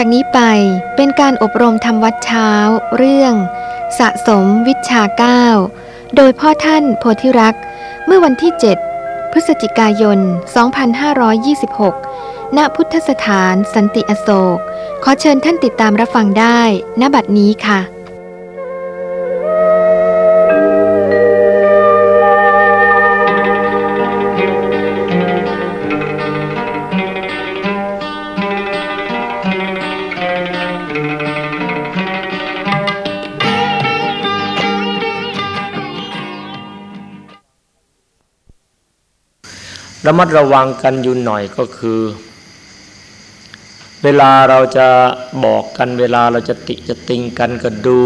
จากนี้ไปเป็นการอบรมทำวัดเช้า เรื่อง สะสมวิชาเก้าโดยพ่อท่านโพธิรักษ์ เมื่อวันที่ 7 พฤศจิกายน 2526 ณ พุทธสถานสันติอโศก ขอเชิญท่านติดตามรับฟังได้ ณ บัดนี้ค่ะ ระมัดระวังกันอยู่หน่อยก็คือ เวลาเราจะบอกกันเวลาเราจะติจะติงกันก็ดู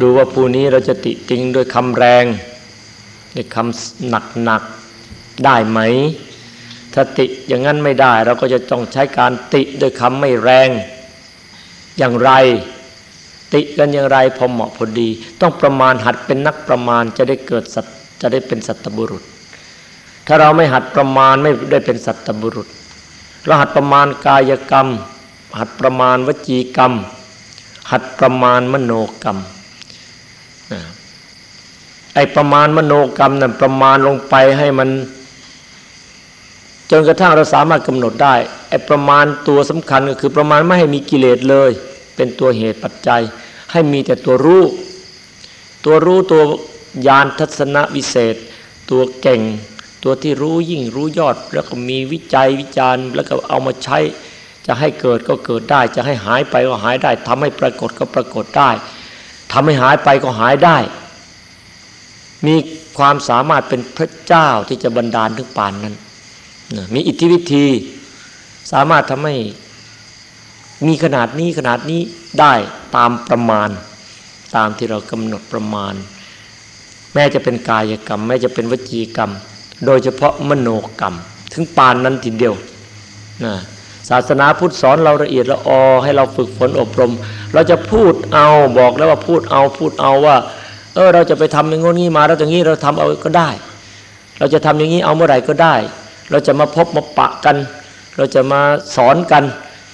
ดูว่าผู้นี้เราจะติติงด้วยคำแรงด้วยคำหนักหนักได้ไหมถ้าติอย่างนั้นไม่ได้ เราก็จะต้องใช้การติด้วยคำไม่แรง อย่างไร ติกันอย่างไรพอเหมาะพอดี ต้องประมาณหัดเป็นนักประมาณจะได้เกิดสัตจะได้เป็นสัตบุรุษ ถ้าเราไม่หัดประมาณไม่ได้เป็นสัตบุรุษ เราหัดประมาณกายกรรม หัดประมาณวจีกรรม หัดประมาณมโนกรรมไอประมาณมโนกรรมนั่นประมาณลงไปให้มัน จนกระทั่งเราสามารถกำหนดได้ไอประมาณตัวสำคัญก็คือประมาณไม่ให้มีกิเลสเลย เป็นตัวเหตุปัจจัย ให้มีแต่ตัวรู้ ตัวรู้ตัวยานทัศนวิเศษ ตัวเก่ง ตัวที่รู้ยิ่งรู้ยอด แล้วก็มีวิจัยวิจารณ์ แล้วก็เอามาใช้ จะให้เกิดก็เกิดได้ จะให้หายไปก็หายได้ทำให้ปรากฏก็ปรากฏได้ทำให้หายไปก็หายได้ มีความสามารถเป็นพระเจ้าที่จะบันดาลถึงป่านนั้น มีอิทธิวิธีสามารถทำให้มีขนาดนี้ขนาดนี้ได้ตามประมาณ ตามที่เรากำหนดประมาณ แม้จะเป็นกายกรรม แม้จะเป็นวจีกรรม โดยเฉพาะมโนกรรม ถึงปานนั้นทีเดียวนะศาสนาพุทธสอนเราละเอียดละออให้เราฝึกฝนอบรม เราจะพูดเอาบอกแล้วว่าพูดเอาพูดเอาว่า เออเราจะไปทำอย่างงี้มาแล้วอย่างนี้เราทำเอาก็ได้ เราจะทำอย่างนี้เอาเมื่อไหร่ก็ได้ เราจะมาพบมาปะกัน เราจะมาสอนกัน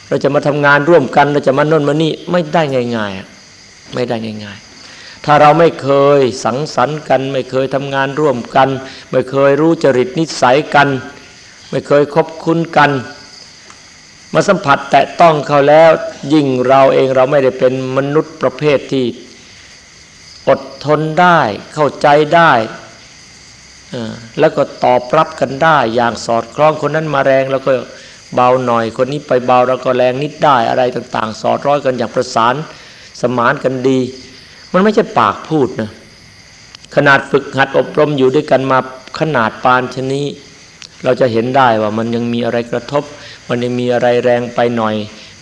เราจะมาทำงานร่วมกัน เราจะมาโน่นมานี่ไม่ได้ง่ายๆไม่ได้ง่าย ถ้าเราไม่เคยสังสรรค์กัน ไม่เคยทำงานร่วมกัน ไม่เคยรู้จริตนิสัยกัน ไม่เคยคบคุ้นกัน มาสัมผัสแตะต้องเขาแล้ว ยิ่งเราเองเราไม่ได้เป็นมนุษย์ประเภทที่อดทนได้เข้าใจได้แล้วก็ตอบรับกันได้ อย่างสอดคล้องคนนั้นมาแรงแล้วก็เบาหน่อย คนนี้ไปเบาแล้วก็แรงนิดได้อะไรต่าง ๆ สอดร้อยกันอย่างประสานสมานกันดี มันไม่ใช่ปากพูดนะขนาดฝึกหัดอบรมอยู่ด้วยกันมาขนาดปานชนี้ เราจะเห็นได้ว่ามันยังมีอะไรกระทบ มันยังมีอะไรแรงไปหน่อย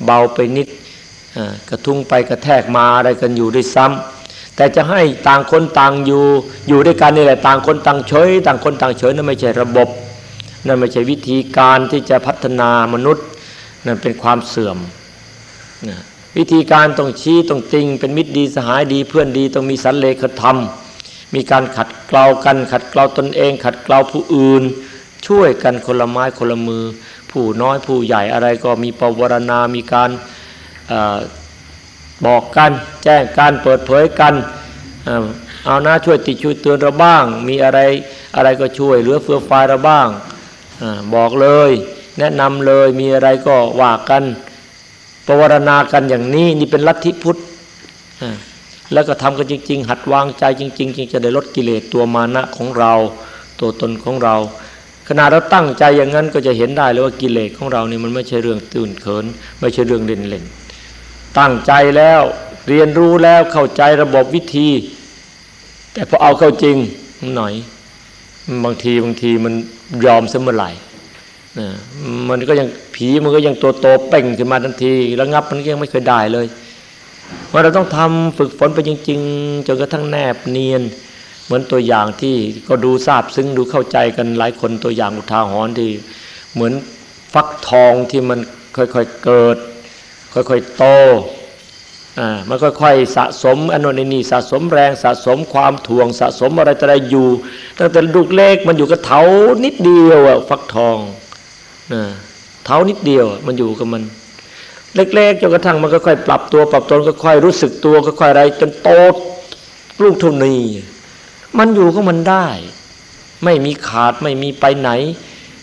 เบาไปนิดกระทุ้งไปกระแทกมาอะไรกันอยู่ด้วยซ้ำแต่จะให้ต่างคนต่างอยู่อยู่ด้วยกันนี่แหละต่างคนต่างเฉยต่างคนต่างเฉยนั่นไม่ใช่ระบบ นั่นไม่ใช่วิธีการที่จะพัฒนามนุษย์นั่นเป็นความเสื่อมนะ วิธีการต้องชี้ต้องติง เป็นมิตรดีสหายดีเพื่อนดีต้องมีสันเลขธรรม มีการขัดเกลากัน ขัดเกลาตนเอง ขัดเกลาผู้อื่น ช่วยกันคนละไม้คนละมือ ผู้น้อยผู้ใหญ่อะไรก็มีปวารณา มีการบอกกัน แจ้งการเปิดเผยกันเอาหน้าช่วยติช่วยเตือนเราบ้าง มีอะไรอะไรก็ช่วยเหลือเฟือฟายเราบ้างบอกเลย แนะนำเลยมีอะไรก็ว่ากัน ปวารณากันอย่างนี้นี่เป็นลัทธิพุทธแล้วก็ทำกันจริง ๆ หัดวางใจจริงๆจึงจะได้ลดกิเลสตัวมานะของเรา ตัวตนของเรา ขณะเราตั้งใจอย่างนั้นก็จะเห็นได้เลยว่ากิเลสของเรานี่มันไม่ใช่เรื่องตื่นเขิน ไม่ใช่เรื่องเล่นเล่นตั้งใจแล้วเรียนรู้แล้วเข้าใจระบบวิธี แต่พอเอาเข้าจริงหน่อย บางทีบางทีมันยอมเสมอไหร่ มันก็ยังผีมันก็ยังตัวโตเป่งขึ้นมาทันทีแล้วงับมันก็ยังไม่เคยได้เลยว่าเราต้องทำฝึกฝนไปจริง ๆจนกระทั่งแนบเนียน เหมือนตัวอย่างที่ก็ดูทราบซึ้งดูเข้าใจกันหลายคนตัวอย่างอุทาหรณ์ที่ เหมือนฟักทองที่มันค่อยๆเกิด ค่อยๆโตอ่ามันค่อยๆสะสมอนนนี่สะสมแรงสะสมความถ่วงสะสมอะไรอะไรอยู่ตั้งแต่ลูกเล็กมันอยู่กับเถานิดเดียวอะฟักทอง นะเท้านิดเดียวมันอยู่กับมัน เล็กๆจนกระทั่งมันก็ค่อยปรับตัว ปรับตนก็ค่อยรู้สึกตัวก็ค่อยอะไร จนโตลูกทุนีมันอยู่ก็มันได้ ไม่มีขาดไม่มีไปไหน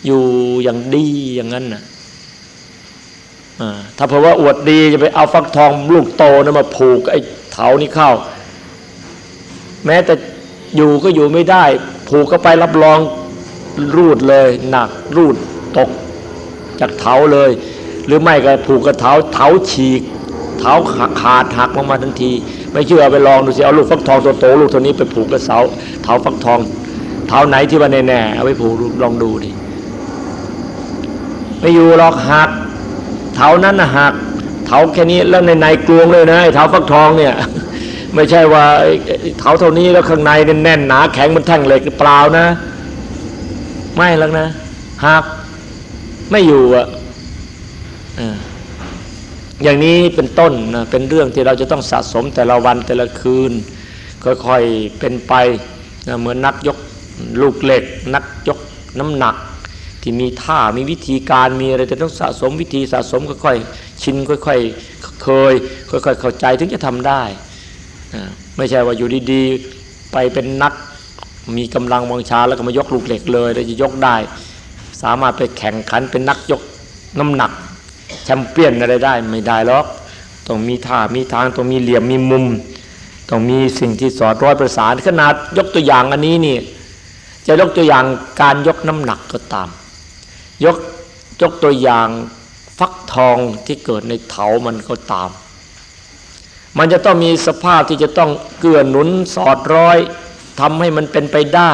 อยู่อย่างดีอย่างนั้นนะถ้าเพราะว่าอวดดีจะไปเอาฟักทองลูกโตนะมาผูกไอ้เถานี้เข้า แม้แต่อยู่ก็อยู่ไม่ได้ ผูกก็ไปรับรองรูดเลย หนักรูดตก จากเถาเลย หรือไม่ก็ผูกกับเถาเถาฉีกเถาขาดหักลงมาทันที ไม่เชื่อไปลองดูสิเอาลูกฟักทองโตๆลูกตัวนี้ไปผูกกับเสาเถาฟักทองเถาไหนที่ว่าแน่ๆเอาไปผูกลองดูดิไม่อยู่หรอกหักเถานั้นนะหักเถาแค่นี้แล้วในในกลวงเลยนะเถาฟักทองเนี่ยไม่ใช่ว่าเถาเท่านี้แล้วข้างในแน่นหนาแข็งมันแท่งเหล็กเปล่านะ ไม่แล้วนะหัก ไม่อยู่อะอย่างนี้เป็นต้นนะเป็นเรื่องที่เราจะต้องสะสมแต่ละวันแต่ละคืน ค่อยๆเป็นไปนะเหมือนนักยกลูกเหล็ก นักยกน้ำหนัก ที่มีท่ามีวิธีการมีอะไรแต่ต้องสะสมวิธีสะสมค่อยๆชินค่อยๆเคย ค่อยๆเข้าใจถึงจะทำได้ไม่ใช่ว่าอยู่ดีๆ ไปเป็นนักมีกำลังวังชาแล้วก็มายกลูกเหล็กเลยแล้วจะยกได้ สามารถไปแข่งขันเป็นนักยกน้ำหนักแชมเปี้ยนอะไรได้ไม่ได้หรอกต้องมีท่ามีทางต้องมีเหลี่ยมมีมุม ต้องมีสิ่งที่สอดร้อยประสานขนาดยกตัวอย่างอันนี้นี่จะยกตัวอย่างการยกน้ำหนักก็ตาม ยกยกตัวอย่างฟักทองที่เกิดในเถามันก็ตาม มันจะต้องมีสภาพที่จะต้องเกื้อหนุนสอดร้อยทำให้มันเป็นไปได้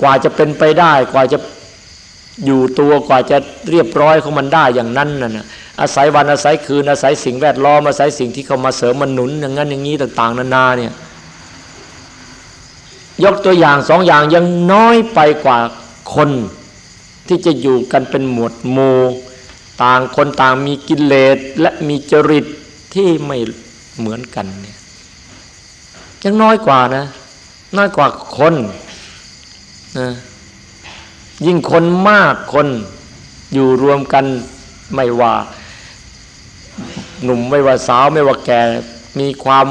กว่าจะเป็นไปได้ กว่าจะ อยู่ตัวกว่าจะเรียบร้อยของมันได้อย่างนั้นน่ะอาศัยวันอาศัยคืนอาศัยสิ่งแวดล้อมอาศัยสิ่งที่เข้ามาเสริมมันหนุนอย่างนั้นอย่างนี้ต่าง ๆ นานาเนี่ยยกตัวอย่างสองอย่างยังน้อยไปกว่าคน ที่จะอยู่กันเป็นหมวดหมู่ต่างคนต่างมีกิเลสและมีจริตที่ไม่เหมือนกันเนี่ยยังน้อยกว่านะ น้อยกว่าคนนะ ยิ่งคนมากคนอยู่รวมกันไม่ว่า หนุ่มไม่ว่าสาวไม่ว่าแก่มีความ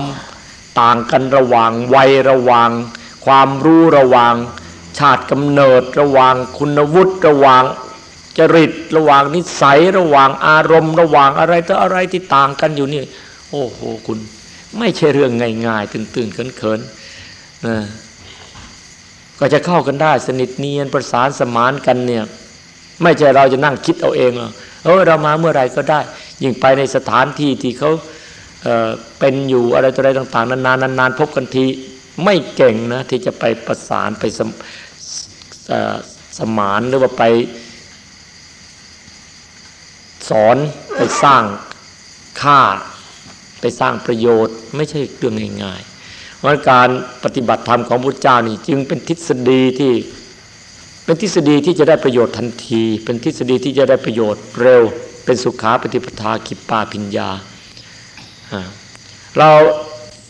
ต่างกันระหว่างวัยระหว่าง ความรู้ระหว่าง ชาติกำเนิดระหว่างคุณวุฒิระหว่างจริตระหว่างนิสัยระหว่างอารมณ์ ระหว่างอะไรต่ออะไรที่ต่างกันอยู่นี่ โอ้โหคุณ ไม่ใช่เรื่องง่ายๆตื่นๆเขินๆนะ ก็จะเข้ากันได้สนิทเนียนประสานสมานกันเนี่ย ไม่ใช่เราจะนั่งคิดเอาเองเออเรามาเมื่อไรก็ได้ ยิ่งไปในสถานที่ที่เขาเเป็นอยู่อะไรต่ออะไรต่าง ๆ นานๆนานๆพบกันทีไม่เก่งนะที่จะไปประสานไปสสมานหรือว่าไปสอนไปสร้างค่า ไปสร้างประโยชน์ ไม่ใช่เรื่องง่าย เพราะการปฏิบัติธรรมของพระเจ้านี่จึงเป็นทฤษฎีที่เป็นทฤษฎีที่จะได้ประโยชน์ทันที เป็นทฤษฎีที่จะได้ประโยชน์เร็ว เป็นสุขาปฏิปทาคิปาพิญญา เรา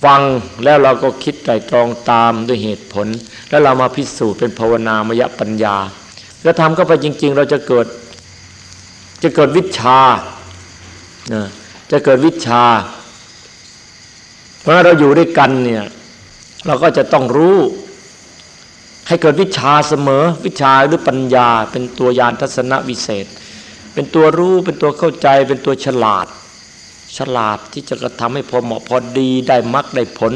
ฟังแล้วเราก็คิดไตรตรองตามด้วยเหตุผล แล้วเรามาพิสูจน์เป็นภาวนามยปัญญา แล้วทำเข้าไปจริง ๆ เราจะเกิดจะเกิดวิชาจะเกิดวิชา เพราะเราอยู่ด้วยกันเนี่ย เราก็จะต้องรู้ ให้เกิดวิชาเสมอ วิชาหรือปัญญา เป็นตัวยานทัศนวิเศษ เป็นตัวรู้เป็นตัวเข้าใจ เป็นตัวฉลาด ฉลาดที่จะกระทำให้พอเหมาะพอดีได้มรรคได้ผล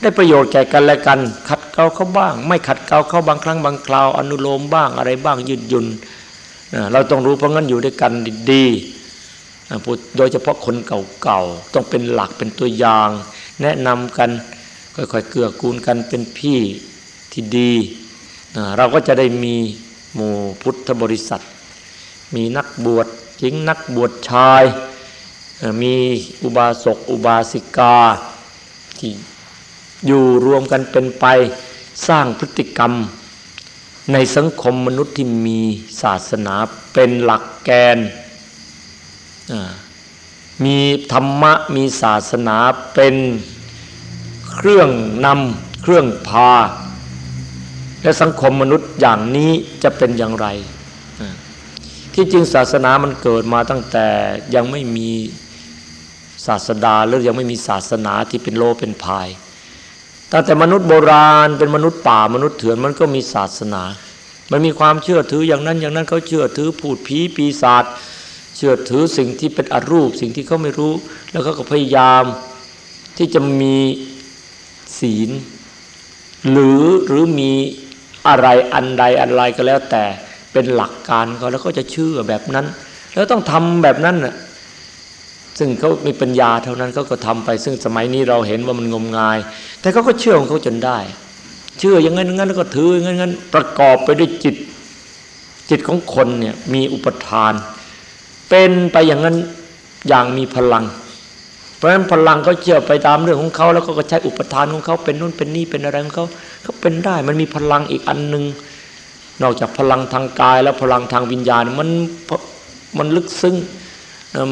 ได้ประโยชน์แก่กันและกัน ขัดเกลาเขาบ้าง ไม่ขัดเกลาเขาบางครั้งบางคราวอนุโลมบ้างอะไรบ้างยืดหยุ่นเราต้องรู้เพราะงั้นอยู่ด้วยกันดีๆโดยเฉพาะคนเก่าๆต้องเป็นหลักเป็นตัวอย่าง แนะนำกัน ค่อยๆเกื้อกูลกันเป็นพี่ที่ดีเราก็จะได้มีหมู่พุทธบริษัท มีนักบวชหญิงนักบวชชาย มีอุบาสกอุบาสิกา ที่อยู่รวมกันเป็นไปสร้างพฤติกรรม ในสังคมมนุษย์ที่มีศาสนาเป็นหลักแกน มีธรรมะมีศาสนาเป็น เครื่องนำเครื่องพา และสังคมมนุษย์อย่างนี้จะเป็นอย่างไร ที่จริงศาสนามันเกิดมาตั้งแต่ยังไม่มีศาสดาหรือยังไม่มีศาสนาที่เป็นโลเป็นพายตั้งแต่มนุษย์โบราณเป็นมนุษย์ป่ามนุษย์เถื่อนมันก็มีศาสนา มันมีความเชื่อถืออย่างนั้นอย่างนั้นเขาเชื่อถือพูดผีปีศาจเชื่อถือสิ่งที่เป็นอรูป สิ่งที่เขาไม่รู้ แล้วเขาก็พยายามที่จะมี ศีล หรือหรือมีอะไรอันใดอันไรก็แล้วแต่เป็นหลักการเขาแล้วก็จะเชื่อแบบนั้น แล้วต้องทำแบบนั้นน่ะซึ่งเขามีปัญญาเท่านั้นเขาก็ทำไป ซึ่งสมัยนี้เราเห็นว่ามันงมงาย แต่เขาก็เชื่อของเขาจนได้ เชื่ออย่างนั้นอย่างนั้นแล้วก็ถืออย่างนั้นงั้นประกอบไปด้วยจิต จิตของคนเนี่ยมีอุปทาน เป็นไปอย่างนั้นอย่างมีพลัง เพราะฉะนั้นพลังเขาเชื่อไปตามเรื่องของเขาแล้วก็ใช้อุปทานของเขาเป็นนู่นเป็นนี่เป็นอะไรของเขาเขาเป็นได้มันมีพลังอีกอันหนึ่งนอกจากพลังทางกายแล้วพลังทางวิญญาณมันมันลึกซึ้ง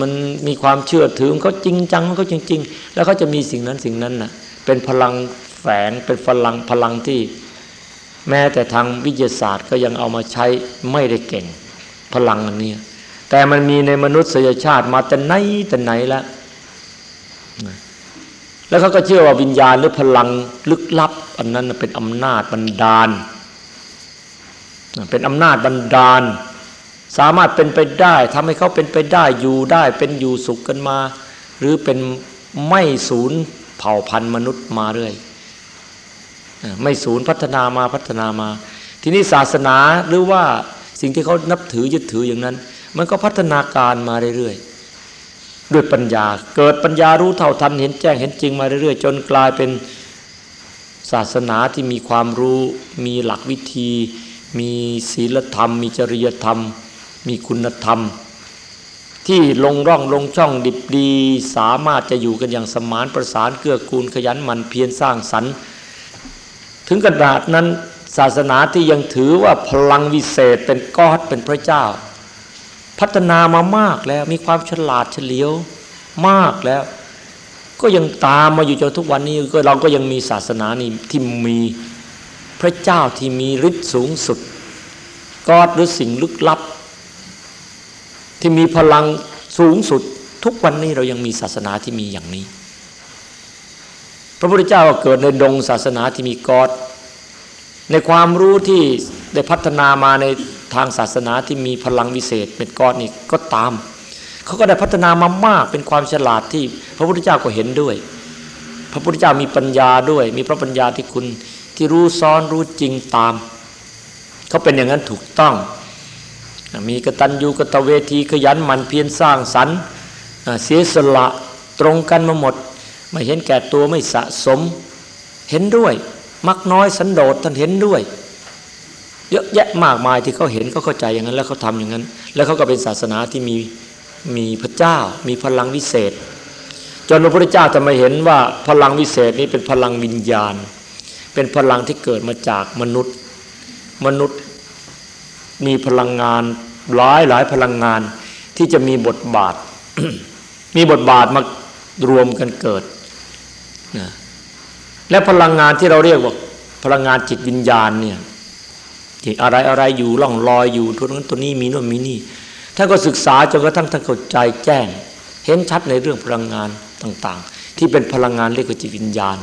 มันมีความเชื่อถือเขาจริงจังเขาจริง ๆ แล้วเขาจะมีสิ่งนั้นสิ่งนั้นน่ะเป็นพลังแฝงเป็นพลังพลังที่ แม้แต่ทางวิทยาศาสตร์ก็ยังเอามาใช้ไม่ได้เก่งพลังอันนี้แต่มันมีในมนุษยชาติมาแต่ไหนแต่ไหนแล้ว แล้วเขาก็เชื่อว่าวิญญาณหรือพลังลึกลับ อันนั้นเป็นอำนาจบันดาล เป็นอำนาจบันดาล สามารถเป็นไปได้ทำให้เขาเป็นไปได้อยู่ได้เป็นอยู่สุขกันมา หรือเป็นไม่ศูนย์เผ่าพันธุ์มนุษย์มาเรื่อยไม่ศูนย์พัฒนามาพัฒนามา ทีนี้ศาสนาหรือว่าสิ่งที่เขานับถือยึดถืออย่างนั้น มันก็พัฒนาการมาเรื่อย ด้วยปัญญา เกิดปัญญารู้เท่าทันเห็นแจ้งเห็นจริงมาเรื่อยๆ จนกลายเป็นศาสนาที่มีความรู้ มีหลักวิธี มีศีลธรรม มีจริยธรรม มีคุณธรรม ที่ลงร่องลงช่องดิบดี สามารถจะอยู่กันอย่างสมานประสานเกื้อกูลขยันมันเพียรสร้างสรรค์ ถึงขนาดนั้นศาสนาที่ยังถือว่าพลังวิเศษเป็นกอดเป็นพระเจ้า พัฒนามามากแล้วมีความฉลาดเฉลียวมากแล้ว ก็ยังตามมาอยู่จนทุกวันนี้ก็เราก็ยังมีศาสนานี้ที่มีพระเจ้าที่มีฤทธิ์สูงสุดกอดหรือสิ่งลึกลับ ที่มีพลังสูงสุด ทุกวันนี้เรายังมีศาสนาที่มีอย่างนี้ พระพุทธเจ้าเกิดในดงศาสนาที่มีกอดในความรู้ที่ได้พัฒนามาใน ทางศาสนาที่มีพลังวิเศษเป็นก้อดนี่ก็ตาม เขาก็ได้พัฒนามามากเป็นความฉลาดที่พระพุทธเจ้าก็เห็นด้วย พระพุทธเจ้ามีปัญญาด้วย มีพระปัญญาที่คุณที่รู้ซ้อนรู้จริงตาม เขาเป็นอย่างนั้นถูกต้อง มีกตัญญูกตเวทีขยันหมั่นเพียรสร้างสรรค์เสียสละตรงกันมาหมด ไม่เห็นแก่ตัวไม่สะสม เห็นด้วย มักน้อยสันโดษท่านเห็นด้วย เยอะแยะมากมายที่เขาเห็นเขาเข้าใจอย่างนั้นแล้วเขาทำอย่างนั้น แล้วเขาก็เป็นศาสนาที่มีมีพระเจ้า มีพลังวิเศษ จนพระพุทธเจ้าจะมาเห็นว่าพลังวิเศษนี้เป็นพลังวิญญาณ เป็นพลังที่เกิดมาจากมนุษย์ มนุษย์มีพลังงานหลายหลายพลังงานที่จะมีบทบาท มีบทบาทมารวมกันเกิดนะและพลังงานที่เราเรียกว่าพลังงานจิตวิญญาณเนี่ย ที่อะไรอะไรอยู่ล่องลอยอยู่ตัวนั้นตัวนี้มีโน่นมีนี่ท่านก็ศึกษาจนกระทั่งท่านเข้าใจแจ้ง เห็นชัดในเรื่องพลังงานต่างๆ ที่เป็นพลังงานเรียกว่าจิตวิญญาณ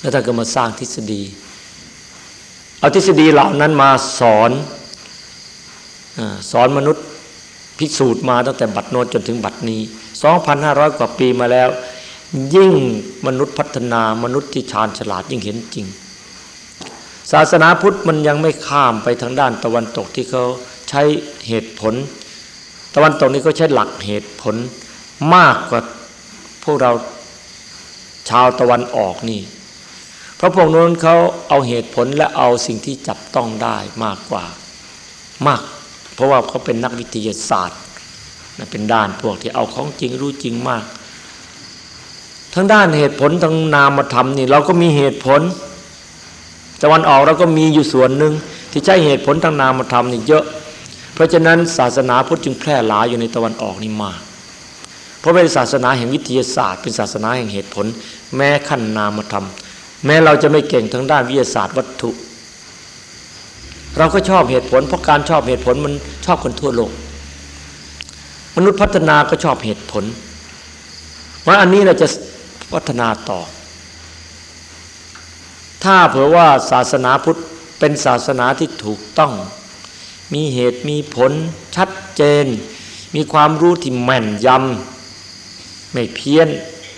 แล้วท่านก็มาสร้างทฤษฎี เอาทฤษฎีเหล่านั้นมาสอนสอนมนุษย์พิสูจน์มาตั้งแต่บัดโน้นจนถึงบัดนี้ 2,500 กว่าปีมาแล้ว ยิ่งมนุษย์พัฒนามนุษย์ที่ชาญฉลาดยิ่งเห็นจริง ศาสนาพุทธมันยังไม่ข้ามไปทางด้านตะวันตกที่เขาใช้เหตุผล ตะวันตกนี่เขาใช้หลักเหตุผลมากกว่าพวกเราชาวตะวันออกนี่ เพราะพวกนู้นเขาเอาเหตุผลและเอาสิ่งที่จับต้องได้มากกว่ามาก เพราะว่าเขาเป็นนักวิทยาศาสตร์เป็นด้านพวกที่เอาของจริงรู้จริงมาก ทั้งด้านเหตุผลทางนามธรรมนี่เราก็มีเหตุผล ตะวันออกเราก็มีอยู่ส่วนหนึ่งที่ใช้เหตุผลทางนามธรรมนี่เยอะ เพราะฉะนั้นศาสนาพุทธจึงแพร่หลายอยู่ในตะวันออกนี่มากเพราะเป็นศาสนาแห่งวิทยาศาสตร์ เป็นศาสนาแห่งเหตุผล แม้ขั้นนามธรรม แม้เราจะไม่เก่งทางด้านวิทยาศาสตร์วัตถุ เราก็ชอบเหตุผล เพราะการชอบเหตุผลมันชอบคนทั่วโลก มนุษย์พัฒนาก็ชอบเหตุผลว่าอันนี้เราจะพัฒนาต่อ ถ้าเผื่อว่าศาสนาพุทธเป็นศาสนาที่ถูกต้อง มีเหตุมีผลชัดเจน มีความรู้ที่แม่นยำไม่เพี้ยน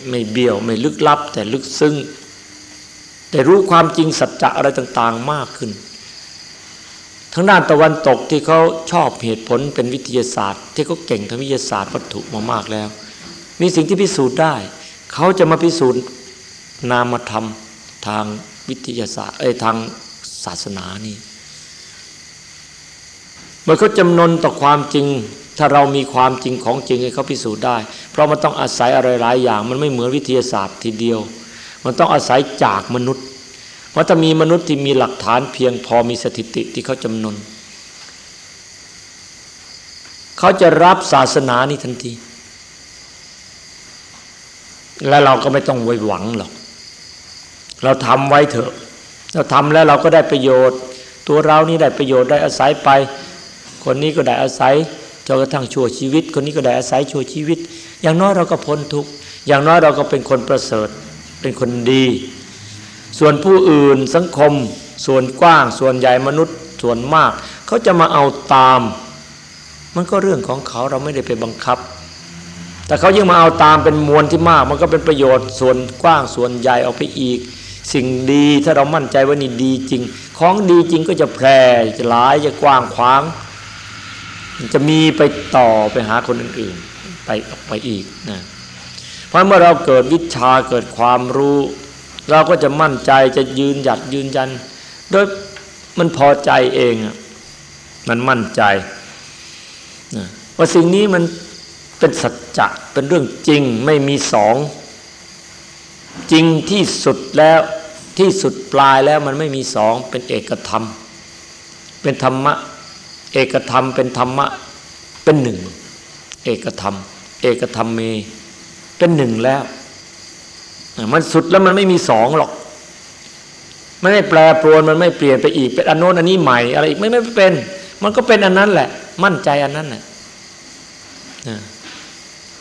ไม่เบี้ยว ไม่ลึกลับ แต่ลึกซึ้งแต่รู้ความจริงสัจจะอะไรต่างๆมากขึ้นทางด้านตะวันตกที่เขาชอบเหตุผลเป็นวิทยาศาสตร์ ที่เขาเก่งทางวิทยาศาสตร์วัตถุมามากแล้ว มีสิ่งที่พิสูจน์ได้ เขาจะมาพิสูจน์นามธรรมทาง วิทยาศาสตร์เอ้ทางศาสนานี่มื่อเขาจำนนต่อความจริง ถ้าเรามีความจริงของจริงให้เขาพิสูจน์ได้ เพราะมันต้องอาศัยอะไรหลายอย่าง มันไม่เหมือนวิทยาศาสตร์ทีเดียว มันต้องอาศัยจากมนุษย์พราะถ้ามีมนุษย์ที่มีหลักฐานเพียงพอมีสถิติที่เขาจำนนเขาจะรับศาสนานี้ทันที และเราก็ไม่ต้องไว้หวังหรอก เราทำไว้เถอะ เราทำแล้วเราก็ได้ประโยชน์ ตัวเรานี่ได้ประโยชน์ได้อาศัยไป คนนี้ก็ได้อาศัยจนกระทั่งชั่วชีวิต คนนี้ก็ได้อาศัยชั่วชีวิต อย่างน้อยเราก็พ้นทุกข์อย่างน้อยเราก็เป็นคนประเสริฐเป็นคนดี ส่วนผู้อื่นสังคม ส่วนกว้าง ส่วนใหญ่มนุษย์ ส่วนมาก เขาจะมาเอาตาม มันก็เรื่องของเขาเราไม่ได้ไปบังคับ แต่เขายิ่งมาเอาตามเป็นมวลที่มาก มันก็เป็นประโยชน์ส่วนกว้างส่วนใหญ่ออกไปอีก สิ่งดีถ้าเรามั่นใจว่านี่ดีจริง ของดีจริงก็จะแพร่จะหลายจะกว้างขวาง จะมีไปต่อไปหาคนอื่นๆ ไปออกไปอีกนะเพราะเมื่อเราเกิดวิชาเกิดความรู้ เราก็จะมั่นใจจะยืนหยัดยืนยัน โดยมันพอใจเองมันมั่นใจว่าสิ่งนี้มันเป็นสัจจะเป็นเรื่องจริงไม่มีสอง จริงที่สุดแล้วที่สุดปลายแล้วมันไม่มีสองเป็นเอกธรรม เป็นธรรมะ เอกธรรมเป็นธรรมะเป็นหนึ่ง เอกธรรม เอกธรรมเม เป็นหนึ่งแล้ว มันสุดแล้วมันไม่มีสองหรอก มันไม่แปรปรวนมันไม่เปลี่ยนไปอีกเป็นอันโน้นอันนี้ใหม่อะไรอีกไม่ไม่เป็น มันก็เป็นอันนั้นแหละ มั่นใจอันนั้นแหละ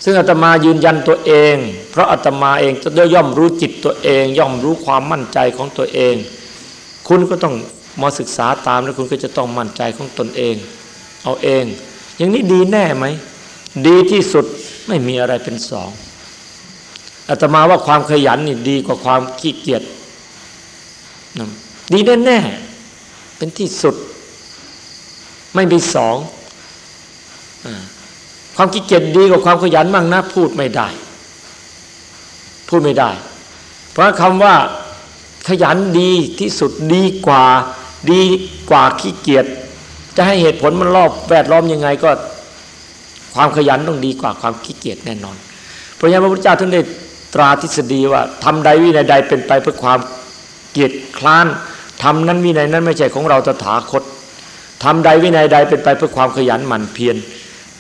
ซึ่งอาตมายืนยันตัวเอง เพราะอาตมาเองจะย่อมรู้จิตตัวเอง ย่อมรู้ความมั่นใจของตัวเอง คุณก็ต้องมาศึกษาตามแล้วคุณก็จะต้องมั่นใจของตนเอง เอาเอง อย่างนี้ดีแน่ไหม ดีที่สุดไม่มีอะไรเป็นสองอาตมาว่าความขยันนี่ดีกว่าความขี้เกียจดีแน่แน่เป็นที่สุด ไม่มีสอง ความขี้เกียจดีกว่าความขยันมั่งนะพูดไม่ได้ พูดไม่ได้ เพราะคำว่าขยันดีที่สุดดีกว่าดีกว่าขี้เกียจจะให้เหตุผลมันรอบแวดล้อมยังไงก็ ความขยันต้องดีกว่าความขี้เกียจแน่นอน เพราะฉะนั้นพระพุทธเจ้าท่านได้ตราทฤษฎีว่าทำใดวินัยใดเป็นไปเพื่อความเกียจคร้านทำนั้นวินัยนั้นไม่ใช่ของเราตถาคตทำใดวินัยใดเป็นไปเพื่อความขยันหมั่นเพียร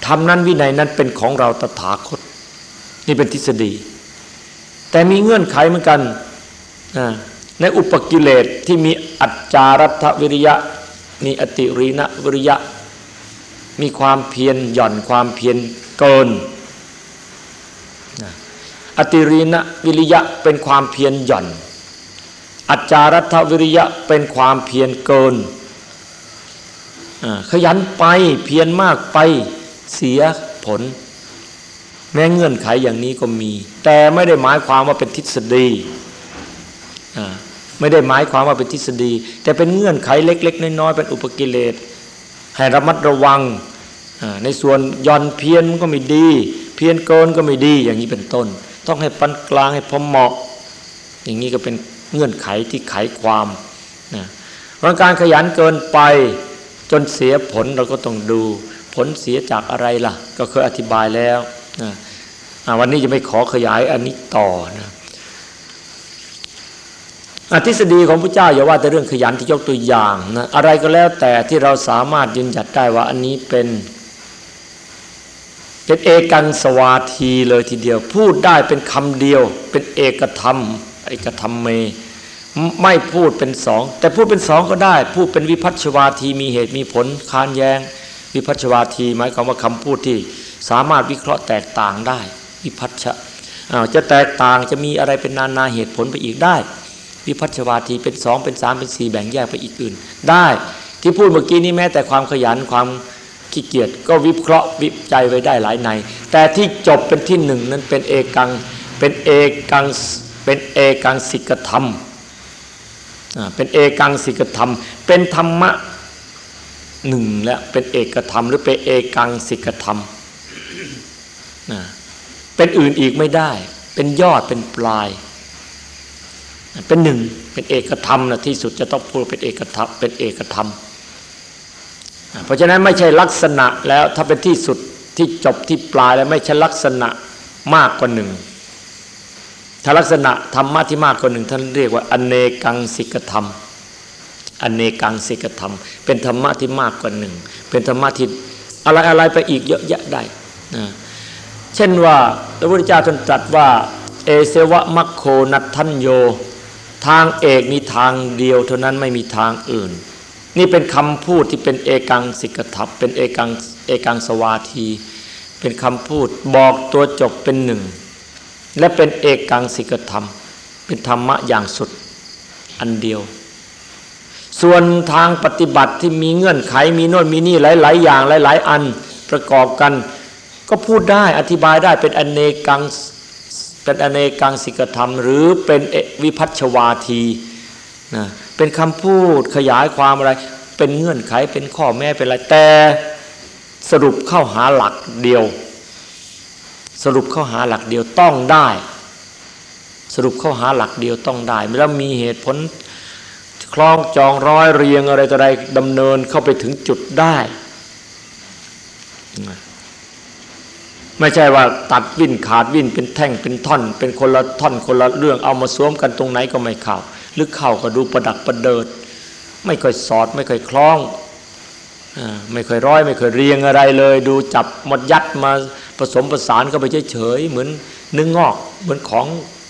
ทำนั้นวินัยนั้นเป็นของเราตถาคต นี่เป็นทฤษฎี แต่มีเงื่อนไขเหมือนกันในอุปกิเลสที่มีอัจจารัตวิริยะ มีอติรีนะวิริยะ มีความเพียรหย่อนความเพียรเกินอติรีนะวิริยะเป็นความเพียรหย่อน อัจจารัฐวิริยะเป็นความเพียรเกินขยันไปเพียรมากไป เสียผล แม้เงื่อนไขอย่างนี้ก็มี แต่ไม่ได้หมายความว่าเป็นทฤษฎีไม่ได้หมายความว่าเป็นทฤษฎี แต่เป็นเงื่อนไขเล็ก ๆ น้อยๆเป็นอุปกิเลสให้ระมัดระวังในส่วนย่อนเพียรมันก็ไม่ดี เพียรเกินก็ไม่ดีอย่างนี้เป็นต้น ต้องให้ปันกลางให้พอเหมาะ อย่างนี้ก็เป็นเงื่อนไขที่ไขความนะเพราะการขยันเกินไปจนเสียผลเราก็ต้องดู ผลเสียจากอะไรล่ะ ก็เคยอธิบายแล้วนะวันนี้จะไม่ขอขยายอันนี้ต่อนะอทฤษฎีของพระเจ้าอย่าว่าแต่เรื่องขยันที่ยกตัวอย่างนะอะไรก็แล้วแต่ที่เราสามารถยืนหยัดได้ว่าอันนี้เป็นเป็นเอกันสวาทีเลยทีเดียว พูดได้เป็นคำเดียว เป็นเอกธรรมเอกธรรมเม ไม่พูดเป็นสอง แต่พูดเป็นสองก็ได้ พูดเป็นวิพัชวาทีมีเหตุมีผลคานแยง้ง วิพัชวาทีหมายความว่าคำพูดที่สามารถวิเคราะห์แตกต่างได้วิพัชอ้าวจะแตกต่างจะมีอะไรเป็นนานาเหตุผลไปอีกได้ วิพัชวาทีเป็นสองเป็นสามเป็นสี่แบ่งแยกไปอีกอื่น ได้ที่พูดเมื่อกี้นี้แม้แต่ความขยันความขี้เกียจก็วิเคราะห์วิจัยไว้ได้หลายใน แต่ที่จบเป็นที่หนึ่งนั้นเป็นเอกังเป็นเอกังเป็นเอกังสิกธรรมเป็นเอกังสิกธรรม เป็นธรรมะ หนึ่งและเป็นเอกธรรม หรือเป็นเอกังสิกธรรมนะเป็นอื่นอีกไม่ได้ เป็นยอดเป็นปลาย เป็นหนึ่งเป็นเอกธรรมนะที่สุดจะต้องพูดเป็นเอกธรรมเป็นเอกธรรม เพราะฉะนั้นไม่ใช่ลักษณะแล้วถ้าเป็นที่สุดที่จบที่ปลายแล้วไม่ใช่ลักษณะมากกว่าหนึ่งถ้าลักษณะธรรมะที่มากกว่าหนึ่งท่านเรียกว่าอเนกังสิกธรรม อเนกังสิกธรรม เป็นธรรมะที่มากกว่าหนึ่ง เป็นธรรมะที่อะไรอะไรไปอีกเยอะแยะได้นะเช่นว่าพระพุทธเจ้าท่านตรัสว่าเอเสวะมัคโคนัทันโย ทางเอกมีทางเดียว เท่านั้นไม่มีทางอื่น นี่เป็นคำพูดที่เป็นเอกังสิกธรรมเป็นเอกังเอกังสวาที เป็นคำพูดบอกตัวจบเป็นหนึ่ง และเป็นเอกกังสิกธรรม เป็นธรรมะอย่างสุดอันเดียว ส่วนทางปฏิบัติที่มีเงื่อนไขมีโน่นมีนี่หลาย ๆ อย่างหลาย ๆ อันประกอบกัน ก็พูดได้อธิบายได้เป็นอเนกังเป็นอเนกังสิกธรรม หรือเป็นวิพัชวาทีนะเป็นคำพูดขยายความอะไร เป็นเงื่อนไขเป็นข้อแม้เป็นอะไรแต่สรุปเข้าหาหลักเดียว สรุปเข้าหาหลักเดียวต้องได้ สรุปเข้าหาหลักเดียวต้องได้แล้วมีเหตุผล คล้องจองร้อยเรียงอะไรต่ออะไรดำเนินเข้าไปถึงจุดได้ ไม่ใช่ว่าตัดวิ่นขาดวิ่นเป็นแท่งเป็นท่อน เป็นคนละท่อนคนละเรื่องเอามาสวมกันตรงไหนก็ไม่เข้าหรือเข้าก็ดูประดักประเดิด ไม่ค่อยสอด ไม่ค่อยคล้องไม่ค่อยร้อยไม่ค่อยเรียงอะไรเลย ดูจับหมดยัดมาผสมประสานเข้าไปเฉยๆเหมือนเนื้องอกเหมือนของ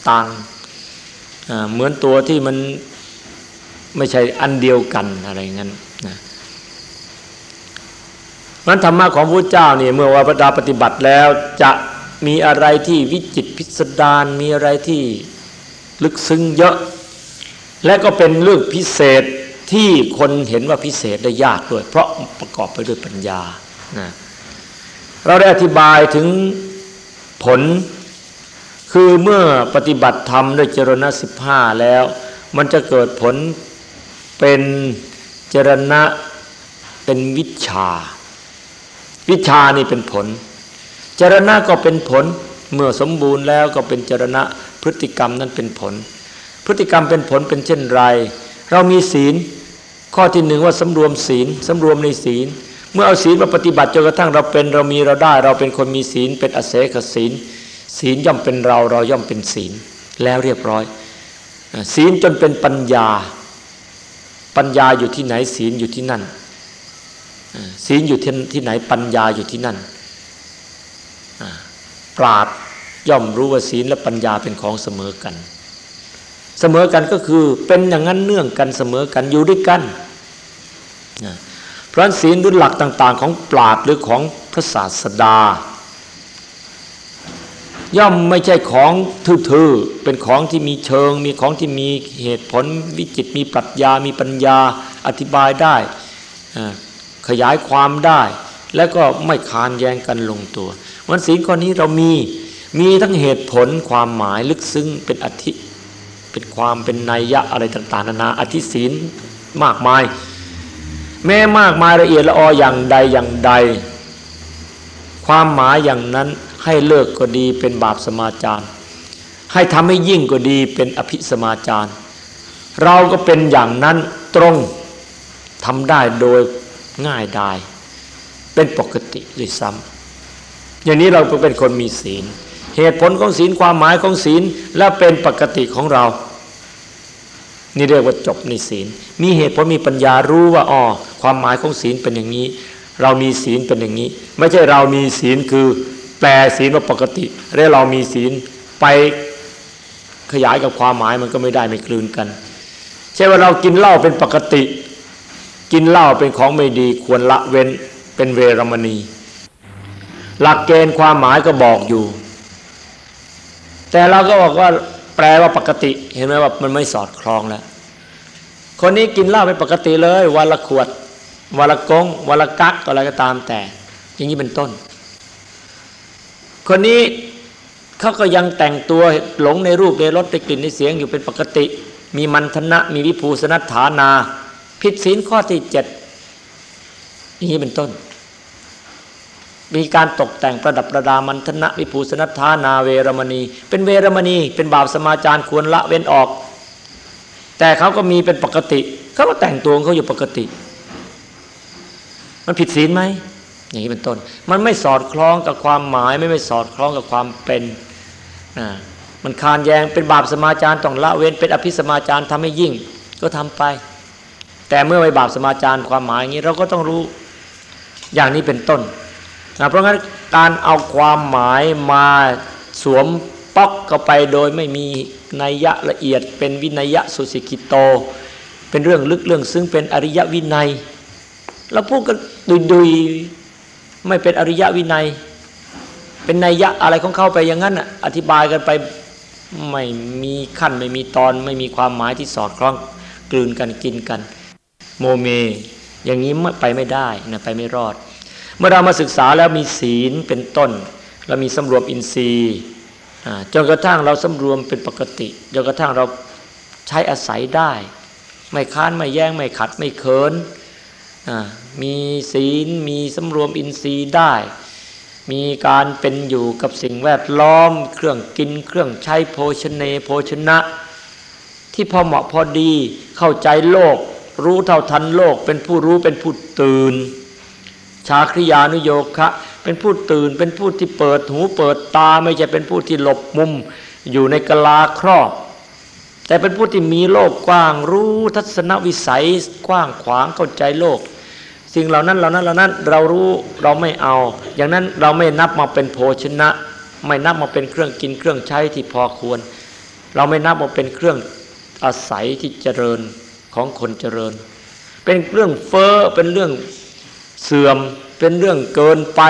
ต่างเหมือนตัวที่มัน ไม่ใช่อันเดียวกันอะไรงั้นนะมันธรรมะของพระเจ้าเนี่ยเมื่อว่าพระดาปฏิบัติแล้วจะมีอะไรที่วิจิตพิสดารมีอะไรที่ลึกซึ้งเยอะ และก็เป็นเรื่องพิเศษที่คนเห็นว่าพิเศษได้ยากด้วย เพราะประกอบไปด้วยปัญญานะเราได้อธิบายถึงผล คือเมื่อปฏิบัติธรรมด้วยเจรณะสิบห้าแล้ว มันจะเกิดผล เป็นจรณะเป็นวิชา วิชานี่เป็นผล จรณะก็เป็นผลเมื่อสมบูรณ์แล้วก็เป็นจรณะพฤติกรรมนั้นเป็นผล พฤติกรรมเป็นผลเป็นเช่นไร เรามีศีล ข้อที่หนึ่งว่าสำรวมศีลสำรวมในศีล เมื่อเอาศีลมาปฏิบัติจนกระทั่งเราเป็นเรามีเราได้ เราเป็นคนมีศีลเป็นอเสกศีล ศีลย่อมเป็นเราเราย่อมเป็นศีล แล้วเรียบร้อย ศีลจนเป็นปัญญา ปัญญาอยู่ที่ไหนศีลอยู่ที่นั่นศีลอยู่ที่ไหนปัญญาอยู่ที่นั่นปราดย่อมรู้ว่าศีลและปัญญาเป็นของเสมอกัน เสมอกันก็คือเป็นอย่างนั้นเนื่องกันเสมอกันอยู่ด้วยกันเพราะศีลดุลหลักต่าง ๆ ของปราดหรือของพระศาสดา ย่อมไม่ใช่ของทื่อๆเป็นของที่มีเชิง มีของที่มีเหตุผลวิจิตมีปรัชญา มีปัญญาอธิบายได้ขยายความได้ และก็ไม่คานแย้งกันลงตัววันศีลข้อนี้เรามีมีทั้งเหตุผลความหมายลึกซึ้งเป็นอธิเป็นความเป็นนัยยะอะไรต่างๆนานาอธิศีลมากมาย แม้มากมายละเอียดละอออย่างใดอย่างใด ความหมายอย่างนั้น ให้เลิกก็ดีเป็นบาปสมาจารให้ทำให้ยิ่งก็ดีเป็นอภิสมาจารเราก็เป็นอย่างนั้นตรงทำได้โดยง่ายดายเป็นปกติเลยซ้ำอย่างนี้เราเป็นคนมีศีล เหตุผลของศีลความหมายของศีลและเป็นปกติของเรา นี่เรียกว่าจบในศีล มีเหตุผลมีปัญญารู้ว่าอ๋อความหมายของศีลเป็นอย่างนี้ เรามีศีลเป็นอย่างนี้ ไม่ใช่เรามีศีลคือ แปลศีลว่าปกติแล้วเรามีศีลไปขยายกับความหมายมันก็ไม่ได้ไม่คลืนกันใช่ว่าเรากินเหล้าเป็นปกติ กินเหล้าเป็นของไม่ดีควรละเว้นเป็นเวรมณี หลักเกณฑ์ความหมายก็บอกอยู่ แต่เราก็บอกว่าแปลว่าปกติ เห็นไหมว่ามันไม่สอดคล้องแล้วคนนี้กินเหล้าเป็นปกติเลยวันละขวดวันละกงวันละกักอะไรก็ตามแต่ อย่างนี้เป็นต้น คนนี้เขาก็ยังแต่งตัวหลงในรูปในรสในกลิ่นในเสียงอยู่เป็นปกติ มีมันธนะมีวิภูสนัฐานา ผิดศีลข้อที่เจ็ดอย่างนี้เป็นต้น มีการตกแต่งประดับประดามันธนะวิภูสนัฐานาเวรมณี เป็นเวรมณี เป็นบาปสมาจารควรละเว้นออก แต่เขาก็มีเป็นปกติเขาก็แต่งตัวเขาอยู่ปกติ มันผิดศีลไหม อย่างนี้เป็นต้น มันไม่สอดคล้องกับความหมาย ไม่ไม่สอดคล้องกับความเป็นมันคานแยงเป็นบาปสมาจารต้องละเว้นเป็นอภิสมาจารทำให้ยิ่งก็ทำไป แต่เมื่อไม่บาปสมาจารความหมายอย่างนี้เราก็ต้องรู้อย่างนี้เป็นต้นนะเพราะงั้นการเอาความหมายมาสวมป๊อกเข้าไปโดยไม่มีนัยยะละเอียด เป็นวินัยยะสุสิกิโต เป็นเรื่องลึกเรื่องซึ่งเป็นอริยวินัยเราพูดกันดุยดุย ไม่เป็นอริยวินัย เป็นนัยยะอะไรของเขาไปอย่างนั้นอะอธิบายกันไปไม่มีขั้นไม่มีตอนไม่มีความหมายที่สอดคล้องกลืนกันกินกัน โมเม อย่างนี้ไปไม่ได้นะไปไม่รอด เมื่อเรามาศึกษาแล้วมีศีลเป็นต้น เรามีสำรวมอินทรีย์จนกระทั่งเราสำรวมเป็นปกติจนกระทั่งเราใช้อาศัยได้ ไม่ค้านไม่แย้งไม่ขัดไม่เคิน มีศีลมีสำรวมอินทรีย์ได้ มีการเป็นอยู่กับสิ่งแวดล้อม เครื่องกินเครื่องใช้โภชเนโภชนะ ที่พอเหมาะพอดีเข้าใจโลก รู้เท่าทันโลก เป็นผู้รู้เป็นผู้ตื่น ชาคริยานุโยคะเป็นผู้ตื่นเป็นผู้ที่เปิดหูเปิดตาไม่ใช่เป็นผู้ที่หลบมุม อยู่ในกลาครอบ แต่เป็นผู้ที่มีโลกกว้างรู้ทัศนวิสัยกว้างขวางเข้าใจโลก สิ่งเหล่านั้นเหล่านั้นเหล่านั้นเรารู้เราไม่เอา อย่างนั้นเราไม่นับมาเป็นโภชนะ ไม่นับมาเป็นเครื่องกินเครื่องใช้ที่พอควร เราไม่นับมาเป็นเครื่องอาศัยที่เจริญของคนเจริญ เป็นเรื่องเฟ้อเป็นเรื่องเสื่อมเป็นเรื่องเกินไป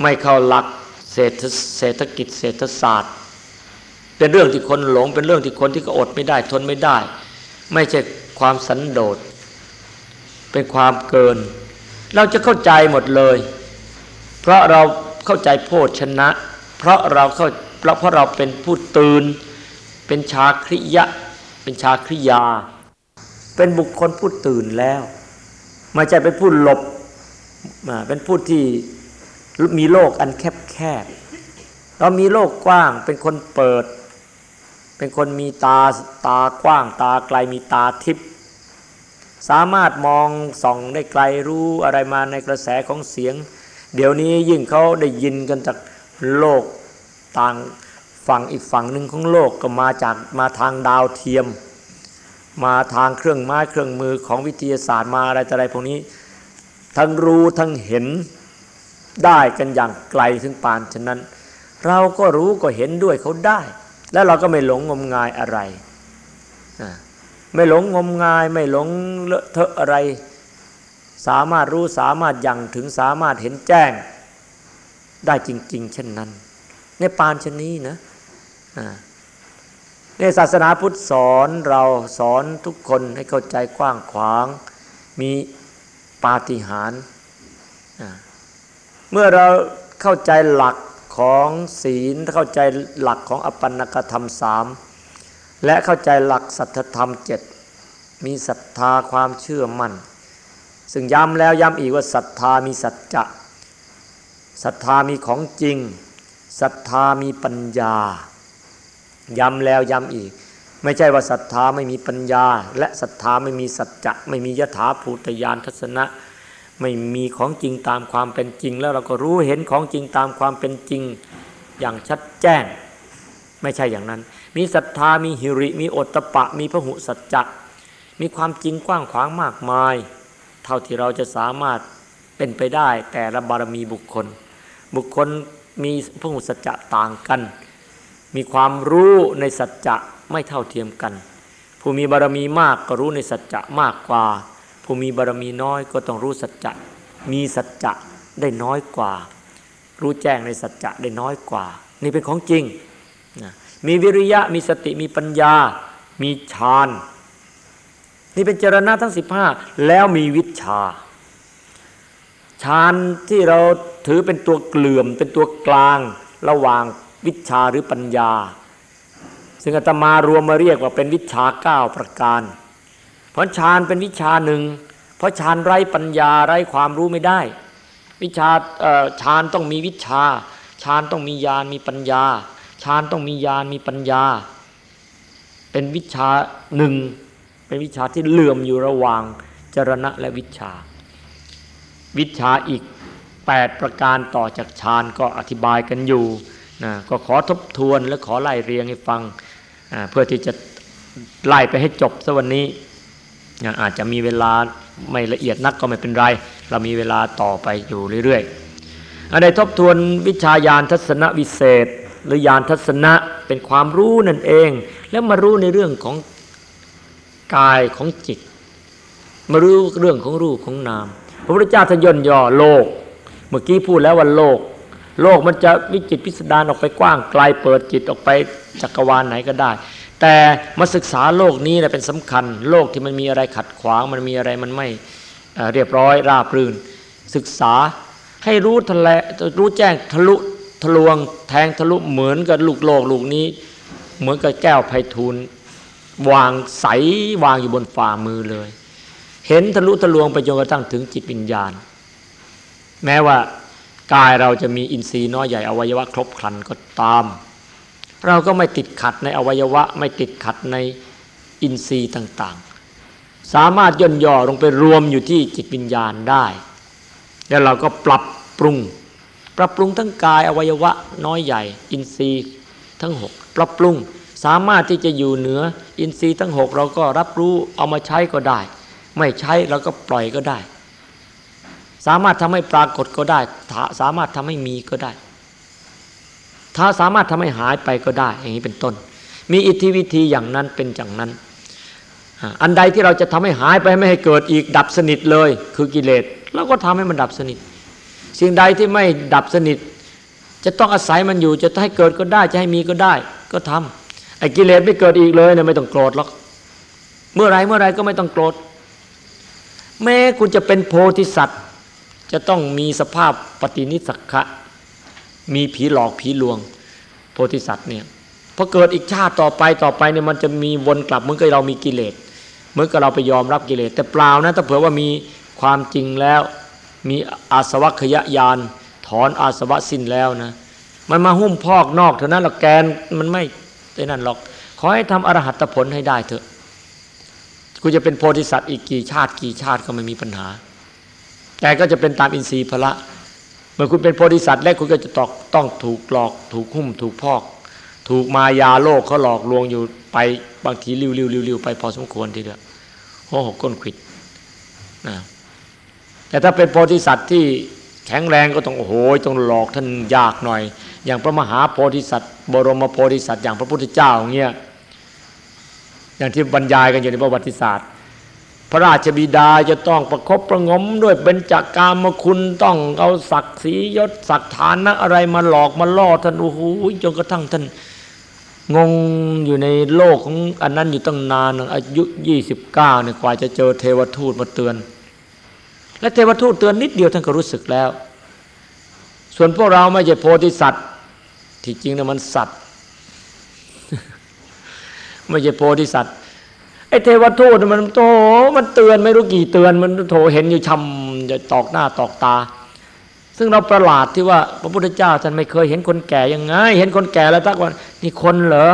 ไม่เข้าหลักเศรษฐเศรษฐกิจเศรษฐศาสตร์ เป็นเรื่องที่คนหลง เป็นเรื่องที่คนที่ก็อดไม่ได้ทนไม่ได้ ไม่ใช่ความสันโดษ เป็นความเกิน เราจะเข้าใจหมดเลย เพราะเราเข้าใจโพชนะ เพราะเราเข้าเพราะเราเป็นผู้ตื่น เป็นชาคริยะ เป็นชาคริยา เป็นบุคคลผู้ตื่นแล้วไม่ใช่เป็นผู้หลบเป็นผู้ที่มีโลกอันแคบแคบเรามีโลกกว้างเป็นคนเปิด เป็นคนมีตาตากว้างตาไกลมีตาทิพย์ สามารถมองส่องได้ไกลรู้อะไรมาในกระแสของเสียง เดี๋ยวนี้ยิ่งเขาได้ยินกันจากโลกต่างฝั่งอีกฝั่งหนึ่งของโลกก็มาจากมาทางดาวเทียม มาทางเครื่องไม้เครื่องมือของวิทยาศาสตร์มาอะไรต่ออะไรพวกนี้ ทั้งรู้ทั้งเห็นได้กันอย่างไกลถึงปานฉะนั้น เราก็รู้ก็เห็นด้วยเขาได้ แล้วเราก็ไม่หลงงมงายอะไร ไม่หลงงมงาย ไม่หลงเลอะเทอะอะไร สามารถรู้สามารถยังถึงสามารถเห็นแจ้ง ได้จริง ๆ เช่นนั้น ในปานชนี้นะในศาสนาพุทธสอนเราสอนทุกคนให้เข้าใจกว้างขวาง มีปาฏิหาริย์เมื่อเราเข้าใจหลักของศีลเข้าใจหลักของอปันนกธรรมสาม และเข้าใจหลักสัจธรรมเจ็ดมีศรัทธาความเชื่อมั่น ซึ่งย้ำแล้วย้ำอีกว่าศรัทธามีสัจจะศรัทธามีของจริงศรัทธามีปัญญา ย้ำแล้วย้ำอีก ไม่ใช่ว่าศรัทธาไม่มีปัญญา และศรัทธาไม่มีสัจจะไม่มียถาภูตยานทัศนะ ไม่มีของจริงตามความเป็นจริง แล้วเราก็รู้เห็นของจริงตามความเป็นจริงอย่างชัดแจ้ง ไม่ใช่อย่างนั้น มีศรัทธามีหิริ มีอตตะปะ มีพหุสัจจะมีความจริงกว้างขวางมากมาย เท่าที่เราจะสามารถเป็นไปได้แต่ละบารมีบุคคล บุคคลมีพหุสัจจะต่างกัน มีความรู้ในสัจจะไม่เท่าเทียมกัน ผู้มีบารมีมากก็รู้ในสัจจะมากกว่า ผู้มีบารมีน้อยก็ต้องรู้สัจจะมีสัจจะได้น้อยกว่า รู้แจ้งในสัจจะได้น้อยกว่า นี่เป็นของจริง มีวิริยะ มีสติ มีปัญญา มีฌาน นี่เป็นจรณะทั้ง 15 แล้วมีวิชา ฌานที่เราถือเป็นตัวเกลื่อม เป็นตัวกลางระหว่างวิชาหรือปัญญา ซึ่งอาตมารวมมาเรียกว่าเป็นวิชาเก้าประการ เพราะฌานเป็นวิชาหนึ่ง เพราะฌานไร้ปัญญาไร้ความรู้ไม่ได้ วิชาฌานต้องมีวิชาฌานต้องมีญาณมีปัญญา ฌานต้องมีญาณมีปัญญา เป็นวิชาหนึ่ง เป็นวิชาที่เหลื่อมอยู่ระหว่างจรณะและวิชา วิชาอีก 8 ประการต่อจากฌานก็อธิบายกันอยู่นะก็ขอทบทวนและขอไล่เรียงให้ฟัง เพื่อที่จะไล่ไปให้จบสัวันนี้ อาจจะมีเวลาไม่ละเอียดนักก็ไม่เป็นไร เรามีเวลาต่อไปอยู่เรื่อยๆ อันใดทบทวนวิชายานทัศนวิเศษ หรือยานทัศนะเป็นความรู้นั่นเอง แล้วมารู้ในเรื่องของกายของจิต มารู้เรื่องของรูปของนาม พระพุทธเจ้าทยนย่อโลก เมื่อกี้พูดแล้วว่าโลก โลกมันจะวิจิตพิสดารออกไปกว้างไกลเปิดจิตออกไปจักรวาลไหนก็ได้ แต่มาศึกษาโลกนี้นะเป็นสำคัญ โลกที่มันมีอะไรขัดขวางมันมีอะไรมันไม่เรียบร้อยราบรื่น ศึกษาให้รู้ทะเลรู้แจ้งทะลุ ทะลวงแทงทะลุเหมือนกับลูกโลกลูกนี้ เหมือนกับแก้วไพทูลวางใสวางอยู่บนฝ่ามือเลย เห็นทะลุทะลวงไปจนกระทั่งถึงจิตวิญญาณ แม้ว่ากายเราจะมีอินทรีย์น้อยใหญ่อวัยวะครบครันก็ตาม เราก็ไม่ติดขัดในอวัยวะไม่ติดขัดในอินทรีย์ต่างๆ สามารถย่นย่อลงไปรวมอยู่ที่จิตวิญญาณได้ แล้วเราก็ปรับปรุง ปรับปรุงทั้งกายอวัยวะน้อยใหญ่ อินทรีย์ทั้งหกปรับปรุงสามารถที่จะอยู่เหนืออินทรีย์ทั้งหกเราก็รับรู้เอามาใช้ก็ได้ ไม่ใช้เราก็ปล่อยก็ได้ สามารถทำให้ปรากฏก็ได้ สามารถทำให้มีก็ได้ ถ้าสามารถทำให้หายไปก็ได้ อย่างนี้เป็นต้น มีอิทธิวิธีอย่างนั้นเป็นอย่างนั้น อันใดที่เราจะทำให้หายไปไม่ให้เกิดอีกดับสนิทเลย คือกิเลสเราก็ทำให้มันดับสนิท สิ่งใดที่ไม่ดับสนิท จะต้องอาศัยมันอยู่ จะให้เกิดก็ได้จะให้มีก็ได้ ก็ทำไอ้กิเลสไม่เกิดอีกเลยเนี่ยไม่ต้องโกรธหรอกเมื่อไรเมื่อไรก็ไม่ต้องโกรธ แม้คุณจะเป็นโพธิสัตว์ จะต้องมีสภาพปฏินิสักขะมีผีหลอกผีลวง โพธิสัตว์เนี่ยพอเกิดอีกชาติต่อไปต่อไปเนี่ยมันจะมีวนกลับเหมือนกับเรามีกิเลสเหมือนกับเราไปยอมรับกิเลสแต่เปล่านะถ้าเผื่อว่ามีความจริงแล้ว มีอาสวะขยะยานถอนอาสวะสิ้นแล้วนะมันมาหุ้มพอกนอกเท่านั้นหรอกแกนมันไม่ได้นั่นหรอก ขอให้ทำอรหัตผลให้ได้เถอะกูจะเป็นโพธิสัตว์อีกกี่ชาติกี่ชาติก็ไม่มีปัญหา แต่ก็จะเป็นตามอินทรีย์พละ เมื่อคุณเป็นโพธิสัตว์แล้วคุณก็จะตอกต้องถูกหลอก ถูกหุ้มถูกพอก ถูกมายาโลกเขาหลอกลวงอยู่ไปบางทีริ้วริ้วริ้วริ้วไปพอสมควรทีเดียวหัวหกก้นขิดนะ แต่ถ้าเป็นโพธิสัตว์ที่แข็งแรงก็ต้องโอ้โหต้องหลอกท่านยากหน่อย อย่างพระมหาโพธิสัตว์ บรมโพธิสัตว์อย่างพระพุทธเจ้าเงี้ยอย่างที่บรรยายกันอยู่ในประวัติศาสตร์ พระราชบิดาจะต้องประครบประงมด้วยเป็นจักกามคุณต้องเอาศักดิ์ศรียศศักดิ์ฐานะอะไรมาหลอกมาล่อท่านโอ้โหจนกระทั่งท่านงงอยู่ในโลกของอันนั้นอยู่ตั้งนานอายุยี่สิบเก้าเนี่ยกว่าจะเจอเทวทูตมาเตือน และเทวทูตเตือนนิดเดียวท่านก็รู้สึกแล้ว ส่วนพวกเราไม่ใช่โพธิสัตว์ ที่จริงนะมันสัตว์ ไม่ใช่โพธิสัตว์ไอ้เทวทูตมันโตมันเตือนไม่รู้กี่เตือนมันโถเห็นอยู่ชำจะตอกหน้าตอกตา ซึ่งเราประหลาดที่ว่า พระพุทธเจ้าท่านไม่เคยเห็นคนแก่ยังไง เห็นคนแก่แล้วทักว่านี่คนเหรอ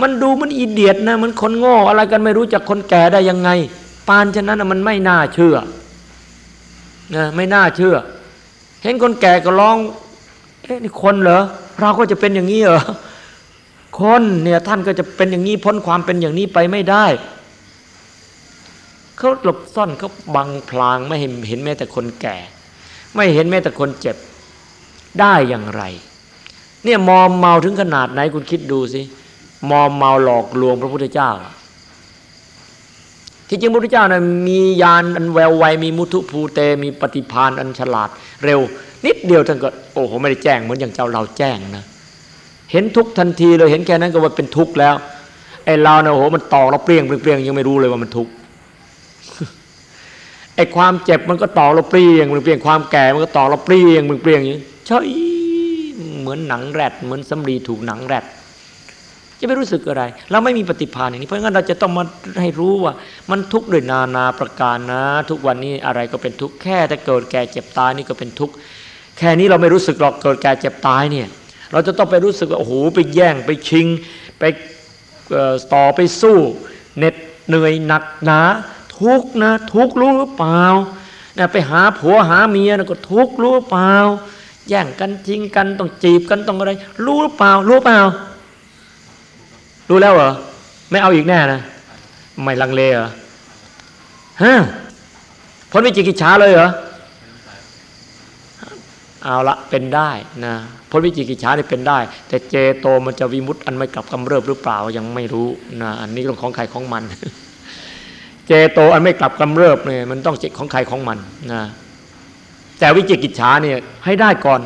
มันดูมันอีเดียดนะมันคนโง่อะไรกันไม่รู้จักคนแก่ได้ยังไง ปานฉะนั้นมันไม่น่าเชื่อ นะไม่น่าเชื่อ เห็นคนแก่ก็ร้อง เอ๊ะนี่คนเหรอเราก็จะเป็นอย่างนี้เหรอคนเนี่ยท่านก็จะเป็นอย่างนี้พ้นความเป็นอย่างนี้ไปไม่ได้เขาหลบซ่อนเขาบังพลางไม่เห็นเห็นแม้แต่คนแก่ ไม่เห็นแม้แต่คนเจ็บได้อย่างไร เนี่ยมอมเมาถึงขนาดไหนคุณคิดดูสิมอมเมาหลอกลวงพระพุทธเจ้า ที่จริงพระพุทธเจ้านะมียานอันแววไวมีมุทุภูเต มีปฏิพานอันฉลาดเร็ว นิดเดียวท่านก็โอ้โหไม่ได้แจ้งเหมือนอย่างเจ้าเราแจ้งนะเห็นทุกทันทีเลยเห็นแค่นั้นก็ว่าเป็นทุกข์แล้วไอ้เราเนี่ยโอ้โหมันตอกเราเปรี้ยงเปรี้ยงยังไม่รู้เลยว่ามันทุกข์ไอ้ความเจ็บมันก็ตอกเราเปรี้ยงเปรี้ยงความแก่มันก็ตอกเราเปรี้ยงเปรี้ยงอย่างนี้ใช่เหมือนหนังแรดเหมือนสำลีถูกหนังแรด จะไม่รู้สึกอะไร เราไม่มีปฏิภาณอย่างนี้ เพราะงั้นเราจะต้องมาให้รู้ว่า มันทุกข์ด้วยนานาประการนะ ทุกวันนี้อะไรก็เป็นทุกข์แค่แต่เกิดแก่เจ็บตายนี่ก็เป็นทุกข์แค่นี้เราไม่รู้สึกหรอกเกิดแก่เจ็บตายเนี่ย เราจะต้องไปรู้สึกว่าโอ้โหไปแย่งไปชิง ไปต่อไปสู้เหน็ดเหนื่อยหนักหนาทุกนะ ทุกรู้หรือเปล่านะไปหาผัวหาเมียนะก็ทุกรู้หรือเปล่าแย่งกันชิงกันต้องจีบกันต้องอะไร รู้หรือเปล่า รู้เปล่า รู้แล้วเหรอ ไม่เอาอีกแน่นะไม่ลังเลเหรอฮะพ้นวิจิกิจฉาเลยเหรอเอาละเป็นได้นะพ้นวิจิกิจฉาเนี่เป็นได้ แต่เจโตมันจะวิมุตต์อันไม่กลับกำเริบหรือเปล่ายังไม่รู้นะอันนี้ต้องของใครของมัน เจโตอันไม่กลับกำเริบเนี่ยมันต้องเจของใครของมันนะแต่วิจิกิจฉาเนี่ยให้ได้ก่อน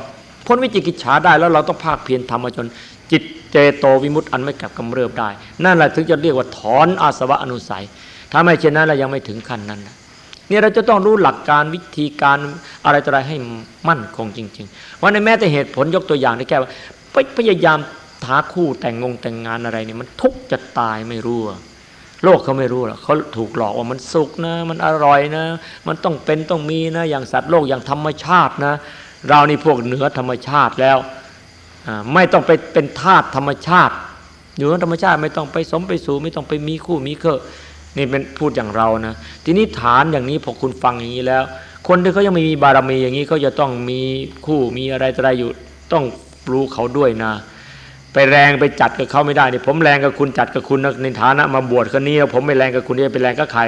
พ้นวิจิกิจฉาได้แล้วเราต้องภาคเพียรทำมาจนจิต เจโตวิมุตต์อันไม่กลับกำเริบได้ นั่นแหละถึงจะเรียกว่าถอนอาสวะอนุสัย ถ้าไม่เช่นนั้นเรายังไม่ถึงขั้นนั้นนี่เราจะต้องรู้หลักการวิธีการอะไรต่ออะไรให้มั่นคงจริงๆว่าในแม้แต่เหตุผลยกตัวอย่างได้แค่ว่าพยายามหาคู่แต่งงงแต่งงานอะไรเนี่ยมันทุกจะตายไม่รู้โลกเขาไม่รู้หรอกเขาถูกหลอกว่ามันสุขนะ มันอร่อยนะ มันต้องเป็นต้องมีนะ อย่างสัตว์โลกอย่างธรรมชาตินะ เรานี่พวกเหนือธรรมชาติแล้ว ไม่ต้องไปเป็นธาตุธรรมชาติ อยู่นธรรมชาติไม่ต้องไปสมไปสู่ไม่ต้องไปมีคู่มีเคอนี่เป็นพูดอย่างเรานะทีนี้ฐานอย่างนี้พอคุณฟังอย่างนี้แล้ว คนที่เขายังไม่มีบารมีอย่างนี้เขาจะต้องมีคู่มีอะไรอะไรอยู่ต้องรู้เขาด้วยนะ ไปแรงไปจัดกับเขาไม่ได้นี่ผมแรงกับคุณจัดกับคุณในฐานะ มาบวชคนนี้ผมไม่แรงกับคุณจะไปแรงกับใคร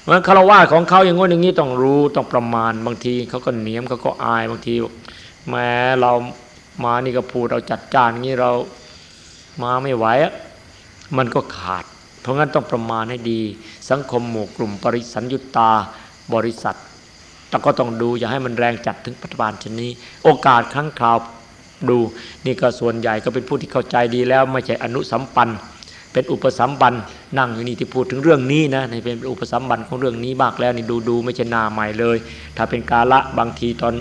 เพราะคารวะของเขาอย่างงี้อย่างนี้ต้องรู้ต้องประมาณบางทีเขาก็เหนียมเขาก็อายบางทีแม้เรา มานี่ก็พูดเราจัดจานงี้เรามาไม่ไหวอะมันก็ขาด เพราะงั้นต้องประมาณให้ดี สังคมหมู่กลุ่มปริสัญยุตาบริษัทแต่ก็ต้องดูอย่าให้มันแรงจัดถึงปัจจุบันชนนี้ โอกาสครั้งคราวดูนี่ก็ส่วนใหญ่ก็เป็นผู้ที่เข้าใจดีแล้วไม่ใช่อนุสัมปัน เป็นอุปสัมบันนั่งอยู่นี่ที่พูดถึงเรื่องนี้นะในเป็นอุปสัมบันของเรื่องนี้มากแล้วนี่ดูดูไม่ใช่นาใหม่เลย ถ้าเป็นกาละบางทีตอน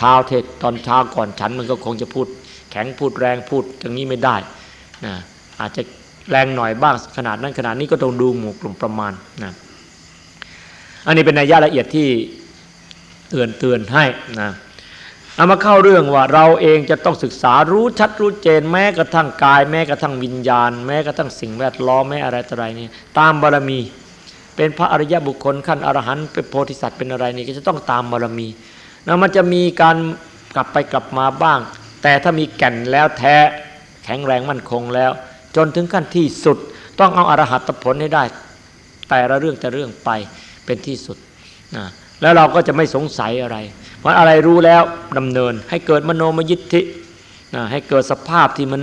เช้าเทศตอนเช้าก่อนฉันมันก็คงจะพูด แข็งพูดแรงพูดอย่างนี้ไม่ได้นะอาจจะแรงหน่อยบ้างขนาดนั้นขนาดนี้ก็ต้องดูหมู่กลุ่มประมาณนะอันนี้เป็นนัยยะละเอียดที่เตือนเตือนให้นะเอามาเข้าเรื่องว่าเราเองจะต้องศึกษารู้ชัดรู้เจนแม้กระทั่งกาย แม้กระทั่งวิญญาณ แม้กระทั่งสิ่งแวดล้อมแม้อะไรต่ออะไรนี่ตามบารมี เป็นพระอริยบุคคลขั้นอรหันต์เป็นโพธิสัตว์เป็นอะไรนี่ก็จะต้องตามบารมี นะมันจะมีการกลับไปกลับมาบ้าง แต่ถ้ามีแก่นแล้วแท้แข็งแรงมั่นคงแล้ว จนถึงขั้นที่สุด ต้องเอาอรหัตผลให้ได้ แต่ละเรื่องแต่เรื่องไปเป็นที่สุดนะแล้วเราก็จะไม่สงสัยอะไร เพราะอะไรรู้แล้วดำเนิน ให้เกิดมโนมยิทธินะให้เกิดสภาพที่มัน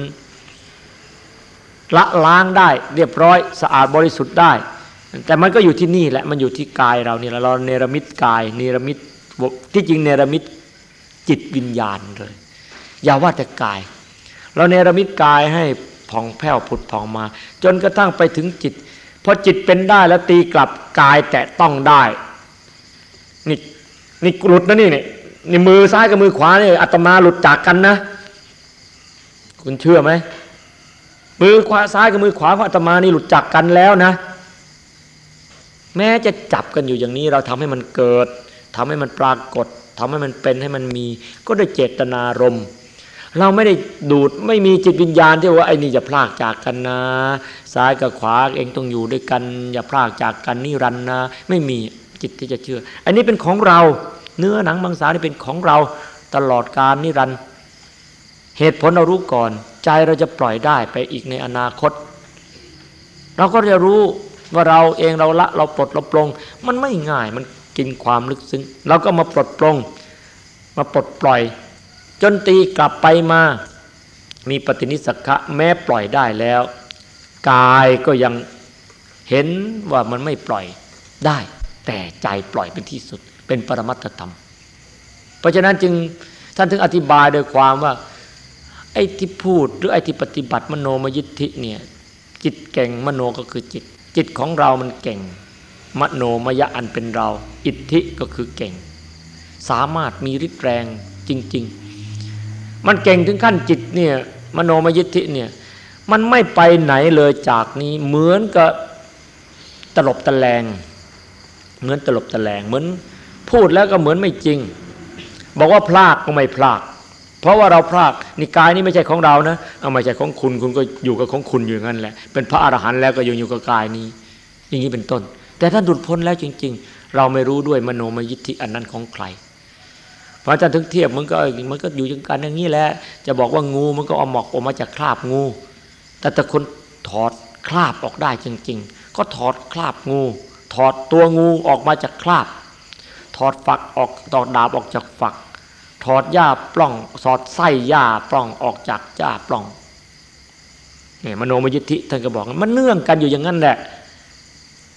ละล้างได้เรียบร้อยสะอาดบริสุทธิ์ได้ แต่มันก็อยู่ที่นี่แหละมันอยู่ที่กายเรานี่แหละเราเนรมิตกายเนรมิต ที่จริงเนรมิตจิตวิญญาณเลย อย่าว่าแต่กาย เราเนรมิตกายให้ผ่องแผ้วผุดผ่องมา จนกระทั่งไปถึงจิตพอจิตเป็นได้แล้วตีกลับกายแตะต้องได้นี่นี่หลุดนะนี่นี่นี่มือซ้ายกับมือขวานี่อาตมาหลุดจากกันนะ คุณเชื่อไหมมือขวาซ้ายกับมือขวาของอาตมานี่หลุดจากกันแล้วนะ แม้จะจับกันอยู่อย่างนี้เราทำให้มันเกิด ทำให้มันปรากฏทำให้มันเป็นให้มันมี ก็ได้เจตนารมณ์เราไม่ได้ดูดไม่มีจิตวิญญาณที่ว่าไอ้นี่จะพลากจากกันนะ ซ้ายกับขวาเองต้องอยู่ด้วยกัน อย่าพลากจากกันนิรันนะ ไม่มีจิตที่จะเชื่อ อันนี้เป็นของเรา เนื้อหนังมังสานี่เป็นของเราตลอดกาลนิรันเหตุผลเรารู้ก่อน ใจเราจะปล่อยได้ไปอีกในอนาคต เราก็จะรู้ว่าเราเองเราละเราปลดเราปลง มันไม่ง่ายมัน กินความลึกซึ้งเราก็มาปลดปลง มาปลดปล่อย จนตีกลับไปมา มีปฏินิสักะแม้ปล่อยได้แล้ว กายก็ยังเห็นว่ามันไม่ปล่อยได้ แต่ใจปล่อยเป็นที่สุด เป็นปรมัตธรรม เพราะฉะนั้นจึงท่านถึงอธิบายโดยความว่าไอไอ้ที่พูดหรือไอ้ที่ปฏิบัติมโนมยิทธิเนี่ยจิตเก่งมโนก็คือจิต จิตของเรามันเก่ง มโนมยะอันเป็นเรา อิทธิก็คือเก่ง สามารถมีฤทธิ์แรงจริง ๆ มันเก่งถึงขั้นจิตเนี่ยมโนมยิทธิเนี่ยมันไม่ไปไหนเลยจากนี้เหมือนกับตลบตะแลง เหมือนตลบตะแลงเหมือนพูดแล้วก็เหมือนไม่จริง บอกว่าพลากก็ไม่พลากเพราะว่าเราพลากนี่กายนี่ไม่ใช่ของเรานะเอาไม่ใช่ของคุณคุณก็อยู่กับของคุณอยู่งั้นแหละเป็นพระอรหันต์แล้วก็ยังอยู่กับกายนี้ อย่างนี้เป็นต้น แต่ท่านหลุดพ้นแล้วจริง ๆ เราไม่รู้ด้วยมโนมยิทธิอันนั้นของใครเพราะอาจารย์ถึงเทียบมันก็มันก็อยู่อย่างกันอย่างนี้แหละจะบอกว่างูมันก็เอาหมอกออกมาจากคราบงู แต่แต่คนถอดคราบออกได้จริง ๆ ก็ถอดคราบงู ถอดตัวงูออกมาจากคราบ ถอดฝักออกตอดดาบออกจากฝัก ถอดหญ้าปล้อง สอดไส้หญ้าปล้องออกจากหญ้าปล้องเนี่ยมโนมยิทธิท่านก็บอกมันเนื่องกันอยู่อย่างนั้นแหละ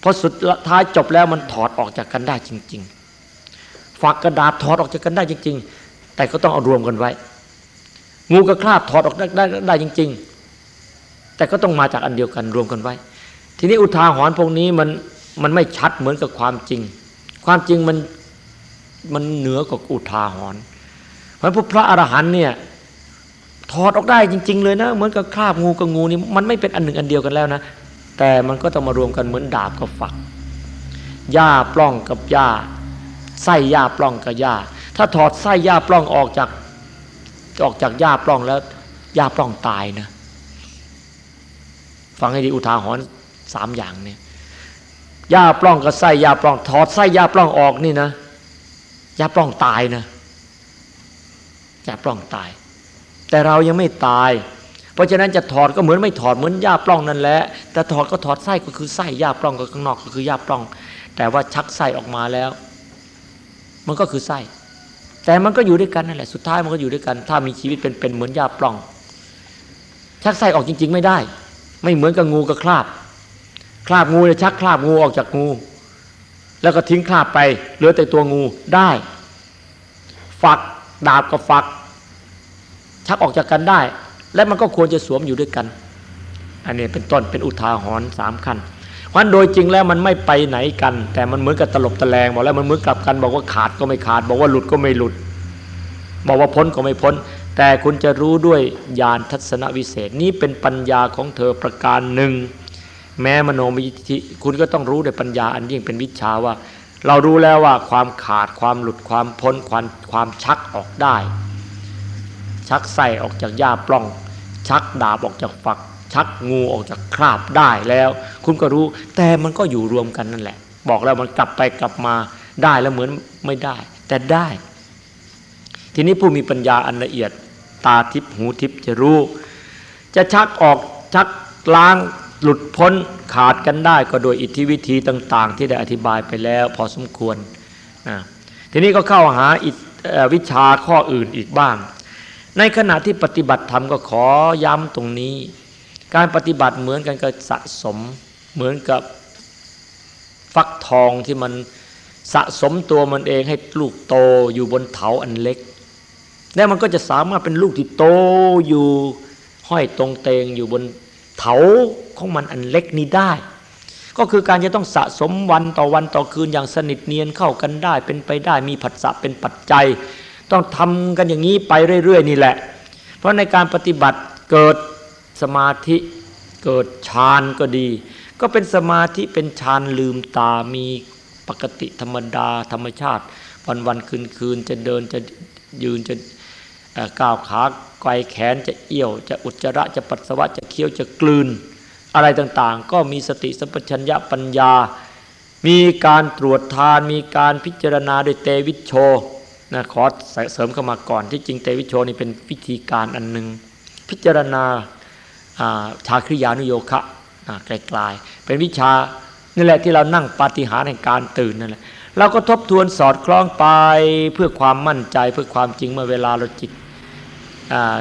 พอสุดท้ายจบแล้วมันถอดออกจากกันได้จริง ๆฝักกระดาษถอดออกจากกันได้จริง ๆ แต่ก็ต้องเอารวมกันไว้ งูกระคราบถอดออกได้ได้ได้จริง ๆ แต่ก็ต้องมาจากอันเดียวกันรวมกันไว้ ทีนี้อุทาหรณ์พวกนี้มันมันไม่ชัดเหมือนกับความจริง ความจริงมันมันเหนือกว่าอุทาหรณ์เพราะพระอรหันเนี่ยถอดออกได้จริง ๆ เลยนะ เหมือนกับคราบงูกับงูนี่มันไม่เป็นอันหนึ่งอันเดียวกันแล้วนะ แต่มันก็ต้องมารวมกันเหมือนดาบกับฝักหญ้าปล้องกับหญ้าไส้หญ้าปล้องกับหญ้าถ้าถอดไส้หญ้าปล้องออกจากออกจากหญ้าปล้องแล้วหญ้าปล้องตายนะฟังให้ดีอุทาหรณ์สามอย่างเนี่ยหญ้าปล้องกับไส้หญ้าปล้อง ถอดไส้หญ้าปล้องออกนี่นะหญ้าปล้องตายนะจะปล้องตาย แต่เรายังไม่ตาย ราะฉะนั้นจะถอดก็เหมือนไม่ถอดเหมือนหญ้าปล้องนั่นแหละแต่ถอดก็ถอดไส้ก็คือไส้หญ้าปล้องก็ข้างนอกก็คือหญ้าปล้อง แต่ว่าชักไส้ออกมาแล้ว มันก็คือไส้แต่มันก็อยู่ด้วยกันนั่นแหละสุดท้ายมันก็อยู่ด้วยกัน ถ้ามีชีวิตเป็นเป็นเหมือนหญ้าปล้อง ชักไส้ออกจริง ๆ ไม่ได้ ไม่เหมือนกับงูกับคราบ คราบงูจะชักคราบงูออกจากงู แล้วก็ทิ้งคราบไปเหลือแต่ตัวงูได้ ฝักดาบกับฝัก ชักออกจากกันได้ และมันก็ควรจะสวมอยู่ด้วยกัน อันนี้เป็นต้นเป็นอุทาหรณ์สามขั้นเพราะโดยจริงแล้วมันไม่ไปไหนกัน แต่มันเหมือนกับตลบตะแลงบอกแล้วมันเหมือนกลับกัน บอกว่าขาดก็ไม่ขาด บอกว่าหลุดก็ไม่หลุด บอกว่าพ้นก็ไม่พ้น แต่คุณจะรู้ด้วยญาณทัศนวิเศษนี้เป็นปัญญาของเธอประการหนึ่ง แม้มโนมิธิคุณก็ต้องรู้ด้วยปัญญาอันยิ่งเป็นวิชาว่า เรารู้แล้วว่าความขาดความหลุดความพ้นความความชักออกได้ ชักใส่ออกจากหญ้าปล้อง ชักดาบออกจากฝัก ชักงูออกจากคราบได้แล้ว คุณก็รู้แต่มันก็อยู่รวมกันนั่นแหละ บอกแล้วมันกลับไปกลับมาได้แล้วเหมือนไม่ได้ แต่ได้ ทีนี้ผู้มีปัญญาอันละเอียดตาทิพหูทิพจะรู้ จะชักออกชักล้างหลุดพ้นขาดกันได้ก็โดยอิทธิวิธีต่าง ๆ ที่ได้อธิบายไปแล้วพอสมควรนะทีนี้ก็เข้าหาวิชาข้ออื่นอีกบ้าง ในขณะที่ปฏิบัติธรรมก็ขอย้ำตรงนี้ การปฏิบัติเหมือนกันกับสะสมเหมือนกับฟักทองที่มันสะสมตัวมันเองให้ลูกโตอยู่บนเถาอันเล็ก แล้วมันก็จะสามารถเป็นลูกที่โตอยู่ห้อยตรงเตงอยู่บนเถาของมันอันเล็กนี้ได้ ก็คือการจะต้องสะสมวันต่อวันต่อคืนอย่างสนิทเนียนเข้ากันได้ เป็นไปได้มีผัสสะเป็นปัจจัย ต้องทำกันอย่างนี้ไปเรื่อย ๆ นี่แหละ เพราะในการปฏิบัติเกิดสมาธิเกิดฌานก็ดี ก็เป็นสมาธิเป็นฌานลืมตามีปกติธรรมดาธรรมชาติวันวันคืนคืนจะเดินจะยืนจะก้าวขาไกวแขนจะเอี้ยว จะอุจจาระจะปัสสาวะจะเคี้ยวจะกลืน อะไรต่างๆ ก็มีสติสัมปชัญญะปัญญา มีการตรวจทานมีการพิจารณาโดยเตวิชโช นะขอเสริมเข้ามาก่อนที่จริงเตวิโชนี่เป็นวิธีการอันหนึ่งพิจารณาชาคริยานุโยคะไกลๆเป็นวิชานี่แหละที่เรานั่งปาฏิหาริย์แห่งการตื่นนั่นแหละเราก็ทบทวนสอดคล้องไปเพื่อความมั่นใจเพื่อความจริงเมื่อเวลาเราจิต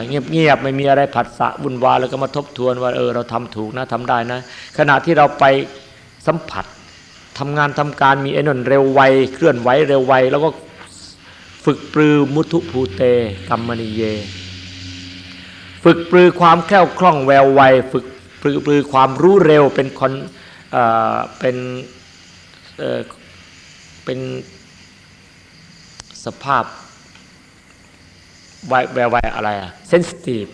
เงียบๆไม่มีอะไรผัสสะวุ่นวายแล้วก็มาทบทวนว่าเออเราทำถูกนะทำได้นะ ขณะที่เราไปสัมผัสทำงานทำการมีไอ้นนเร็วไวเคลื่อนไหวเร็วไวแล้วก็ ฝึกปรือมุทุภูเตกัมมณีเย ฝึกปรือความแคล่วคล่องแววไวฝึกปรือปรือความรู้เร็วเป็นคนเป็นเเป็นสภาพแววไวอะไรอะเซนสตีฟ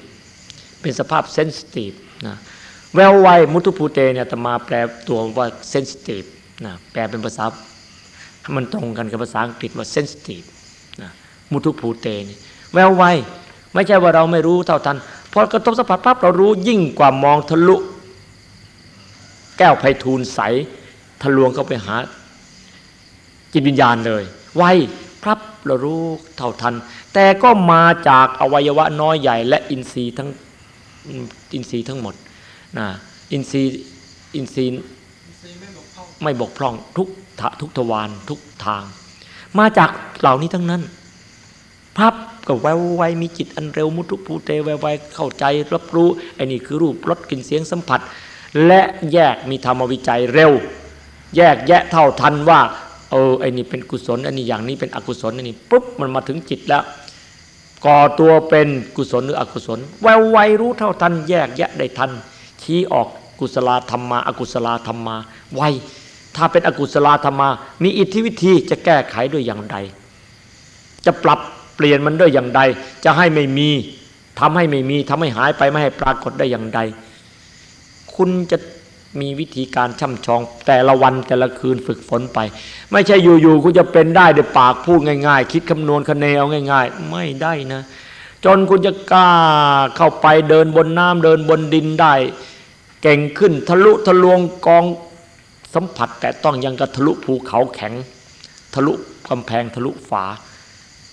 เป็นสภาพเซนสตีฟนะแววไวมุตุภูเตเนี่ยตมาแปลตัวว่าเซนสตีฟนะแปลเป็นภาษามันตรงกันกับภาษาอังกฤษว่าเซนสตีฟ มุตุภูเตนี่แววไวไม่ใช่ว่าเราไม่รู้เท่าทันพอกระทบสัมผัสปั๊บเรารู้ยิ่งกว่ามองทะลุ แก้วไพทูลใสทะลวงเข้าไปหา จิตวิญญาณเลย ไวครับเรารู้เท่าทัน แต่ก็มาจากอวัยวะน้อยใหญ่ และอินทรีย์ทั้งอินทรีย์ทั้งหมดนะอินทรีย์อินทรีย์ไม่บกพร่องทุกทุกทวารทุกทาง มาจากเหล่านี้ทั้งนั้น พับกับไวไวมีจิตอันเร็วมุทุภูเตไวไวเข้าใจรับรู้ไอ้นี่คือรูปรสกลิ่นเสียงสัมผัส และแยกมีธรรมวิจัยเร็ว แยกแยะเท่าทันว่าเออไอ้นี่เป็นกุศลอันนี้อย่างนี้เป็นอกุศลอันนี้ปุ๊บมันมาถึงจิตแล้วก่อตัวเป็นกุศลหรืออกุศล แววไวรู้เท่าทัน แยกแยะได้ทัน ชี้ออกกุศลธรรมมาอกุศลธรรมมาไวถ้าเป็นอกุศลธรรมมามีอิทธิวิธีจะแก้ไขด้วยอย่างใดจะปรับ เปลี่ยนมันด้วยอย่างใด จะให้ไม่มีทำให้ไม่มีทำให้หายไปไม่ให้ปรากฏได้อย่างใด คุณจะมีวิธีการช่ำชอง แต่ละวันแต่ละคืนฝึกฝนไป ไม่ใช่อยู่ๆคุณจะเป็นได้ด้วยปากพูดง่าย ๆ คิดคำนวณคะเนเอาง่าย ๆ ไม่ได้นะ จนคุณจะกล้าเข้าไปเดินบนน้ำเดินบนดินได้ เก่งขึ้นทะลุทะลวงกองสัมผัสแต่ต้องยังกระทะลุภูเขาแข็ง ทะลุกำแพงทะลุฝา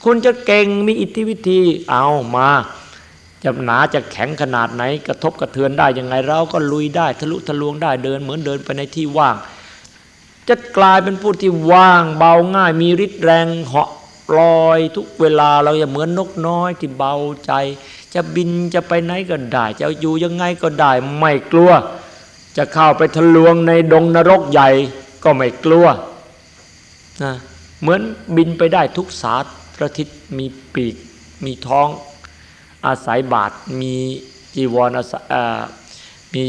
คุณจะเก่งมีอิทธิวิธีเอามาจะหนาจะแข็งขนาดไหน กระทบกระเทือนได้ยังไงเราก็ลุยได้ ทะลุทะลวงได้เดินเหมือนเดินไปในที่ว่าง จะกลายเป็นผู้ที่ว่าง เบาง่าย มีฤทธิ์แรงเหาะลอยทุกเวลาเราจะเหมือนนกน้อยที่เบาใจ จะบินจะไปไหนก็ได้ จะอยู่ยังไงก็ได้ไม่กลัว จะเข้าไปทะลวงในดงนรกใหญ่ก็ไม่กลัวนะเหมือนบินไปได้ทุกสาตร ทิศมีปีกมีท้องอาศัยบาทมีจีวรอาศัยมี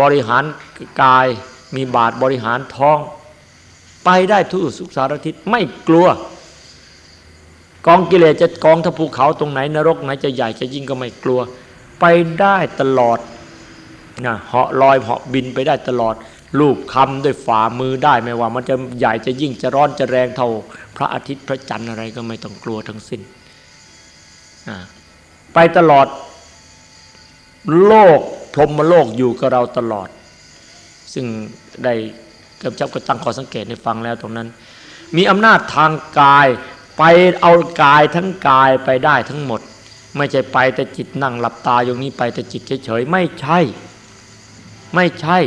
บริหารกายมีบาทบริหารท้อง ไปได้ทุกสุขสารทิศไม่กลัว กองกิเลสจะกองทัพภูเขาตรงไหนนรกไหนจะใหญ่จะยิ่งก็ไม่กลัว ไปได้ตลอดนะเหาะลอยเหาะบินไปได้ตลอด รูปคำด้วยฝ่ามือได้ไม่ว่า มันจะใหญ่จะยิ่งจะร้อนจะแรงเท่า พระอาทิตย์พระจันทร์อะไรก็ไม่ต้องกลัวทั้งสิ้นไปตลอดโลกพรหมโลกอยู่กับเราตลอด ซึ่งได้กำชับกระตั้งข้อสังเกตในฟังแล้วตรงนั้น มีอำนาจทางกายไปเอากายทั้งกายไปได้ทั้งหมด ไม่ใช่ไปแต่จิตนั่งหลับตาอย่างนี้ไปแต่จิตเฉยๆไม่ใช่ ไม่ใช่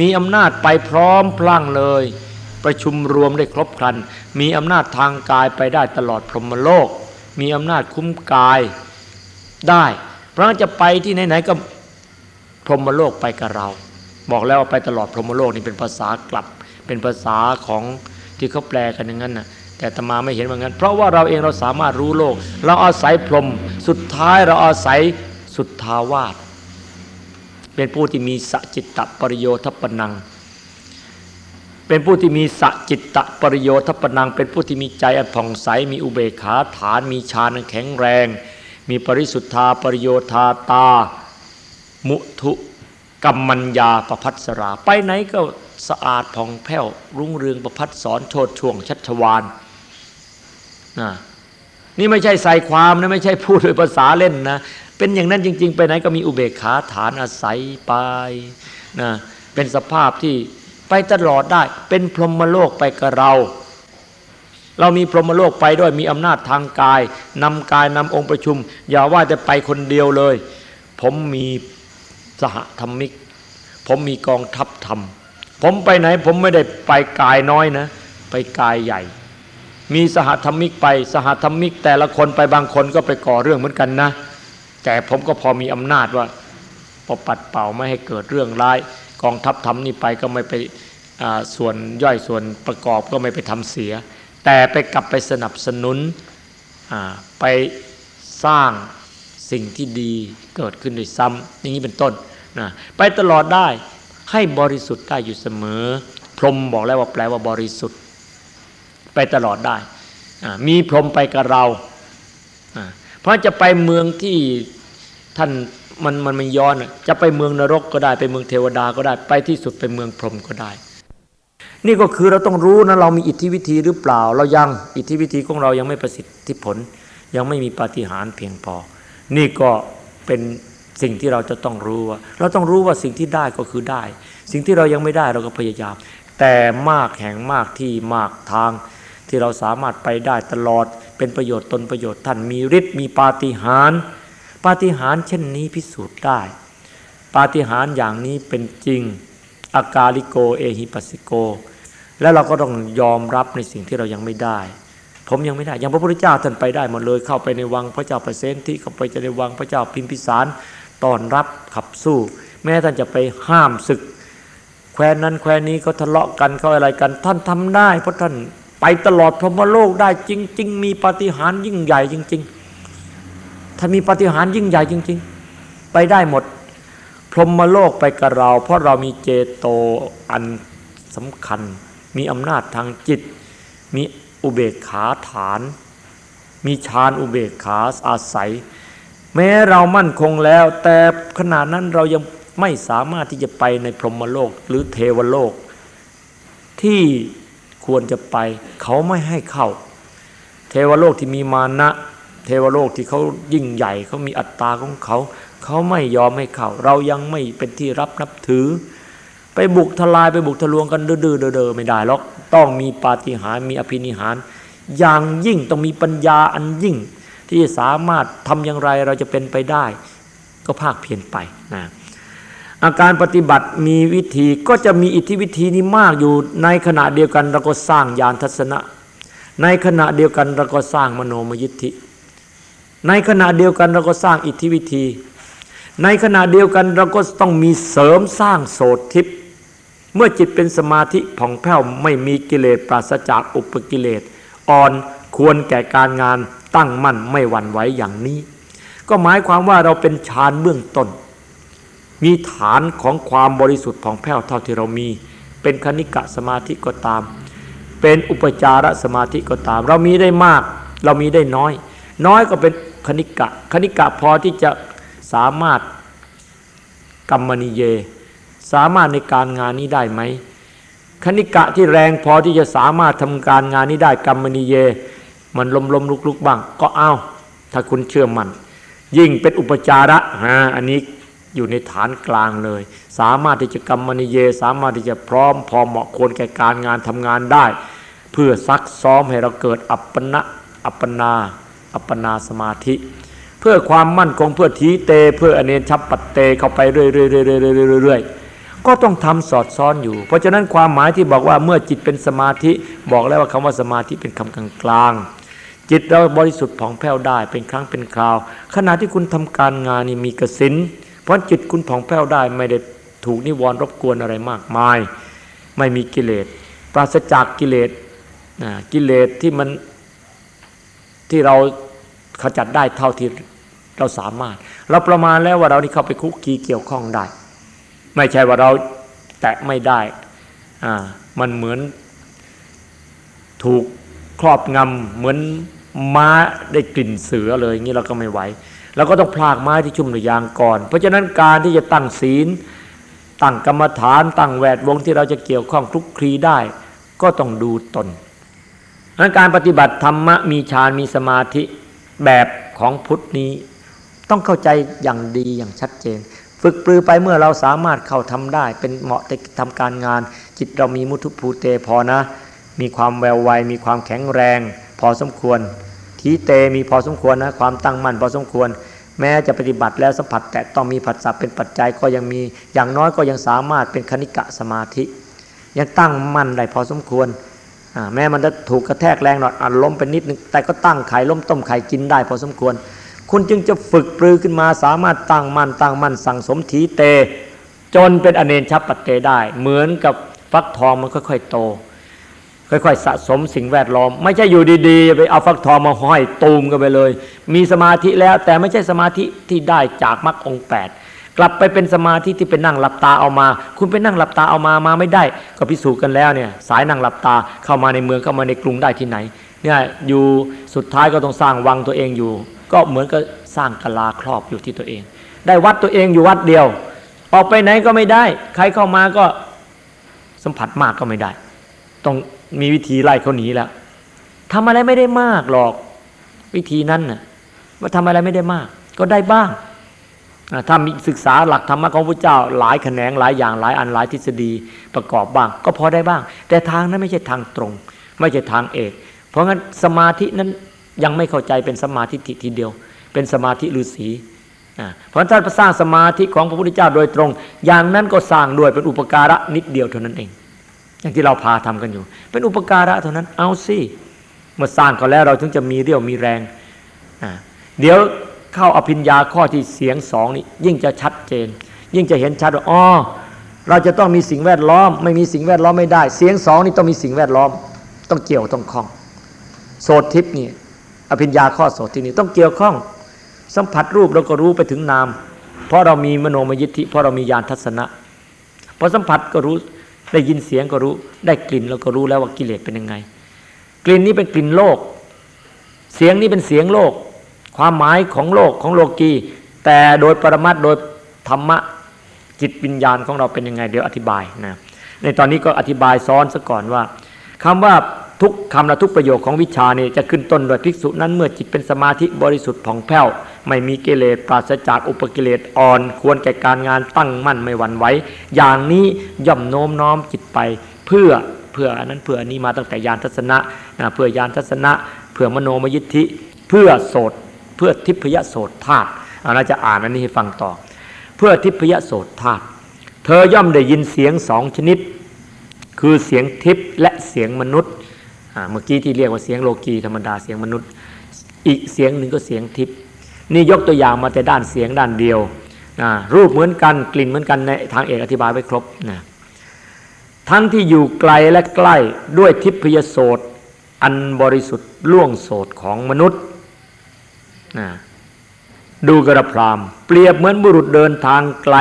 มีอำนาจไปพร้อมพลั่งเลย ประชุมรวมได้ครบครัน มีอำนาจทางกายไปได้ตลอดพรหมโลก มีอำนาจคุ้มกายได้ เพราะจะไปที่ไหนๆก็พรหมโลกไปกับเรา บอกแล้วว่าไปตลอดพรหมโลกนี่เป็นภาษากลับ เป็นภาษาของที่เขาแปลกันอย่างนั้นนะแต่ตมาไม่เห็นว่างั้น เพราะว่าเราเองเราสามารถรู้โลก เราอาศัยพรหมสุดท้ายเราอาศัยสุทธาวาส เป็นผู้ที่มีสจิตตปริโยทปนัง เป็นผู้ที่มีสจิตตะปริโยทปนัง เป็นผู้ที่มีใจอันผ่องใส มีอุเบกขาฐาน มีฌานแข็งแรง มีปริสุทธาปริโยธาตา มุทุกัมมัญญาประพัสรา ไปไหนก็สะอาดผ่องแผ้ว รุ่งเรืองประพัดสอนโชดช่วงชัชวานนะนี่ไม่ใช่ใส่ความนะไม่ใช่พูดโดยภาษาเล่นนะ เป็นอย่างนั้นจริง ๆ ไปไหนก็มีอุเบกขาฐานอาศัยไปนะเป็นสภาพที่ไปตลอดได้ เป็นพรหมโลกไปกับเรา เรามีพรหมโลกไปด้วยมีอำนาจทางกายนำกายนำองค์ประชุม อย่าว่าจะไปคนเดียวเลย ผมมีสหธรรมิก ผมมีกองทัพธรรม ผมไปไหนผมไม่ได้ไปกายน้อยนะ ไปกายใหญ่ มีสหธรรมิกไปสหธรรมิก แต่ละคนไปบางคนก็ไปก่อเรื่องเหมือนกันนะ แต่ผมก็พอมีอำนาจว่าปปัดเป่าไม่ให้เกิดเรื่องร้าย กองทัพทำนี่ไปก็ไม่ไปส่วนย่อยส่วนประกอบก็ไม่ไปทำเสีย แต่ไปกลับไปสนับสนุนไปสร้างสิ่งที่ดีเกิดขึ้นด้วยซ้ำอย่างนี้เป็นต้นนะไปตลอดได้ให้บริสุทธิ์ได้อยู่เสมอ พรมบอกแล้วว่าแปลว่าบริสุทธิ์ ไปตลอดได้ มีพรมไปกับเรา เพราะจะไปเมืองที่ท่านมันมันมันย้อนจะไปเมืองนรกก็ได้ไปเมืองเทวดาก็ได้ไปที่สุดไปเมืองพรหมก็ได้ นี่ก็คือเราต้องรู้นะเรามีอิทธิวิธีหรือเปล่า เรายังอิทธิวิธีของเรายังไม่ประสิทธิผล ยังไม่มีปาฏิหาริย์เพียงพอ นี่ก็เป็นสิ่งที่เราจะต้องรู้ว่า เราต้องรู้ว่าสิ่งที่ได้ก็คือได้ สิ่งที่เรายังไม่ได้เราก็พยายาม แต่มากแห่งมากที่มากทางที่เราสามารถไปได้ตลอด เป็นประโยชน์ตนประโยชน์ท่านมีฤทธิ์มีปาฏิหาริย์ปาฏิหาริย์เช่นนี้พิสูจน์ได้ ปาฏิหาริย์อย่างนี้เป็นจริงอากาลิโกเอหิปัสสิโก แล้วเราก็ต้องยอมรับในสิ่งที่เรายังไม่ได้ ผมยังไม่ได้ยังพระพุทธเจ้าท่านไปได้หมดเลย เข้าไปในวังพระเจ้าประเสนที่เข้าไปจะในวังพระเจ้าพิมพิสารต้อนรับขับสู้ แม้ท่านจะไปห้ามศึก แควนนั้นแควนนี้เขาทะเลาะกันเขาอะไรกัน ท่านทำได้เพราะท่าน ไปตลอดพรหมโลกได้จริง ๆ มีปฏิหารยิ่งใหญ่จริงๆท่านมีปฏิหารยิ่งใหญ่จริง ๆ ไปได้หมด พรหมโลกไปกับเรา เพราะเรามีเจโตอันสำคัญ มีอำนาจทางจิต มีอุเบกขาฐาน มีฌานอุเบกขาอาศัย แม้เรามั่นคงแล้ว แต่ขณะนั้นเรายังไม่สามารถที่จะไปในพรหมโลกหรือเทวโลกที่ ควรจะไป เขาไม่ให้เข้า เทวโลกที่มีมานะ เทวโลกที่เขายิ่งใหญ่เขามีอัตตาของเขา เขาไม่ยอมให้เข้า เรายังไม่เป็นที่รับนับถือ ไปบุกทลายไปบุกทะลวงกันดื้อเด้อไม่ได้หรอกต้องมีปาฏิหาริย์มีอภินิหารอย่างยิ่งต้องมีปัญญาอันยิ่ง ที่จะสามารถทำอย่างไรเราจะเป็นไปได้ ก็ภาคเพียรไปนะ อาการปฏิบัติมีวิธีก็จะมีอิทธิวิธีนี้มากอยู่ในขณะเดียวกันเราก็สร้างญาณทัศนะ ในขณะเดียวกันเราก็สร้างมโนมยิทธิ ในขณะเดียวกันเราก็สร้างอิทธิวิธี ในขณะเดียวกันเราก็ต้องมีเสริมสร้างโสทิพย์เมื่อจิตเป็นสมาธิผ่องแผ้วไม่มีกิเลสปราศจากอุปกิเลสอ่อนควรแก่การงานตั้งมั่นไม่หวั่นไหวอย่างนี้ ก็หมายความว่าเราเป็นฌานเบื้องต้น มีฐานของความบริสุทธิ์ผ่องแผ้วเท่าที่เรามี เป็นคณิกะสมาธิก็ตาม เป็นอุปจารสมาธิก็ตาม เรามีได้มาก เรามีได้น้อย น้อยก็เป็นคณิกะ คณิกะพอที่จะสามารถกรรมนิเย สามารถในการงานนี้ได้ไหมคณิกะที่แรงพอที่จะสามารถทำการงานนี้ได้กรรมนิเย มันลมลมลุกลุกบ้าง ก็เอาถ้าคุณเชื่อมัน ยิ่งเป็นอุปจาระฮะอันนี้ อยู่ในฐานกลางเลย สามารถที่จะกรรมนิเย สามารถที่จะพร้อมพอเหมาะควรแก่การงานทำงานได้ เพื่อซักซ้อมให้เราเกิดอัปปนะอัปปนาอัปปนาสมาธิ เพื่อความมั่นคงเพื่อทีเต เพื่ออเนชับปัตเตเข้าไปเรื่อยๆๆๆก็ต้องทำสอดซ้อนอยู่ เพราะฉะนั้นความหมายที่บอกว่าเมื่อจิตเป็นสมาธิบอกแล้วว่าคำว่าสมาธิเป็นคำกลางๆจิตเราบริสุทธิ์ผ่องแผ้วได้เป็นครั้งเป็นคราว ขณะที่คุณทำการงานนี่มีกสิน เพราะจิตคุณผ่องแผ้วได้ไม่ได้ถูกนิวรณ์รบกวนอะไรมากมาย ไม่มีกิเลส ปราศจากกิเลสกิเลสที่มันที่เราขจัดได้เท่าที่เราสามารถ เราประมาณแล้วว่าเรานี่เข้าไปคุกคีเกี่ยวข้องได้ ไม่ใช่ว่าเราแตะไม่ได้อ่ามันเหมือนถูกครอบงำเหมือนม้าได้กลิ่นเสือเลยอย่างนี้เราก็ไม่ไหว เราก็ต้องพลากไม้ที่ชุ่มหรือยางก่อน เพราะฉะนั้นการที่จะตั้งศีล ตั้งกรรมฐาน ตั้งแวดวงที่เราจะเกี่ยวข้องคลุกคลีได้ ก็ต้องดูตนการปฏิบัติธรรมะมีฌานมีสมาธิแบบของพุทธนี้ ต้องเข้าใจอย่างดีอย่างชัดเจน ฝึกปลือไปเมื่อเราสามารถเข้าทำได้ เป็นเหมาะจะทำการงาน จิตเรามีมุทุภูเตพอนะ มีความแววไวมีความแข็งแรง พอสมควร ทีเตมีพอสมควรนะความตั้งมั่นพอสมควร แม้จะปฏิบัติแล้วสัมผัสแต่ต้องมีผัสสะเป็นปัจจัยก็ยังมีอย่างน้อยก็ยังสามารถเป็นคณิกะสมาธิ ยังตั้งมั่นได้พอสมควรแม้มันจะถูกกระแทกแรงหน่อยอล้มเป็นนิดนึงแต่ก็ตั้งไข่ล้มต้มไข่กินได้พอสมควร คุณจึงจะฝึกปรือขึ้นมาสามารถตั้งมั่นตั้งมั่นสั่งสมถีเต จนเป็นอเนนชับปัตเตได้ เหมือนกับฟักทองมันค่อยๆโต ค่อยๆสะสมสิ่งแวดล้อม ไม่ใช่อยู่ดีๆไปเอาฟักทองมาห้อยตูมกันไปเลย มีสมาธิแล้วแต่ไม่ใช่สมาธิที่ได้จากมรรคองแปดกลับไปเป็นสมาธิที่เป็นนั่งหลับตาเอามา คุณไปนั่งหลับตาเอามามาไม่ได้ ก็พิสูจน์กันแล้วเนี่ยสายนั่งหลับตาเข้ามาในเมืองเข้ามาในกรุงได้ที่ไหนเนี่ยอยู่สุดท้ายก็ต้องสร้างวังตัวเองอยู่ ก็เหมือนกับสร้างกะลาครอบอยู่ที่ตัวเอง ได้วัดตัวเองอยู่วัดเดียว ออกไปไหนก็ไม่ได้ ใครเข้ามาก็สัมผัสมากก็ไม่ได้ ต้อง มีวิธีไล่เขาหนีแล้วทำอะไรไม่ได้มากหรอก วิธีนั้นน่ะว่าทำอะไรไม่ได้มาก ก็ได้บ้างถ้ามีศึกษาหลักธรรมะของพระเจ้า หลายแขนงหลายอย่างหลายอันหลายทฤษฎีประกอบบ้าง ก็พอได้บ้าง แต่ทางนั้นไม่ใช่ทางตรง ไม่ใช่ทางเอก เพราะงั้นสมาธินั้นยังไม่เข้าใจเป็นสมาธิทีเดียว เป็นสมาธิฤาษีเพราะท่านสร้างสมาธิของพระพุทธเจ้าโดยตรง อย่างนั้นก็สร้างด้วยเป็นอุปการะนิดเดียวเท่านั้นเอง อย่างที่เราพาทำกันอยู่ เป็นอุปการะเท่านั้นเอาสิเมื่อสร้างก็แล้วเราถึงจะมีเรี่ยวมีแรงเดี๋ยวเข้าอภิญญาข้อที่เสียงสองนี่ยิ่งจะชัดเจน ยิ่งจะเห็นชัดว่าอ๋อเราจะต้องมีสิ่งแวดล้อม ไม่มีสิ่งแวดล้อมไม่ได้ เสียงสองนี่ต้องมีสิ่งแวดล้อม ต้องเกี่ยวต้องคล้อง โสตทิพนี่อภิญญาข้อโสตที่นี่ต้องเกี่ยวข้อง สัมผัสรูปเราก็รู้ไปถึงนาม เพราะเรามีมโนมยิทธิเพราะเรามีญาณทัศนะพอสัมผัสก็รู้ ได้ยินเสียงก็รู้ ได้กลิ่นเราก็รู้แล้วว่ากิเลสเป็นยังไง กลิ่นนี้เป็นกลิ่นโลก เสียงนี้เป็นเสียงโลก ความหมายของโลกของโลกี แต่โดยปรมัตโดยธรรมะจิตวิญญาณของเราเป็นยังไง เดี๋ยวอธิบายนะในตอนนี้ก็อธิบายซ้อนซะก่อนว่าคำว่า ทุกคำและทุกประโยคของวิชานี่จะขึ้นต้นโดยภิกษุนั้นเมื่อจิตเป็นสมาธิบริสุทธิ์ผ่องแผ้ว ไม่มีกิเลสปราศจากอุปกิเลสอ่อน ควรแก่การงานตั้งมั่นไม่หวั่นไหวอย่างนี้ย่อมโน้มน้อมจิตไป เพื่อเพื่ออันนั้นเพื่ออันนี้มาตั้งแต่ยานทัศนะเพื่อยานทัศนะ เพื่อมโนมยิทธิ เพื่อโสดเพื่อทิพยโสตธาตุเราจะอ่านอันนี้ให้ฟังต่อ เพื่อทิพยโสตธาตุเธอย่อมได้ยินเสียงสองชนิด คือเสียงทิพและเสียงมนุษย์ เมื่อกี้ที่เรียกว่าเสียงโลกีธรรมดาเสียงมนุษย์ อีกเสียงหนึ่งก็เสียงทิพย์นี่ยกตัวอย่างมาแต่ด้านเสียงด้านเดียวรูปเหมือนกันกลิ่นเหมือนกันในทางเอกอธิบายไว้ครบนะทั้งที่อยู่ไกลและใกล้ด้วยทิพยโสตอันบริสุทธิ์ล่วงโสตของมนุษย์ดูกระพรามเปรียบเหมือนบุรุษเดินทางไกล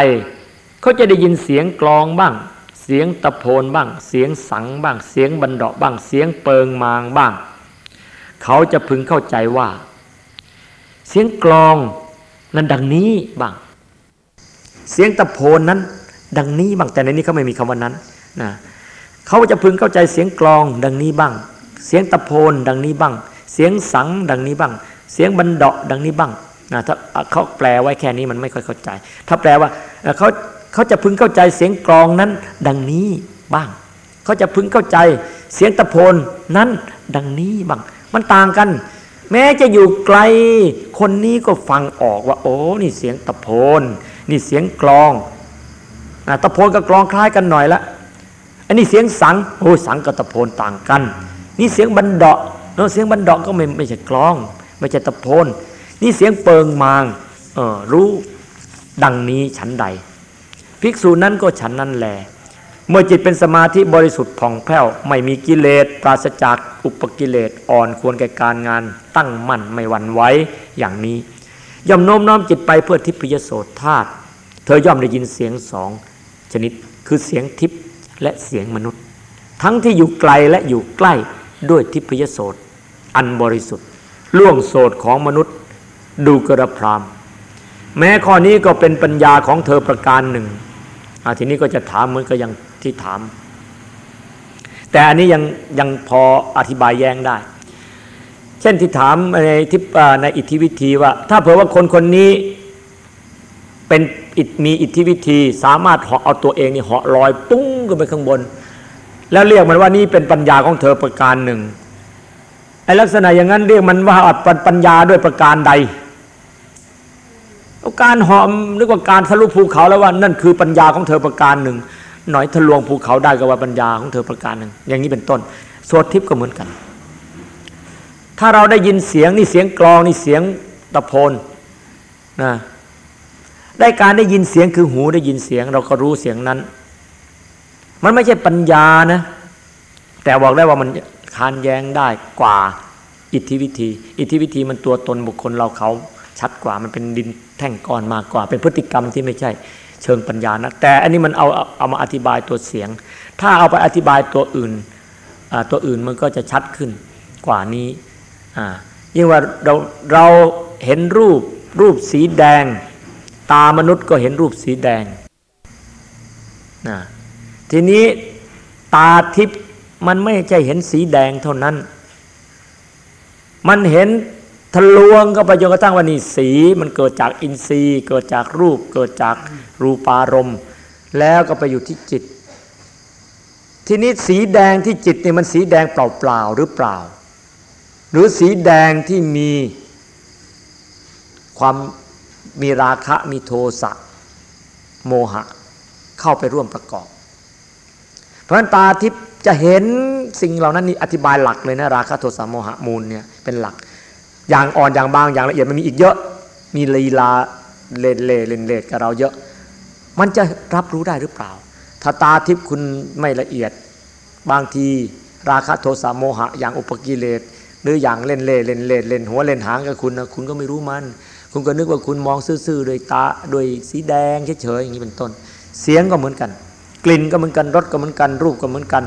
เขาจะได้ยินเสียงกลองบ้าง สียงตะโพนบ้าง เสียงสังบ้าง เสียงบันดาบ้าง เสียงเปิงมางบ้าง เขาจะพึงเข้าใจว่า เสียงกลองนั้นดังนี้บ้าง เสียงตะโพนนั้น ดังนี้บ้าง แต่ในนี้เขาไม่มีคำว่านั้นนะเขาจะพึงเข้าใจเสียงกลองดังนี้บ้าง เสียงตะโพนดังนี้บ้าง เสียงสังดังนี้บ้าง เสียงบันดาดังนี้บ้างนะถ้าเขาแปลไว้แค่นี้มันไม่ค่อยเข้าใจ ถ้าแปลว่าเขา เขาจะพึงเข้าใจเสียงกรองนั้น ดังนี้บ้าง เขาจะพึงเข้าใจเสียงตะโพนนั้น ดังนี้บ้าง มันต่างกัน แม้จะอยู่ไกล คนนี้ก็ฟังออกว่า โอ้นี่เสียงตะโพนนี่เสียงกลองตะโพนกับกลองคล้ายกันหน่อยละอันนี้เสียงสังโอ้สังกับตะโพนต่างกัน นี่เสียงบันดาเนาะเสียงบันดาก็ไม่ไม่ใช่กลอง ไม่ใช่ตะโพนนี่เสียงเปิงมางเออรู้ดังนี้ฉันใด ภิกษุนั้นก็ฉันนั้นแล เมื่อจิตเป็นสมาธิบริสุทธิ์ผ่องแผ้ว ไม่มีกิเลสปราศจากอุปกิเลสอ่อนควรแก่การงาน ตั้งมั่นไม่หวั่นไหวอย่างนี้ ย่อมโน้มน้อมจิตไปเพื่อทิพยโสธาตุเธอย่อมได้ยินเสียงสองชนิดคือเสียงทิพย์และเสียงมนุษย์ ทั้งที่อยู่ไกลและอยู่ใกล้ด้วยทิพยโสตอันบริสุทธิ์ล่วงโสดของมนุษย์ดูกระพรามแม้ข้อนี้ก็เป็นปัญญาของเธอประการหนึ่ง อทีนี้ก็จะถามเหมือนกับยังที่ถาม แต่อันนี้ยังยังพออธิบายแย้งได้ เช่นที่ถามในทิปในอิทธิวิธีว่า ถ้าเผื่อว่าคนคนนี้เป็นมีอิทธิวิธีสามารถเหาะเอาตัวเองนี่เหาะลอยปุ้งขึ้นไปข้างบน แล้วเรียกมันว่านี่เป็นปัญญาของเธอประการหนึ่งไอลักษณะอย่างนั้นเรียกมันว่าปัญญาด้วยประการใด การหอมนึกว่าการทะลุภูเขาแล้วว่านั่นคือปัญญาของเธอประการหนึ่ง หน่อยทะลวงภูเขาได้ก็ว่าปัญญาของเธอประการหนึ่ง อย่างนี้เป็นต้นสวดทิพย์ก็เหมือนกัน ถ้าเราได้ยินเสียงนี่เสียงกลองนี่เสียงตะโพนนะได้การได้ยินเสียงคือหูได้ยินเสียง เราก็รู้เสียงนั้น มันไม่ใช่ปัญญานะ แต่บอกได้ว่ามันคานแย้งได้กว่าอิทธิวิธี อิทธิวิธีมันตัวตนบุคคลเราเขา ชัดกว่ามันเป็นดินแท่งก้อนมากกว่า เป็นพฤติกรรมที่ไม่ใช่เชิงปัญญานะแต่อันนี้มันเอาเอามาอธิบายตัวเสียง ถ้าเอาไปอธิบายตัวอื่นตัวอื่นมันก็จะชัดขึ้นกว่านี้ยิ่งว่าเราเราเห็นรูปรูปสีแดง ตามนุษย์ก็เห็นรูปสีแดงนะทีนี้ตาทิพย์มันไม่ใช่เห็นสีแดงเท่านั้น มันเห็น ทะลวงก็ไปจนกระทั่งว่านี่สีมันเกิดจากอินทรีย์ เกิดจากรูป เกิดจากรูปารมณ์ แล้วก็ไปอยู่ที่จิต ทีนี้สีแดงที่จิตเนี่ยมันสีแดงเปล่าๆหรือเปล่า หรือสีแดงที่มีความมีราคะมีโทสะโมหะ เข้าไปร่วมประกอบ เพราะฉะนั้นตาทิพย์จะเห็นสิ่งเหล่านั้นนี่อธิบายหลักเลยนะราคะโทสะโมหะมูลเนี่ยเป็นหลัก อย่างอ่อนอย่างบางอย่างละเอียดมันมีอีกเยอะ มีลีลาเลนเลเลนเลดกับเราเยอะ มันจะรับรู้ได้หรือเปล่า ถ้าตาทิพย์คุณไม่ละเอียด บางทีราคะโทสะโมหะ อย่างอุปกิเลสหรืออย่างเล่นเล่เล่นเล่เล่นหัวเล่นหางกับคุณนะคุณก็ไม่รู้มัน คุณก็นึกว่าคุณมองซื่อๆโดยตาโดยสีแดงเฉยๆอย่างนี้เป็นต้น เสียงก็เหมือนกัน กลิ่นก็เหมือนกันรสก็เหมือนกัน รูปก็เหมือนกัน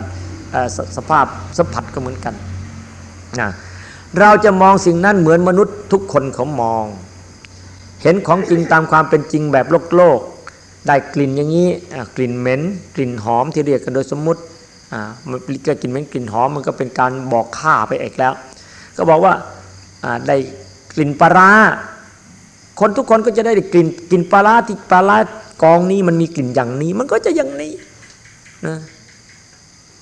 สสภาพสัมผัสก็เหมือนกันนะ เราจะมองสิ่งนั้นเหมือนมนุษย์ทุกคนเขามอง เห็นของจริงตามความเป็นจริงแบบโลกโลก ได้กลิ่นอย่างนี้กลิ่นเหม็น กลิ่นหอมที่เรียกกันโดยสมมุติมันกลิ่นเหม็นกลิ่นหอมมันก็เป็นการบอกค่าไปเอกแล้ว ก็บอกว่าได้กลิ่นปลาคนทุกคนก็จะได้กลิ่นกลิ่นปลาที่ปลากองนี้มันมีกลิ่นอย่างนี้ มันก็จะอย่างนี้นะ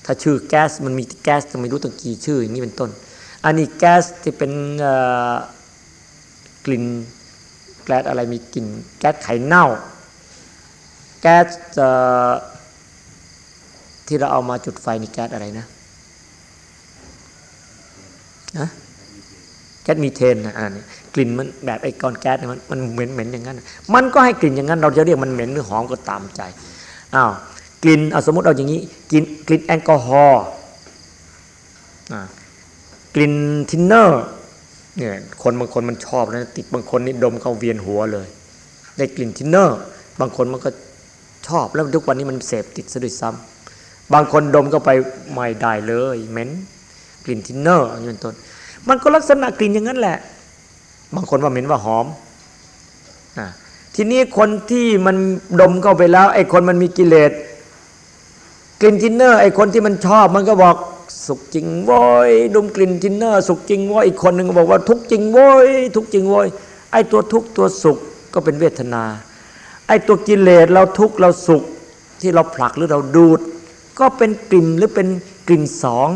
ถ้าชื่อแก๊สมันมีแก๊สจะไม่รู้ตั้งกี่ชื่ออย่างนี้เป็นต้น อันนี้แก๊สที่เป็นกลิ่นแก๊สอะไรมีกลิ่นแก๊สไข่เน่า แก๊สที่เราเอามาจุดไฟนี่แก๊สอะไรนะนะแก๊สมีเทนนะอันนี้กลิ่นมันแบบไอ้ก้อนแก๊สมันมันเหม็นเหม็นอย่างนั้น มันก็ให้กลิ่นอย่างนั้น เราจะเรียกมันเหม็นหรือหอมก็ตามใจอ้าวกลิ่นเอาสมมติเอาอย่างนี้กลิ่นกลิ่นแอลกอฮอล์ กลิ่นทินเนอร์เนี่ยคนบางคนมันชอบนะติดบางคนนี่ดมเข้าเวียนหัวเลย ได้กลิ่นทินเนอร์บางคนมันก็ชอบแล้วทุกวันนี้มันเสพติดซะด้วยซ้ำบางคนดมเข้าไปไม่ได้เลยเหม็นกลิ่นทินเนอร์อย่างนี้ต้นมันก็ลักษณะกลิ่นอย่างนั้นแหละ บางคนว่าเหม็นว่าหอมนะทีนี้คนที่มันดมเข้าไปแล้วไอ้คนมันมีกิเลส กลิ่นทินเนอร์ไอคนที่มันชอบมันก็บอกสุขจริงโว้ยดมกลิ่นทินเนอร์สุขจริงโว้ยอีกคนหนึ่งก็บอกว่าทุกข์จริงโว้ยทุกข์จริงโว้ยไอตัวทุกข์ตัวสุขก็เป็นเวทนา ไอตัวกิเลสเราทุกข์เราสุขที่เราผลักหรือเราดูด ก็เป็นกลิ่นหรือเป็นกลิ่นสอง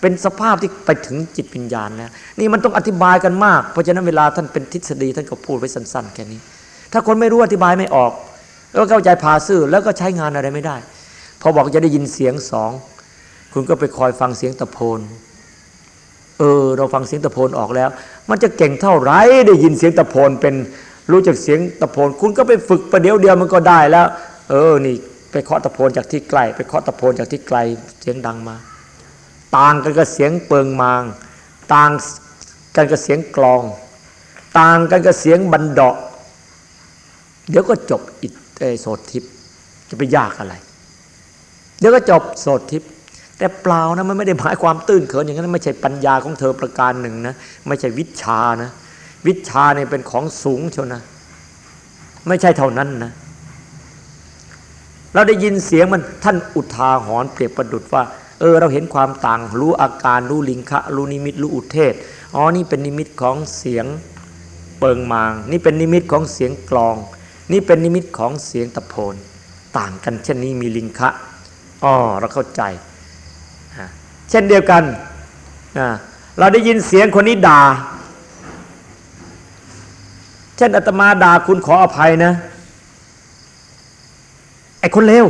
เป็นสภาพที่ไปถึงจิตวิญญาณแล้วนี่มันต้องอธิบายกันมาก เพราะฉะนั้นเวลาท่านเป็นทฤษฎีท่านก็พูดไว้สั้น ๆ แค่นี้ ถ้าคนไม่รู้อธิบายไม่ออก แล้วเข้าใจพาซื่อแล้วก็ใช้งานอะไรไม่ได้ พอบอกจะได้ยินเสียงสองคุณก็ไปคอยฟังเสียงตะโพนเออ เราฟังเสียงตะโพนออกแล้ว มันจะเก่งเท่าไรได้ยินเสียงตะโพนเป็นรู้จักเสียงตะโพนคุณก็ไปฝึกประเดี๋ยวเดียวมันก็ได้แล้ว เออนี่ไปเคาะตะโพนจากที่ไกล ไปเคาะตะโพนจากที่ไกลเสียงดังมา ต่างกันกับเสียงเปิงมาง ต่างกันกับเสียงกลอง ต่างกันกับเสียงบันดาะเดี๋ยวก็จบอิทโสทิพจะไปยากอะไร เดี๋ยวก็จบโสดทิพย์แต่เปล่านะมันไม่ได้หมายความตื้นเขินอย่างนั้นไม่ใช่ปัญญาของเธอประการหนึ่งนะไม่ใช่วิชานะ วิชาเนี่ยเป็นของสูงเชียวนะ ไม่ใช่เท่านั้นนะ เราได้ยินเสียงมันท่านอุทาหรณ์เปรียบประดุดว่า เออ เราเห็นความต่าง รู้อาการรู้ลิงคะ รู้นิมิตรู้อุเทศอ๋อนี่เป็นนิมิตของเสียงเปิงมาง นี่เป็นนิมิตของเสียงกลอง นี่เป็นนิมิตของเสียงตะโพนต่างกันเช่นนี้มีลิงคะ อ๋อเราเข้าใจ เช่นเดียวกัน เราได้ยินเสียงคนนี้ด่า เช่นอาตมาด่าคุณขออภัยนะ ไอ้คนเลว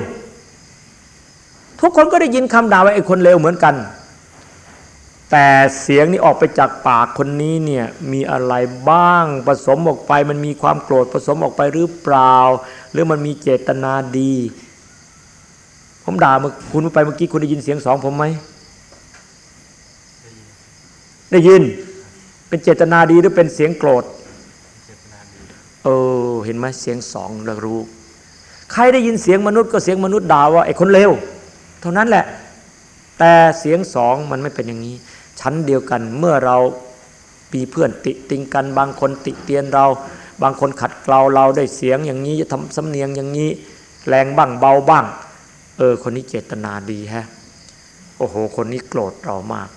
ทุกคนก็ได้ยินคำด่าว่าไอ้คนเลวเหมือนกัน แต่เสียงนี้ออกไปจากปากคนนี้เนี่ยมีอะไรบ้างผสมออกไป มันมีความโกรธผสมออกไปหรือเปล่า หรือมันมีเจตนาดี ผมด่าเมื่อคุณไปเมื่อกี้คุณได้ยินเสียงสองผมไหมได้ยิน เป็นเจตนาดีหรือเป็นเสียงโกรธเออเห็นไหมเสียงสองเรารู้ ใครได้ยินเสียงมนุษย์ก็เสียงมนุษย์ด่าว่าไอ้คนเลวเท่านั้นแหละ แต่เสียงสองมันไม่เป็นอย่างนี้ ชั้นเดียวกันเมื่อเราปีเพื่อนติติงกันบางคนติเตียนเรา บางคนขัดเกลาเราได้เสียงอย่างนี้ทำสำเนียงอย่างนี้ แรงบ้างเบาบ้าง เออคนนี้เจตนาดีฮะ โอ้โห คนนี้โกรธเรามาก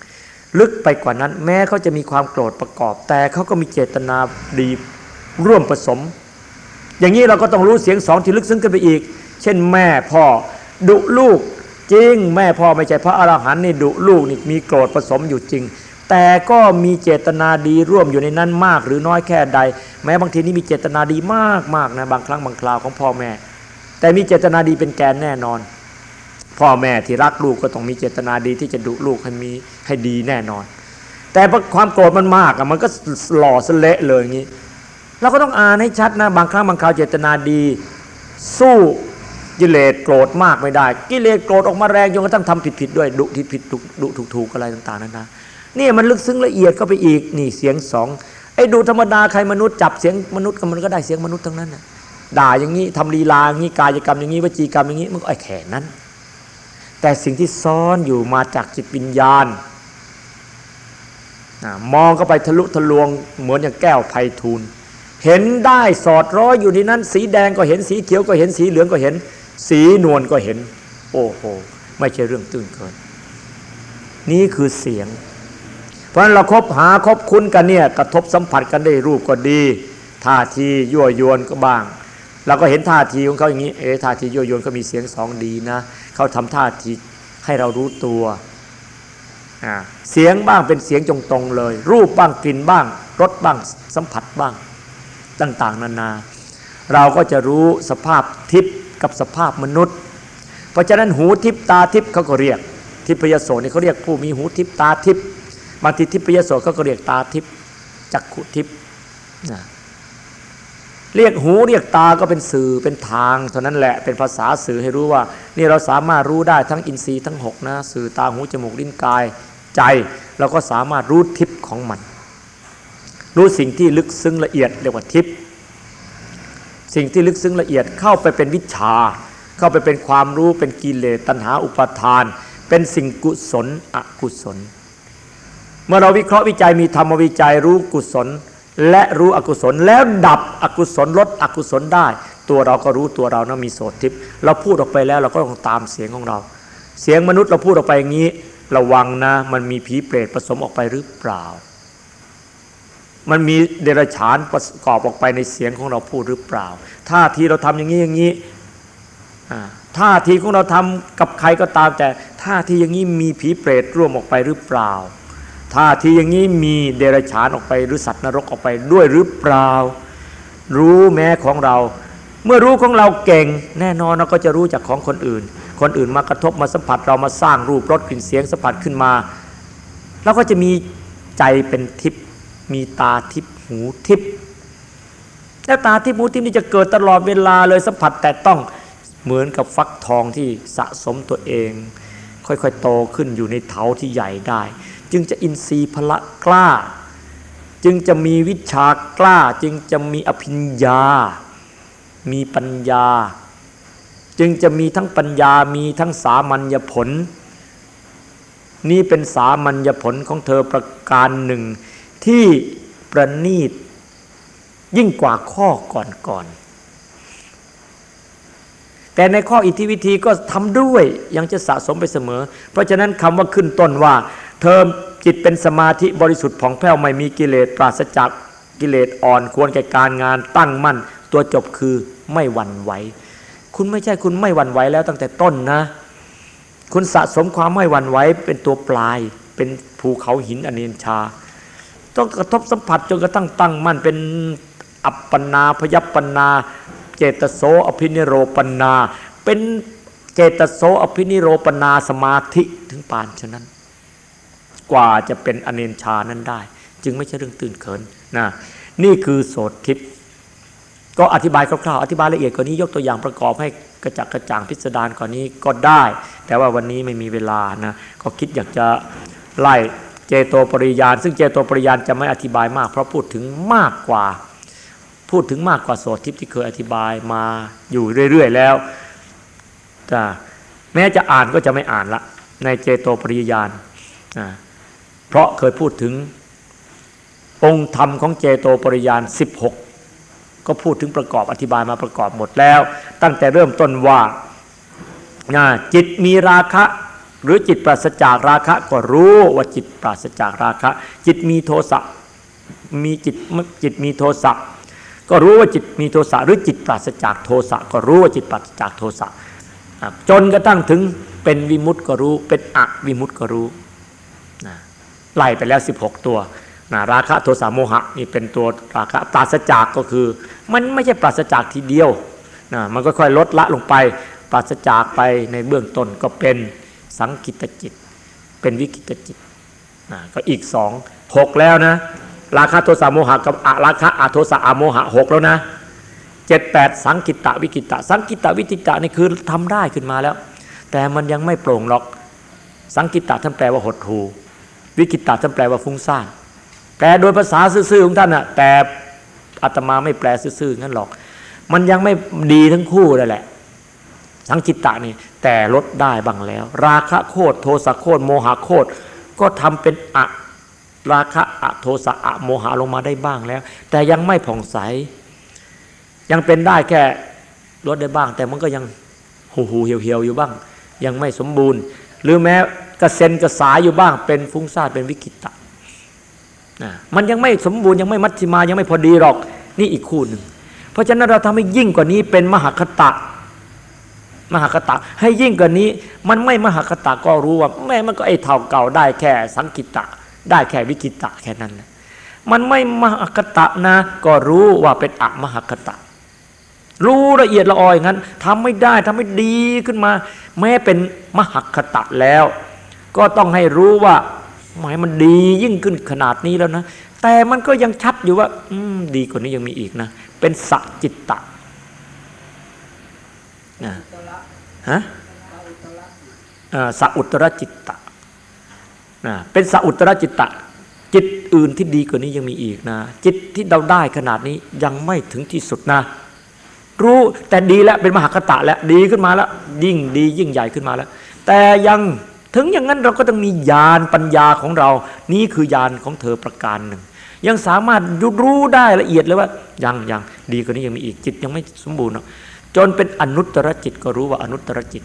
ลึกไปกว่านั้น แม้เขาจะมีความโกรธประกอบ แต่เขาก็มีเจตนาดีร่วมผสม อย่างนี้เราก็ต้องรู้เสียงสองที่ลึกซึ้งขึ้นไปอีก เช่นแม่พ่อดุลูกจริง แม่พ่อไม่ใช่พระอรหันต์นี่ดุลูกนี่มีโกรธผสมอยู่จริง แต่ก็มีเจตนาดีร่วมอยู่ในนั้นมาก หรือน้อยแค่ใด แม้บางทีนี่มีเจตนาดีมากมากนะบางครั้งบางคราวของพ่อแม่ แต่มีเจตนาดีเป็นแกนแน่นอน พ่อแม่ที่รักลูกก็ต้องมีเจตนาดีที่จะดุลูกให้มีให้ดีแน่นอน แต่ความโกรธมันมากอะมันก็หล่อสเละเลยอย่างนี้เราก็ต้องอ่านให้ชัดนะบางครั้งบางคราวเจตนาดี สู้กิเลสโกรธมากไม่ได้ กิเลสโกรธออกมาแรงจนกระทั่งทำผิดผิดด้วยดุผิดผิดดุดุถูกถูกอะไรต่างๆนั่นนะนี่มันลึกซึ้งละเอียดก็ไปอีกนี่เสียงสองไอ้ดูธรรมดาใครมนุษย์จับเสียงมนุษย์ก็มันก็ได้เสียงมนุษย์ทั้งนั้นนะด่าอย่างนี้ทำลีลาอย่างนี้กายกรรมอย่างนี้วจีกรรมอย่างนี้มันก็ไอ้แค่นั้น แต่สิ่งที่ซ้อนอยู่มาจากจิตวิญญาณมองก็ไปทะลุทะลวงเหมือนอย่างแก้วไพทูลเห็นได้สอดร้อยอยู่ในนั้น สีแดงก็เห็นสีเขียวก็เห็นสีเหลืองก็เห็น สีนวลก็เห็น โอ้โห ไม่ใช่เรื่องตื้นเกิน นี่คือเสียง เพราะฉะนั้นเราคบหาคบคุ้นกันเนี่ยกระทบสัมผัสกันได้รูปก็ดีท่าทียั่วยวนก็บ้างเราก็เห็นท่าทีของเขาอย่างนี้เออท่าทียั่วยวนเขามีเสียงสองดีนะ เขาทำท่าทีให้เรารู้ตัวเสียงบ้างเป็นเสียงจงตรงเลย รูปบ้างกลิ่นบ้างรสบ้างสัมผัสบ้างต่าง ๆ นานา เราก็จะรู้สภาพทิพย์กับสภาพมนุษย์ เพราะฉะนั้นหูทิพตาทิพเขาก็เรียก ทิพยโสนี่เขาเรียกผู้มีหูทิพตาทิพบางทีทิพยโสเขาก็เรียกตาทิพจักขุทิพ เรียกหูเรียกตาก็เป็นสื่อเป็นทางเท่านั้นแหละเป็นภาษาสื่อให้รู้ว่า นี่เราสามารถรู้ได้ทั้งอินทรีย์ทั้งหกนะสื่อตาหูจมูกลิ้นกายใจ เราก็สามารถรู้ทิพย์ของมัน รู้สิ่งที่ลึกซึ้งละเอียดเรียกว่าทิพย์สิ่งที่ลึกซึ้งละเอียดเข้าไปเป็นวิชา เข้าไปเป็นความรู้เป็นกิเลสตัณหาอุปาทาน เป็นสิ่งกุศลอกุศล เมื่อเราวิเคราะห์วิจัยมีธรรมวิจัยรู้กุศล และรู้อกุศลแล้วดับอกุศลลดอกุศลได้ ตัวเราก็รู้ตัวเรานะมีโสตทิพย์เราพูดออกไปแล้วเราก็ต้องตามเสียงของเรา เสียงมนุษย์เราพูดออกไปอย่างนี้ ระวังนะมันมีผีเปรตผสมออกไปหรือเปล่า มันมีเดรัจฉานประกอบออกไปในเสียงของเราพูดหรือเปล่าท่าทีเราทำอย่างนี้อย่างนี้ท่าทีของเราทำกับใครก็ตามแต่ท่าทีอย่างนี้มีผีเปรตร่วมออกไปหรือเปล่า ท่าทีอย่างนี้มีเดรัจฉานออกไปหรือสัตว์นรกออกไปด้วยหรือเปล่า รู้แม้ของเรา เมื่อรู้ของเราเก่ง แน่นอนเราก็จะรู้จากของคนอื่น คนอื่นมากระทบมาสัมผัสเรามาสร้างรูปรสกลิ่นเสียงสัมผัสขึ้นมาเราก็จะมีใจเป็นทิพย์มีตาทิพย์หูทิพย์แล้วตาทิพหูทิพนี่จะเกิดตลอดเวลาเลยสัมผัสแต่ต้องเหมือนกับฟักทองที่สะสมตัวเอง ค่อยๆโตขึ้นอยู่ในเถาที่ใหญ่ได้ จึงจะอินทรีย์พละกล้า จึงจะมีวิชากล้า จึงจะมีอภิญญา มีปัญญา จึงจะมีทั้งปัญญามีทั้งสามัญญผล นี่เป็นสามัญญผลของเธอประการหนึ่ง ที่ประณีตยิ่งกว่าข้อก่อนๆ แต่ในข้ออิทธิวิธีก็ทำด้วยยังจะสะสมไปเสมอ เพราะฉะนั้นคำว่าขึ้นต้นว่า เทอมจิตเป็นสมาธิบริสุทธิ์ผ่องแผ้วไม่มีกิเลสปราศจากกิเลสอ่อนควรแก่การงานตั้งมั่น ตัวจบคือไม่หวั่นไหวคุณไม่ใช่คุณไม่หวั่นไหวแล้วตั้งแต่ต้นนะ คุณสะสมความไม่หวั่นไหวเป็นตัวปลาย เป็นภูเขาหินอเนนชา ต้องกระทบสัมผัสจนกระทั่งตั้งมั่นเป็นอัปปนาพยัปปนาเจตโสอภินิโรปนา เป็นเจตโสอภินิโรปนาสมาธิถึงปานฉะนั้น กว่าจะเป็นอเนนชานั้นได้ จึงไม่ใช่เรื่องตื่นเขินนะนี่คือโสดทิพย์ก็อธิบายคร่าวๆอธิบายละเอียดกว่านี้ยกตัวอย่างประกอบให้กระจักกระจ่างพิสดารกว่านี้ก็ได้ แต่ว่าวันนี้ไม่มีเวลานะก็คิดอยากจะไล่เจโตปริยาน ซึ่งเจโตปริยานจะไม่อธิบายมาก เพราะพูดถึงมากกว่า พูดถึงมากกว่าโสทิพย์ที่เคยอธิบายมาอยู่เรื่อย ๆ แล้วแต่แม้จะอ่านก็จะไม่อ่านละในเจโตปริยานอ่า เพราะเคยพูดถึงองค์ธรรมของเจโตปริยาน 16 ก็พูดถึงประกอบอธิบายมาประกอบหมดแล้ว ตั้งแต่เริ่มต้นว่าจิตมีราคะหรือจิตปราศจากราคะก็รู้ว่าจิตปราศจากราคะ จิตมีโทสะมีจิตจิตมีโทสะก็รู้ว่าจิตมีโทสะหรือจิตปราศจากโทสะก็รู้ว่าจิตปราศจากโทสะจนกระทั่งถึงเป็นวิมุตต์ก็รู้ เป็นอวิมุตต์ก็รู้ ไล่ไปแล้ว 16 ตัวนะราคะโทสะโมหะนี่เป็นตัวราคะปราศจากก็คือ มันไม่ใช่ปราศจากทีเดียวนะมันก็ค่อยลดละลงไปปราศจากไปในเบื้องต้นก็เป็นสังกิตจิต เป็นวิกิตจิตนะก็อีกสองหกแล้วนะ ราคะโทสะโมหะกับอะราคะอะโทสะอะโมหะหกแล้วนะเจ็ดแปดสังกิตะวิกิตะ สังกิตะวิกิตะนี่คือทำได้ขึ้นมาแล้ว แต่มันยังไม่โปร่งหรอก สังกิตะท่านแปลว่าหดหู วิกิตะท่านแปลว่าฟุ้งซ่านแปลโดยภาษาซื่อๆของท่านอะแต่อาตมาไม่แปลซื่อๆงั้นหรอก มันยังไม่ดีทั้งคู่นั่นแหละสังกิตตะนี่แต่ลดได้บ้างแล้ว ราคะโคตรโทสะโคตรโมหะโคตรก็ทำเป็นอะราคะอะโทสะอะโมหะลงมาได้บ้างแล้ว แต่ยังไม่ผ่องใส ยังเป็นได้แค่ลดได้บ้าง แต่มันก็ยังหูหูเหี่ยวเหี่ยวอยู่บ้าง ยังไม่สมบูรณ์ หรือแม้ กระเซ็นกระสายอยู่บ้างเป็นฟุ้งซ่านเป็นวิกิตะนะมันยังไม่สมบูรณ์ยังไม่มัชฌิมายังไม่พอดีหรอกนี่อีกคู่หนึ่งเพราะฉะนั้นเราทำให้ยิ่งกว่านี้เป็นมหคตะ มหคตะ ให้ยิ่งกว่านี้ มันไม่มหคตะก็รู้ว่าแม่มันก็ไอ้เท่าเก่าได้แค่สังกิตะ ได้แค่วิกิตะแค่นั้นมันไม่มหคตะนะ ก็รู้ว่าเป็นอะมหคตะ รู้ละเอียดละออยงั้นทำไม่ได้ทำให้ดีขึ้นมา แม้เป็นมหคตะแล้ว ก็ต้องให้รู้ว่าหมายมันดียิ่งขึ้นขนาดนี้แล้วนะ แต่มันก็ยังชัดอยู่ว่า อืมดีกว่านี้ยังมีอีกนะ เป็นสัจจิตตะนะฮะสัอุตรจิตตะนะเป็นสัอุตรจิตตะ จิตอื่นที่ดีกว่านี้ยังมีอีกนะ จิตที่เราได้ขนาดนี้ยังไม่ถึงที่สุดนะ รู้แต่ดีแล้วเป็นมหากตะแล้วดีขึ้นมาแล้ว ยิ่งดียิ่งใหญ่ขึ้นมาแล้ว แต่ยัง ถึงอย่างนั้นเราก็ต้องมีญาณปัญญาของเรา นี่คือญาณของเธอประการหนึ่ง ยังสามารถรู้ได้ละเอียดเลยว่ายังยังดีกว่านี้ยังมีอีกจิตยังไม่สมบูรณ์จนเป็นอนุตตรจิตก็รู้ว่าอนุตตรจิต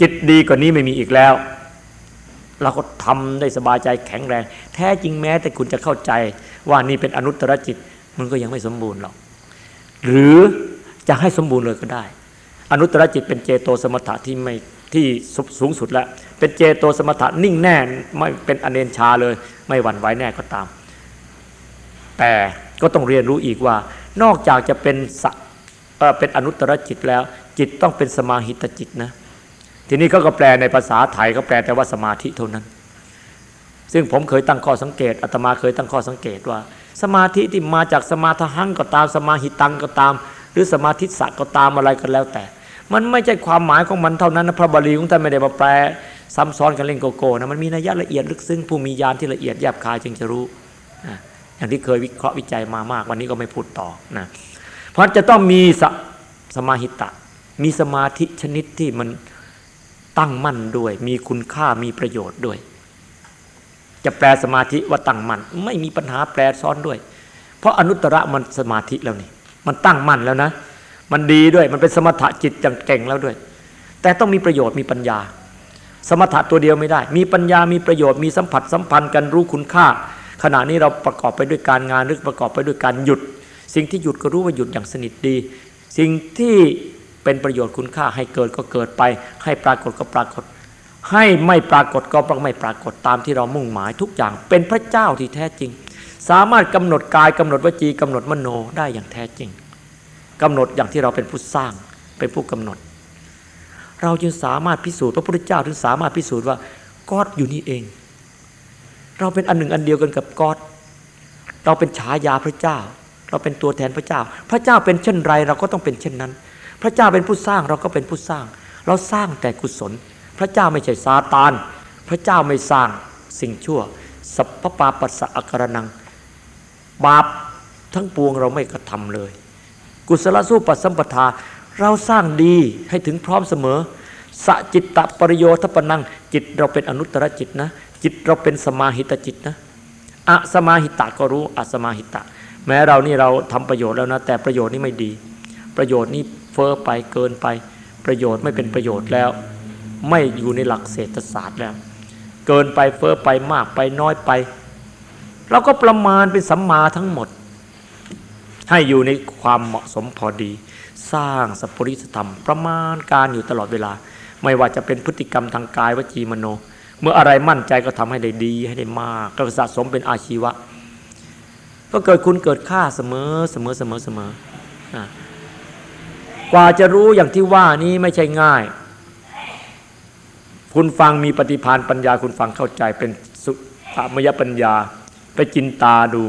จิตดีกว่านี้ไม่มีอีกแล้ว เราก็ทำได้สบายใจแข็งแรง แท้จริงแม้แต่คุณจะเข้าใจว่านี่เป็นอนุตตรจิตมันก็ยังไม่สมบูรณ์หรอกหรือจะให้สมบูรณ์เลยก็ได้ อนุตตรจิตเป็นเจโตสมถะที่ไม่ ที่สูงสุดแล้ว เป็นเจโตสมถะนิ่งแน่ไม่เป็นอเนนชาเลย ไม่หวั่นไหวแน่ก็ตาม แต่ก็ต้องเรียนรู้อีกว่า นอกจากจะเป็นเป็นอนุตตรจิตแล้ว จิตต้องเป็นสมาหิตจิตนะทีนี้เขาก็แปลในภาษาไทยเขาแปลแต่ว่าสมาธิเท่านั้น ซึ่งผมเคยตั้งข้อสังเกตอาตมาเคยตั้งข้อสังเกตว่า สมาธิที่มาจากสมาทังก็ตามสมาหิตังก็ตาม หรือสมาธิสักก็ตามอะไรก็แล้วแต่ มันไม่ใช่ความหมายของมันเท่านั้นนะพระบาลีของท่านไม่ได้มาแปลซ้ำซ้อนกันเล่นโกโก้นะมันมีนัยยะละเอียดลึกซึ้งผู้มีญาณที่ละเอียดแยบคายจึงจะรู้นะอย่างที่เคยวิเคราะห์วิจัยมามาก วันนี้ก็ไม่พูดต่อนะเพราะจะต้องมีสสมาหิตะ มีสมาธิชนิดที่มันตั้งมั่นด้วย มีคุณค่ามีประโยชน์ด้วย จะแปลสมาธิว่าตั้งมั่นไม่มีปัญหาแปลซ้อนด้วย เพราะอนุตตรมันสมาธิแล้วนี่มันตั้งมั่นแล้วนะ มันดีด้วย มันเป็นสมถะจิตจังเก่งแล้วด้วย แต่ต้องมีประโยชน์มีปัญญา สมถะตัวเดียวไม่ได้ มีปัญญามีประโยชน์มีสัมผัสสัมพันธ์กันรู้คุณค่า ขณะนี้เราประกอบไปด้วยการงานหรือประกอบไปด้วยการหยุด สิ่งที่หยุดก็รู้ว่าหยุดอย่างสนิทดี สิ่งที่เป็นประโยชน์คุณค่าให้เกิดก็เกิดไป ให้ปรากฏก็ปรากฏ ให้ไม่ปรากฏก็ไม่ปรากฏตามที่เรามุ่งหมายทุกอย่าง เป็นพระเจ้าที่แท้จริง สามารถกำหนดกายกำหนดวจีกำหนดมโนได้อย่างแท้จริง กำหนดอย่างที่เราเป็นผู้สร้างเป็นผู้กำหนด เราจึงสามารถพิสูจน์พระพุทธเจ้าถึงสามารถพิสูจน์ว่ากอดอยู่นี่เอง เราเป็นอันหนึ่งอันเดียวกันกับกอดเราเป็นฉายาพระเจ้า เราเป็นตัวแทนพระเจ้า พระเจ้าเป็นเช่นไรเราก็ต้องเป็นเช่นนั้น พระเจ้าเป็นผู้สร้างเราก็เป็นผู้สร้าง เราสร้างแต่กุศล พระเจ้าไม่ใช่ซาตาน พระเจ้าไม่สร้างสิ่งชั่ว สัพพปาปัสสะอกรนัง บาปทั้งปวงเราไม่กระทำเลย กุศลสู้ปัสสัมปทา เราสร้างดีให้ถึงพร้อมเสมอสจิตตปริโยทปนัง จิตเราเป็นอนุตตรจิตนะ จิตเราเป็นสมาหิตจิตนะอะสมาหิตะก็รู้อะสมาหิตะ แม้เรานี่เราทำประโยชน์แล้วนะ แต่ประโยชน์นี่ไม่ดี ประโยชน์นี่เฟอ้อไปเกินไป ประโยชน์ไม่เป็นประโยชน์แล้ว ไม่อยู่ในหลักเศรษฐศาสตร์แล้ว เกินไปเฟอ้อไปมากไปน้อยไปเราก็ประมาณเป็นสัมมาทั้งหมด ให้อยู่ในความเหมาะสมพอดี สร้างสัพพุริสธรรม ประมาณการอยู่ตลอดเวลา ไม่ว่าจะเป็นพฤติกรรมทางกายวจีมโน เมื่ออะไรมั่นใจก็ทำให้ได้ดีให้ได้มาก ก็สะสมเป็นอาชีวะ ก็เกิดคุณเกิดค่าเสมอเสมอเสมอเสมอกว่าจะรู้อย่างที่ว่านี้ไม่ใช่ง่าย คุณฟังมีปฏิพานปัญญาคุณฟังเข้าใจเป็นสุตมยปัญญา ไปจินตาดู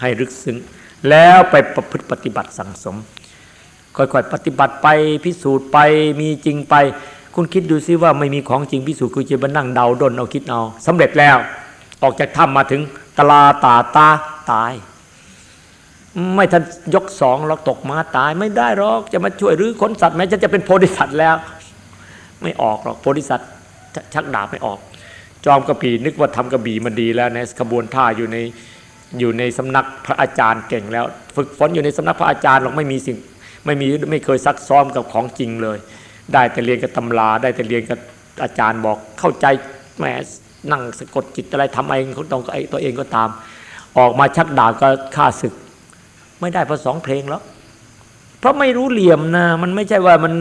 ให้ลึกซึ้ง แล้วไปประพฤติปฏิบัติสังสม ค่อยๆ ปฏิบัติไปพิสูจน์ไปมีจริงไป คุณคิดดูซิว่าไม่มีของจริงพิสูจน์คือจะมานั่งเดาดนเอาคิดเอาสำเร็จแล้ว ออกจากถ้ำมาถึงตลาตาตาตาย ไม่ทันยกสองเราตกมาตายไม่ได้หรอกจะมาช่วยหรือขนสัตว์แม้จะจะเป็นโพธิสัตว์แล้ว ไม่ออกหรอกโพธิสัตว์ชักดาบไม่ออก จอมกระบี่นึกว่าทำกระบี่มันดีแล้วในขบวนท่าอยู่ใน อยู่ในสำนักพระอาจารย์เก่งแล้ว ฝึกฝนอยู่ในสำนักพระอาจารย์หรอกไม่มีสิ่งไม่มีไม่เคยซักซ้อมกับของจริงเลย ได้แต่เรียนกับตำราได้แต่เรียนกับอาจารย์บอกเข้าใจแหมนั่งสะกดจิตอะไรทำเองเขาต้องไอตัวเองก็ตาม ออกมาชักดาบก็ฆ่าศึก ไม่ได้เพราะสองเพลงแล้วเพราะไม่รู้เหลี่ยมนะ มันไม่ใช่ว่ามัน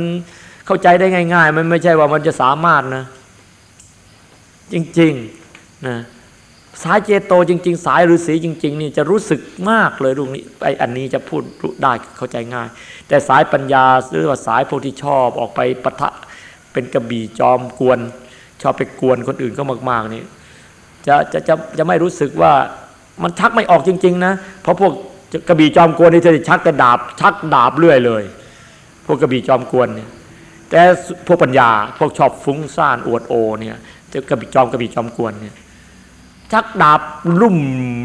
เข้าใจได้ง่าย ๆ มันไม่ใช่ว่ามันจะสามารถนะ จริง ๆ นะ สายเจโตจริง ๆ สายฤาษีจริง ๆ นี่จะรู้สึกมากเลยตรงนี้ไออันนี้จะพูดได้เข้าใจง่าย แต่สายปัญญาหรือว่าสายพวกที่ชอบออกไปปะทะเป็นกระบี่จอมกวน ชอบไปกวนคนอื่นก็มาก ๆ นี่จะจะจะจะไม่รู้สึกว่ามันชักไม่ออกจริง ๆ นะ เพราะพวกกระบี่จอมกวนนี่เธอชักแต่ดาบชักดาบเรื่อยเลย พวกกระบี่จอมกวนเนี่ยแต่พวกปัญญาพวกชอบฟุ้งซ่านอวดโอเนี่ยจะกระบี่จอมกระบี่จอมกวนเนี่ย ชักดาบลุ่ม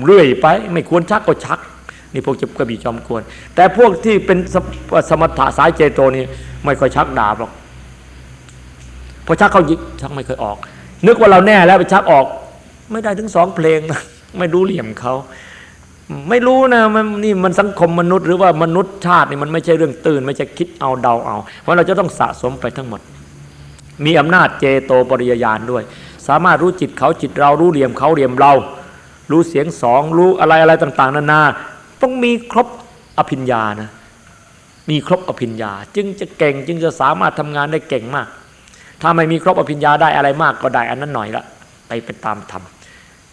เรื่อยไป ไม่ควรชักก็ชัก นี่พวกจะกระบี่จอมกวนแต่พวกที่เป็นสมถะสายเจโตนี่ไม่ค่อยชักดาบหรอกพอชักเขายิกชักไม่เคยออก นึกว่าเราแน่แล้วไปชักออก ไม่ได้ถึงสองเพลงไม่รู้เหลี่ยมเขาไม่รู้นะมันนี่มันสังคมมนุษย์หรือว่ามนุษย์ชาตินี่มันไม่ใช่เรื่องตื่น ไม่ใช่คิดเอาเดาเอา เพราะเราจะต้องสะสมไปทั้งหมด มีอำนาจเจโตปริยญาณด้วย สามารถรู้จิตเขาจิตเรารู้เหลี่ยมเขาเหลี่ยมเรา รู้เสียงสองรู้อะไรอะไรต่าง ๆ นานา ต้องมีครบอภิญญานะมีครบอภิญญา จึงจะเก่งจึงจะสามารถทำงานได้เก่งมาก ถ้าไม่มีครบอภิญญาได้อะไรมากก็ได้อันนั้นหน่อยละไปเป็นตามธรรม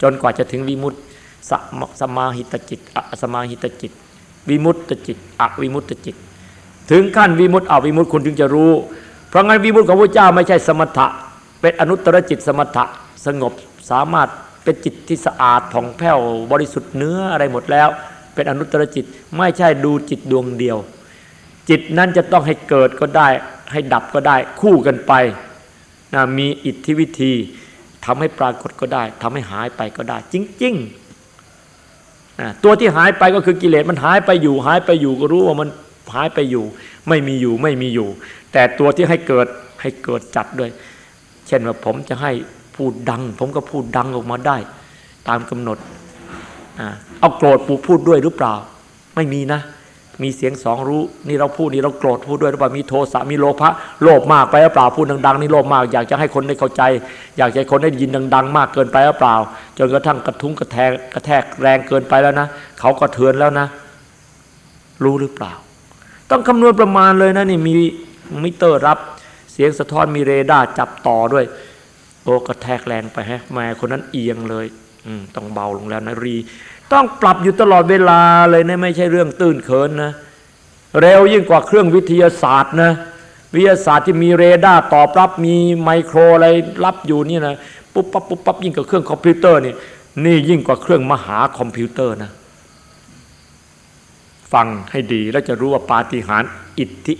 จนกว่าจะถึงวิมุตติสมาหิตจิตอสมาหิตจิต วิมุตตจิตอวิมุตตจิต ถึงขั้นวิมุตติอวิมุตติคุณถึงจะรู้ เพราะงั้นวิมุตติของพระเจ้าไม่ใช่สมถะ เป็นอนุตตรจิตสมถะสงบสามารถเป็นจิตที่สะอาดผ่องแผ้วบริสุทธิ์เหนืออะไรหมดแล้ว เป็นอนุตตรจิตไม่ใช่ดูจิตดวงเดียว จิตนั้นจะต้องให้เกิดก็ได้ ให้ดับก็ได้คู่กันไปนะมีอิทธิวิธีทำให้ปรากฏก็ได้ทำให้หายไปก็ได้ จริงๆตัวที่หายไปก็คือกิเลสมันหายไปอยู่ หายไปอยู่ก็รู้ว่ามันหายไปอยู่ ไม่มีอยู่ไม่มีอยู่ แต่ตัวที่ให้เกิดให้เกิดจัดด้วย ช่นว่าผมจะให้พูดดัง ผมก็พูดดังออกมาได้ ตามกำหนดเอาโกรธปูพูดด้วยหรือเปล่า ไม่มีนะ มีเสียงสองรู้นี่เราพูดนี่เราโกรธพูดด้วยหรือเปล่ามีโทสะมีโลภะโลภมากไปหรือเปล่าพูดดังๆนี่โลภมาก อยากจะให้คนได้เข้าใจ อยากให้คนได้ยินดัง ๆ มากเกินไปหรือเปล่า จนกระทั่งกระทุ้งกระแทกกระแทกแรงเกินไปแล้วนะเขาก็เทือนแล้วนะ รู้หรือเปล่า ต้องคำนวณประมาณเลยนะนี่มีมิเตอร์รับ สียงสะท้อนมีเรดาร์จับต่อด้วย โอ้กระแทกแรงไปฮะแม่คนนั้นเอียงเลยอืต้องเบาลงแล้วนะรี ต้องปรับอยู่ตลอดเวลาเลยนะไม่ใช่เรื่องตื้นเขินนะ เร็วยิ่งกว่าเครื่องวิทยาศาสตร์นะวิทยาศาสตร์ที่มีเรดาร์ตอบรับมีไมโครอะไรรับอยู่นี่นะปุ๊บปั๊บปุ๊บปั๊บยิ่งกว่าเครื่องคอมพิวเตอร์นี่นี่ยิ่งกว่าเครื่องมหาคอมพิวเตอร์นะ ฟังให้ดีแล้วจะรู้ว่าปาฏิหาริย์อิทธิ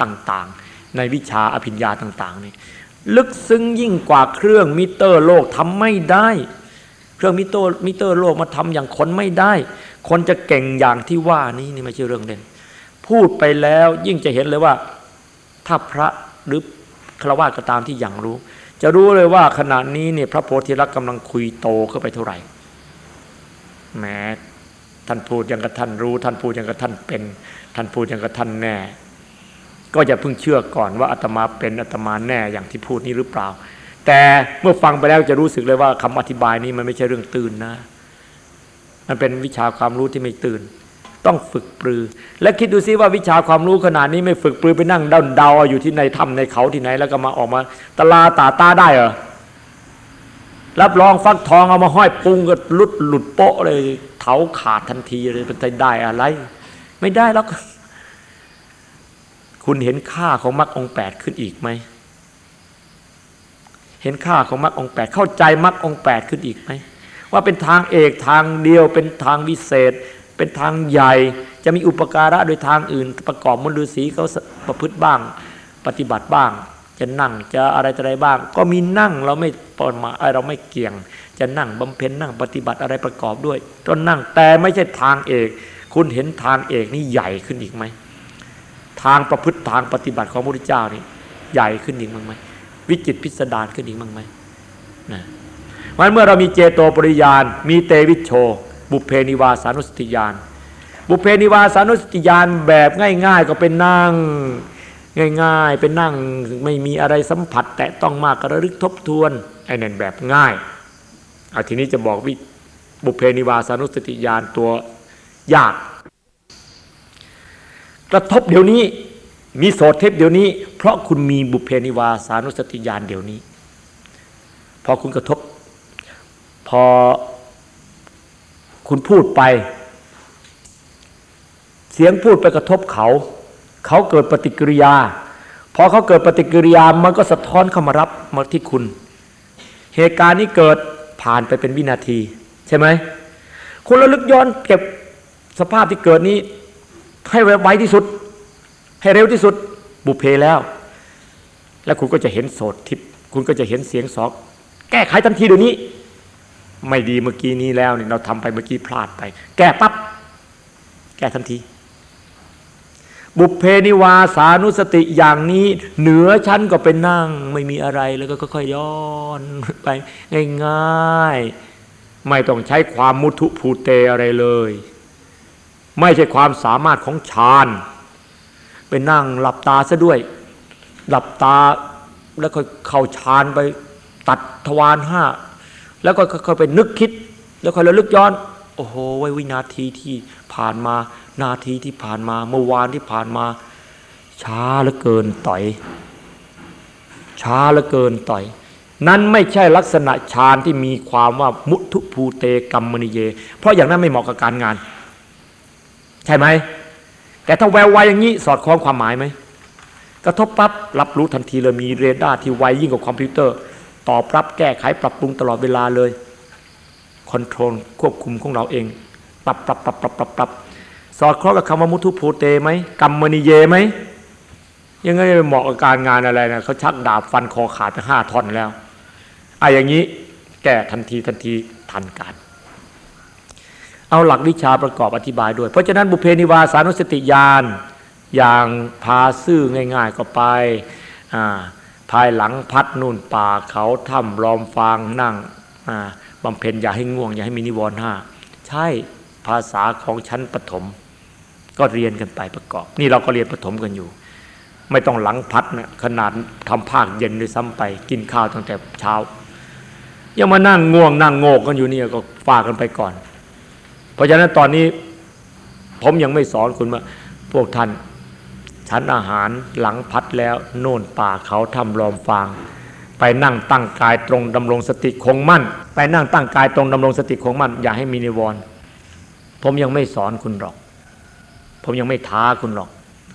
ต่างๆ ในวิชาอภิญญาต่างๆนี่ลึกซึ้งยิ่งกว่าเครื่องมิเตอร์โลกทำไม่ได้ เครื่องมิเตอร์มิเตอร์โลกมาทำอย่างคนไม่ได้ คนจะเก่งอย่างที่ว่านี้นี่ไม่ใช่เรื่องเด่น พูดไปแล้วยิ่งจะเห็นเลยว่า ถ้าพระหรือฆราวาสก็ตามที่หยั่งรู้ จะรู้เลยว่าขณะนี้เนี่ยพระโพธิรักษ์กำลังคุยโตเข้าไปเท่าไหร่แหมท่านพูดอย่างกับท่านรู้ ท่านพูดอย่างกับท่านเป็น ท่านพูดอย่างกับท่านแน่ ก็อย่าเพิ่งเชื่อก่อนว่าอาตมาเป็นอาตมาแน่อย่างที่พูดนี้หรือเปล่า แต่เมื่อฟังไปแล้วจะรู้สึกเลยว่าคำอธิบายนี้มันไม่ใช่เรื่องตื่นนะ มันเป็นวิชาความรู้ที่ไม่ตื่น ต้องฝึกปรือ และคิดดูซิว่าวิชาความรู้ขนาดนี้ไม่ฝึกปรือไปนั่งเดาเดาอยู่ที่ในถ้ำในเขาที่ไหน แล้วก็มาออกมาตลาตาตาได้เหรอรับรองฟักทองเอามาห้อยปุงก็ลุดหลุดโปะเลยเถาขาดทันทีเลยเป็นไปได้อะไร ไม่ได้แล้ว คุณเห็นค่าของมรรคองแปดขึ้นอีกไหม เห็นค่าของมรรคองแปดเข้าใจมรรคองแปดขึ้นอีกไหม ว่าเป็นทางเอกทางเดียวเป็นทางวิเศษ เป็นทางใหญ่ จะมีอุปการะโดยทางอื่น ประกอบมนฤษีเขาประพฤติบ้าง ปฏิบัติบ้าง จะนั่งจะอะไรอะไรบ้าง ก็มีนั่งเราไม่ปอนมาเราไม่เกี่ยง จะนั่งบำเพ็ญนั่งปฏิบัติอะไรประกอบด้วยก็นั่งแต่ไม่ใช่ทางเอก คุณเห็นทางเอกนี่ใหญ่ขึ้นอีกไหม ทางประพฤติทางปฏิบัติของพระพุทธเจ้านี่ใหญ่ขึ้นอีกมั้งไหมวิจิตพิสดารขึ้นอีกมั้งไหมนะมันเมื่อเรามีเจโตปริยาน มีเตวิชโช บุเพนิวาสานุสติยาน บุเพนิวาสานุสติยานแบบง่าย ๆ ก็เป็นนั่งง่าย ๆ เป็นนั่งไม่มีอะไรสัมผัส แต่ต้องมากกระลึกทบทวนไอ้นั่นแบบง่ายเอาทีนี้จะบอกวิบุเพนิวาสานุสติยานตัวยาก กระทบเดี๋ยวนี้ มีโสดเทปเดี๋ยวนี้ เพราะคุณมีบุเพนิวาสานุสติญาณเดี๋ยวนี้ พอคุณกระทบ พอคุณพูดไป เสียงพูดไปกระทบเขา เขาเกิดปฏิกิริยาพอเขาเกิดปฏิกิริยามันก็สะท้อนเข้ามารับมาที่คุณ เหตุการณ์นี้เกิดผ่านไปเป็นวินาที ใช่ไหมคุณระลึกย้อนเก็บสภาพที่เกิดนี้ ให้ไวที่สุด ให้เร็วที่สุด บุเพแล้ว แล้วคุณก็จะเห็นโสดทิพย์คุณก็จะเห็นเสียงสอกแก้ไขทันทีเดี๋ยวนี้ ไม่ดีเมื่อกี้นี้แล้วนี่เราทำไปเมื่อกี้พลาดไป แก้ปับ๊บแก้ทันที บุพเพนิวาสานุสติอย่างนี้ เหนือชั้นก็เป็นนั่ง ไม่มีอะไรแล้วก็ค่อยๆย้อนไปง่ายๆไม่ต้องใช้ความมุทุภูเตอะไรเลย ไม่ใช่ความสามารถของฌานไปนั่งหลับตาซะด้วย หลับตาแล้วค่อยเข้าฌานไปตัดทวารห้าแล้วก็ค่อยไปนึกคิด แล้วค่อยระลึกย้อน โอ้โหไว้วินาทีที่ผ่านมานาทีที่ผ่านมาเมื่อวานที่ผ่านมา ช้าเหลือเกินต่อย ช้าเหลือเกินต่อย นั้นไม่ใช่ลักษณะฌานที่มีความว่ามุทุภูเตกรรมมณิเย เพราะอย่างนั้นไม่เหมาะกับการงาน ช่ไหม แต่ถ้าแววไวอย่างนี้สอดคล้องความหมายไหม กระทบปั๊บรับรู้ทันทีเลยมีเรดาร์ที่ไวยิ่งกว่าคอมพิวเตอร์ ตอบรับแก้ไขปรับปรุงตลอดเวลาเลยคอนโทรลควบคุมของเราเอง ปรับปรับปรับปรับปรับปรับสอดคล้องกับคำว่ามุทุโพเตไหมกรรมมณีเยไหมยังไงเหมาะกับการงานอะไรนะเขาชักดาบฟันคอขาดไปห้าท่อนแล้วไอ้อย่างนี้แก้ทันทีทันทีทันการ เอาหลักวิชาประกอบอธิบายด้วย เพราะฉะนั้นบุเพนิวาสานุสติญาณอย่างพาซื่อง่าย ๆ ก็ไปภายหลังพัดนุ่นป่าเขาถ้ำรอมฟางนั่งบำเพ็ญอย่าให้ง่วง อย่าให้มีนิวรณ์ห้าใช่ภาษาของชั้นปฐมก็เรียนกันไปประกอบ นี่เราก็เรียนปฐมกันอยู่ ไม่ต้องหลังพัดนะขนาดทำภาคเย็นด้วยซ้ำไป กินข้าวตั้งแต่เช้ายังมานั่งง่วงนั่งโงกกันอยู่นี่ก็ฝากกันไปก่อน ราะฉะนั้นตอนนี้ผมยังไม่สอนคุณว่าพวกท่านฉันอาหารหลังพัดแล้ว โน่นป่าเขาทำลอมฟาง ไปนั่งตั้งกายตรงดำรงสติคงมั่น ไปนั่งตั้งกายตรงดำรงสติคงมั่น อย่าให้มีนิวรณ์ผมยังไม่สอนคุณหรอก ผมยังไม่ท้าคุณหรอก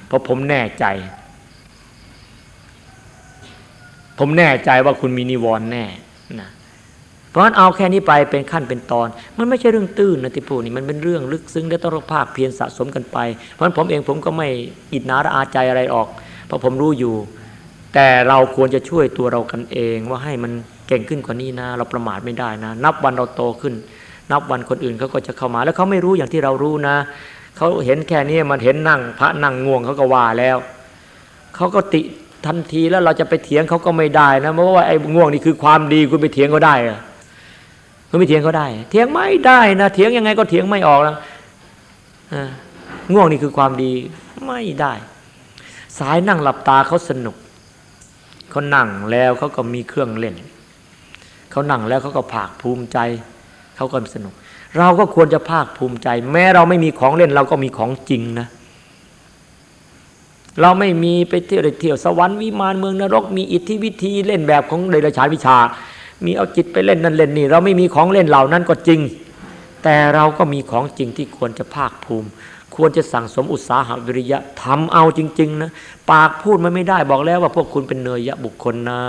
เพราะผมแน่ใจ ผมแน่ใจว่าคุณมีนิวรณ์แน่ เพราะฉะนั้นเอาแค่นี้ไปเป็นขั้นเป็นตอน มันไม่ใช่เรื่องตื้นนะที่พูดนี่มันเป็นเรื่องลึกซึ้งและต้องภาคเพียรสะสมกันไป เพราะฉะนั้นผมเองผมก็ไม่อิดนาระอาใจอะไรออก เพราะผมรู้อยู่ แต่เราควรจะช่วยตัวเรากันเองว่าให้มันเก่งขึ้นกว่านี้นะ เราประมาทไม่ได้นะ นับวันเราโตขึ้น นับวันคนอื่นเขาก็จะเข้ามา แล้วเขาไม่รู้อย่างที่เรารู้นะเขาเห็นแค่นี้มันเห็นนั่งพระนั่งง่วงเขาก็ว่าแล้วเขาก็ติทันทีแล้วเราจะไปเถียงเขาก็ไม่ได้นะเพราะว่าไอ้ง่วงนี่คือความดีคุณไปเถียงเขาได้ อะคุณไปเถียงเขาได้ เถียงไม่ได้นะเถียงยังไงก็เถียงไม่ออกแล้วง่วงนี่คือความดีไม่ได้ สายนั่งหลับตาเขาสนุกเขานั่งแล้วเขาก็มีเครื่องเล่นเขานั่งแล้วเขาก็ภาคภูมิใจเขาก็สนุก เราก็ควรจะภาคภูมิใจ แม้เราไม่มีของเล่นเราก็มีของจริงนะเราไม่มีไปเที่ยวเที่ยวสวรรค์วิมานเมืองนรกมีอิทธิวิธีเล่นแบบของเดรัจฉานวิชา มีเอาจิตไปเล่นนั่นเล่นนี่ เราไม่มีของเล่นเหล่านั้นก็จริง แต่เราก็มีของจริงที่ควรจะภาคภูมิ ควรจะสั่งสมอุตสาหะวิริยะทำเอาจริงๆนะปากพูดมันไม่ได้บอกแล้วว่าพวกคุณเป็นเนยยะบุคคลนะ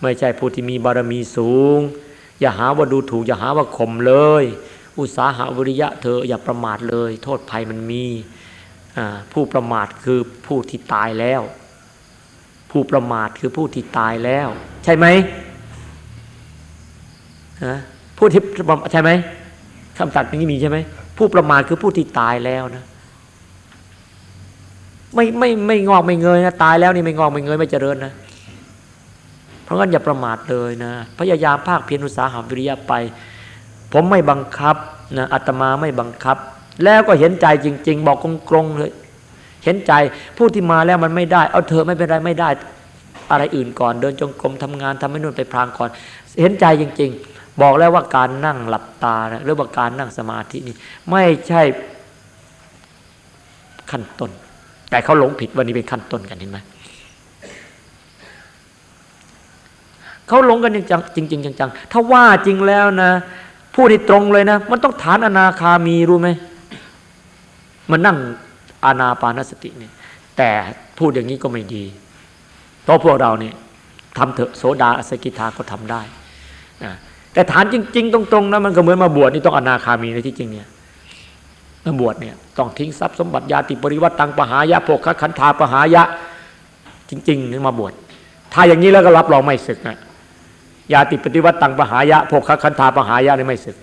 ไม่ใช่ผู้ที่มีบารมีสูง อย่าหาว่าดูถูก อย่าหาว่าข่มเลย อุตสาหะวิริยะเธออย่าประมาทเลย โทษภัยมันมีผู้ประมาทคือผู้ที่ตายแล้ว ผู้ประมาทคือผู้ที่ตายแล้ว ใช่ไหม ฮะผู้ที่ใช่ไหมคำตัดนี้มีใช่ไหมผู้ประมาทคือผู้ที่ตายแล้วนะไม่ไม่ไม่งอกไม่เงยนะตายแล้วนี่ไม่งอกไม่เงยไม่เจริญนะเพราะงั้นอย่าประมาทเลยนะพยายามภาคเพียรอุตสาหะวิริยะไป ผมไม่บังคับนะอาตมาไม่บังคับ แล้วก็เห็นใจจริง ๆ บอกกรงๆเลย เห็นใจผู้ที่มาแล้วมันไม่ได้ เอาเธอไม่เป็นไรไม่ได้ อะไรอื่นก่อน เดินจงกรมทำงานทำให้นู่นไปพรางก่อน เห็นใจจริง ๆ บอกแล้วว่าการนั่งหลับตาหรือว่าการนั่งสมาธินี่ไม่ใช่ขั้นต้น แต่เขาหลงผิดวันนี้เป็นขั้นต้นกันเห็นไหมเขาหลงกันจริงจริงจังๆถ้าว่าจริงแล้วนะพูดให้ตรงเลยนะ มันต้องฐานอนาคามีรู้ไหมมันนั่งอานาปานสติเนี่ยแต่พูดอย่างนี้ก็ไม่ดี เพราะพวกเราเนี่ยทำเถอะโสดาอสกิทาก็ทำได้นะ แต่ฐานจริง ๆ ตรงๆนะมันก็เหมือนมาบวชนี่ต้องอนาคามีในที่จริงเนี่ยมาบวชเนี่ยต้องทิ้งทรัพย์สมบัติยาติปริวัติตังปหายะโภคขันธาปหายะ จริงๆนี่มาบวชถ้าอย่างนี้แล้วก็รับรองไม่ศึกนะยาติปฏิวัติตังปหายะโภคขันธาปหายะนี่ไม่ศึก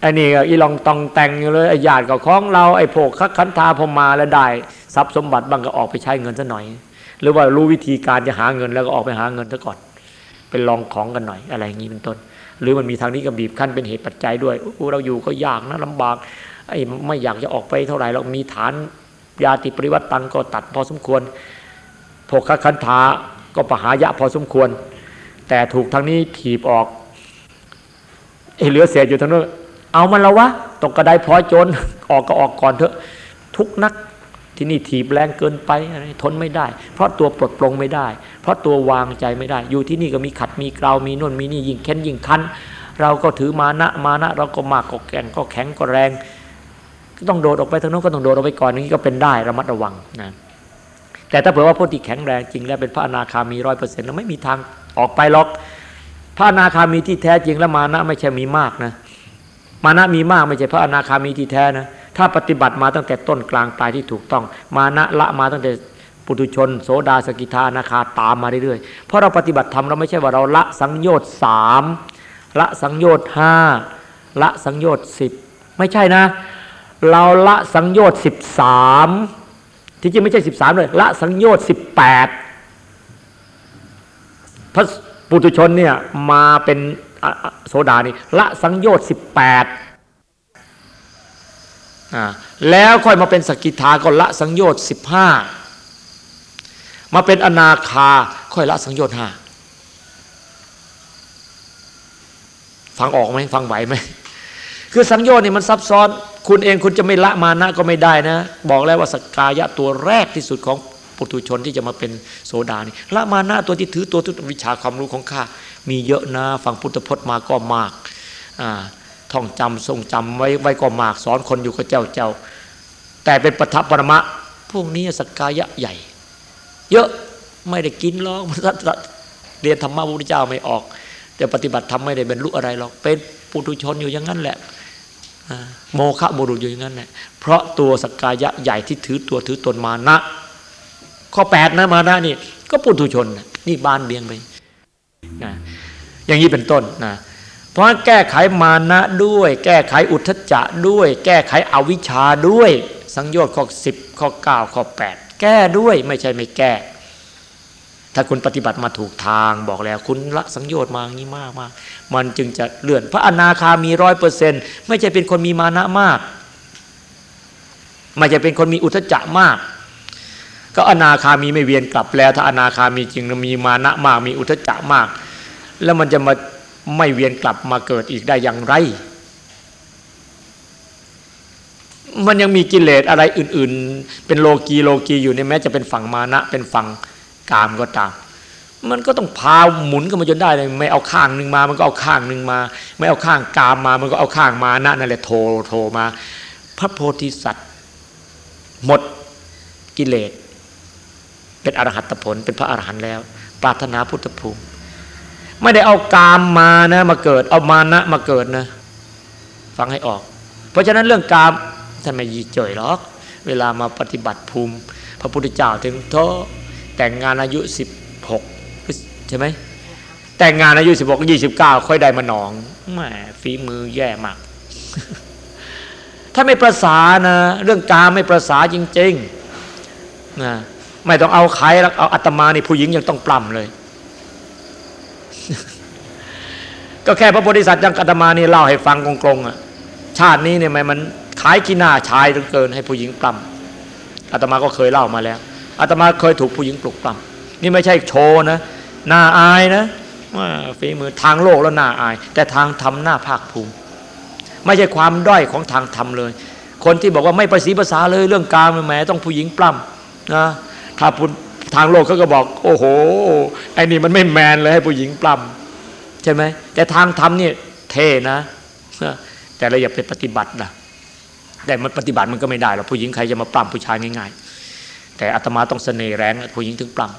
ไอ้นี่อีลองตองแต่งอยู่เลยไอ้ญาติกับของเราไอ้โภคขันธาพอมาแล้วได้ทรัพย์สมบัติบางก็ออกไปใช้เงินซะหน่อย หรือว่ารู้วิธีการจะหาเงินแล้วก็ออกไปหาเงินซะก่อน เป็นลองของกันหน่อยอะไรอย่างนี้เป็นต้น หรือมันมีทางนี้ก็บีบขั้นเป็นเหตุปัจจัยด้วยเราอยู่ก็ยากนะลำบากไอ้ไม่อยากจะออกไปเท่าไหร่เรามีฐานยาติปริวัติตังก็ตัดพอสมควรโภคขันธาก็ปหายะพอสมควร แต่ถูกทางนี้ถีบออกเอเหลือเศษอยู่ทางนู้นเอามันแล้ววะตกกระไดพลอยจรออกก็ออกก่อนเถอะ ทุกนัก ที่นี่ถีบแรงเกินไปอะไรทนไม่ได้ เพราะตัวปลดปลงไม่ได้ เพราะตัววางใจไม่ได้ อยู่ที่นี่ก็มีขัดมีกลาวมีน่นมีนี่ยิ่งเค้นยิ่งคันเราก็ถือมานะมานะ เราก็มากก็แข็งก็แข็งก็แรงก็ต้องโดดออกไปทางโน้นก็ต้องโดดออกไปก่อนนี้ก็เป็นได้ระมัดระวังนะแต่ถ้าเผื่อว่าผู้ที่แข็งแรงจริงแล้วเป็นพระอนาคามีร้อยเปอร์เซ็นต์แล้วไม่มีทางออกไปหรอกพระอนาคามีที่แท้จริงแล้วมานะไม่ใช่มีมากนะ มานะมีมากไม่ใช่พระอนาคามีที่แท้นะ ถ้าปฏิบัติมาตั้งแต่ต้นกลางปลายที่ถูกต้อง มานะละมาตั้งแต่ปุถุชน โสดาสกิทานาคาตามมาเรื่อยๆ เพราะเราปฏิบัติธรรมเราไม่ใช่ว่าเราละสังโยชน์สามละสังโยชน์ห้าละสังโยชน์สิบไม่ใช่นะ เราละสังโยชน์สิบสามที่จริงไม่ใช่สิบสามเลยละสังโยชน์สิบแปดพระปุถุชนเนี่ยมาเป็นโสดานี่ละสังโยชน์สิบแปด แล้วค่อยมาเป็นสกิทาก็ละสังโยชน์สิบห้ามาเป็นอนาคาค่อยละสังโยชน์ห้าฟังออกไหมฟังไหวไหมคือสังโยชน์นี่มันซับซ้อน คุณเองคุณจะไม่ละมานะก็ไม่ได้นะ บอกแล้วว่าสกายะตัวแรกที่สุดของปุถุชนที่จะมาเป็นโสดานี่ละมานะตัวที่ถือตัวทุกวิชาความรู้ของข้ามีเยอะนะ ฟังพุทธพจน์มาก็มากอ่า ท่องจำทรงจำไว้ไว้ก็มากสอนคนอยู่กับเจ้าเจ้า แต่เป็นปทัปปรมะ พวกนี้สกกายะใหญ่ เยอะไม่ได้กินหรอกเรียนธรรมะพระพุทธเจ้าไม่ออก แต่ปฏิบัติธรรมไม่ได้บรรลุอะไรหรอกเป็นปุถุชนอยู่อย่างนั้นแหละโมฆะบุรุษอยู่อย่างนั้นแหละเพราะตัวสกกายะใหญ่ที่ถือตัวถือตนมานะ ข้อ8นะมานะนี่ ก็ปุถุชนนี่บ้านเบียงไปนะอย่างนี้เป็นต้นนะ ราะแก้ไขมานะด้วย แก้ไขอุทจจะด้วย แก้ไขอวิชชาด้วย สังโยชน์ข้อสิบข้อเก้าข้อแปดแก้ด้วยไม่ใช่ไม่แก้ ถ้าคุณปฏิบัติมาถูกทางบอกแล้ว คุณละสังโยชน์มางี้มากมากมันจึงจะเลื่อน พระอนาคามีร้อยเปอร์เซ็นต์ไม่ใช่เป็นคนมีมานะมาก ไม่ใช่เป็นคนมีอุทจจะมากก็อนาคามีไม่เวียนกลับแล้ว ถ้าอนาคามีจริงมีมานะมากมีอุทจจะมาก แล้วมันจะมา ไม่เวียนกลับมาเกิดอีกได้อย่างไร มันยังมีกิเลสอะไรอื่น ๆ เป็นโลกีโลกีอยู่ในแม้จะเป็นฝั่งมานะเป็นฝั่งกามก็ตาม มันก็ต้องพาหมุนกันมาจนได้เลยไม่เอาข้างหนึ่งมา มันก็เอาข้างหนึ่งมา ไม่เอาข้างกามมา มันก็เอาข้างมานะนั่นแหละโทโทมา พระโพธิสัตว์ หมดกิเลสเป็นอรหัตผลเป็นพระอรหันต์แล้ว ปรารถนาพุทธภูมิ ไม่ได้เอากามมานะมาเกิด เอามานะมาเกิดนะ ฟังให้ออก เพราะฉะนั้นเรื่องกามท่านไม่ยีเจยหรอก เวลามาปฏิบัติภูมิ พระพุทธเจ้าถึงโทแต่งงานอายุสิบหกใช่ไหมแต่งงานอายุสิบหกยี่สิบเก้าค่อยได้มาหนองแหมฝีมือแย่มาก ถ้าไม่ประสานะ เรื่องกามไม่ประสาจริงๆนะไม่ต้องเอาใครแล้วเอาอัตมานี่ผู้หญิงยังต้องปล้ำเลย ก็แค่พระโพธิสัตว์ยังกัตมานี่เล่าให้ฟังกงๆอะชาตินี้เนี่ยมันขายขี้หน้าชายจนเกินให้ผู้หญิงปล้ำอาตมาก็เคยเล่ามาแล้วอาตมาเคยถูกผู้หญิงปลุกปล้ำนี่ไม่ใช่โชว์นะหน้าอายนะว่าฝีมือทางโลกแล้วหน้าอาย แต่ทางธรรมหน้าภาคภูมิ ไม่ใช่ความด้อยของทางธรรมเลย คนที่บอกว่าไม่ประสีภาษาเลยเรื่องการแหมต้องผู้หญิงปล้ำนะถ้าทางโลกเขาก็บอก โอ้โหไอ้นี่มันไม่แมนเลยให้ผู้หญิงปล้ำ ใช่ไหมแต่ทางธรรมนี่เท่นะ แต่เราอย่าไปปฏิบัตินะแต่มันปฏิบัติมันก็ไม่ได้หรอกผู้หญิงใครจะมาปล้ำผู้ชายง่ายๆ แต่อาตมาต้องเสน่ห์แรงผู้หญิงถึงปล้ำ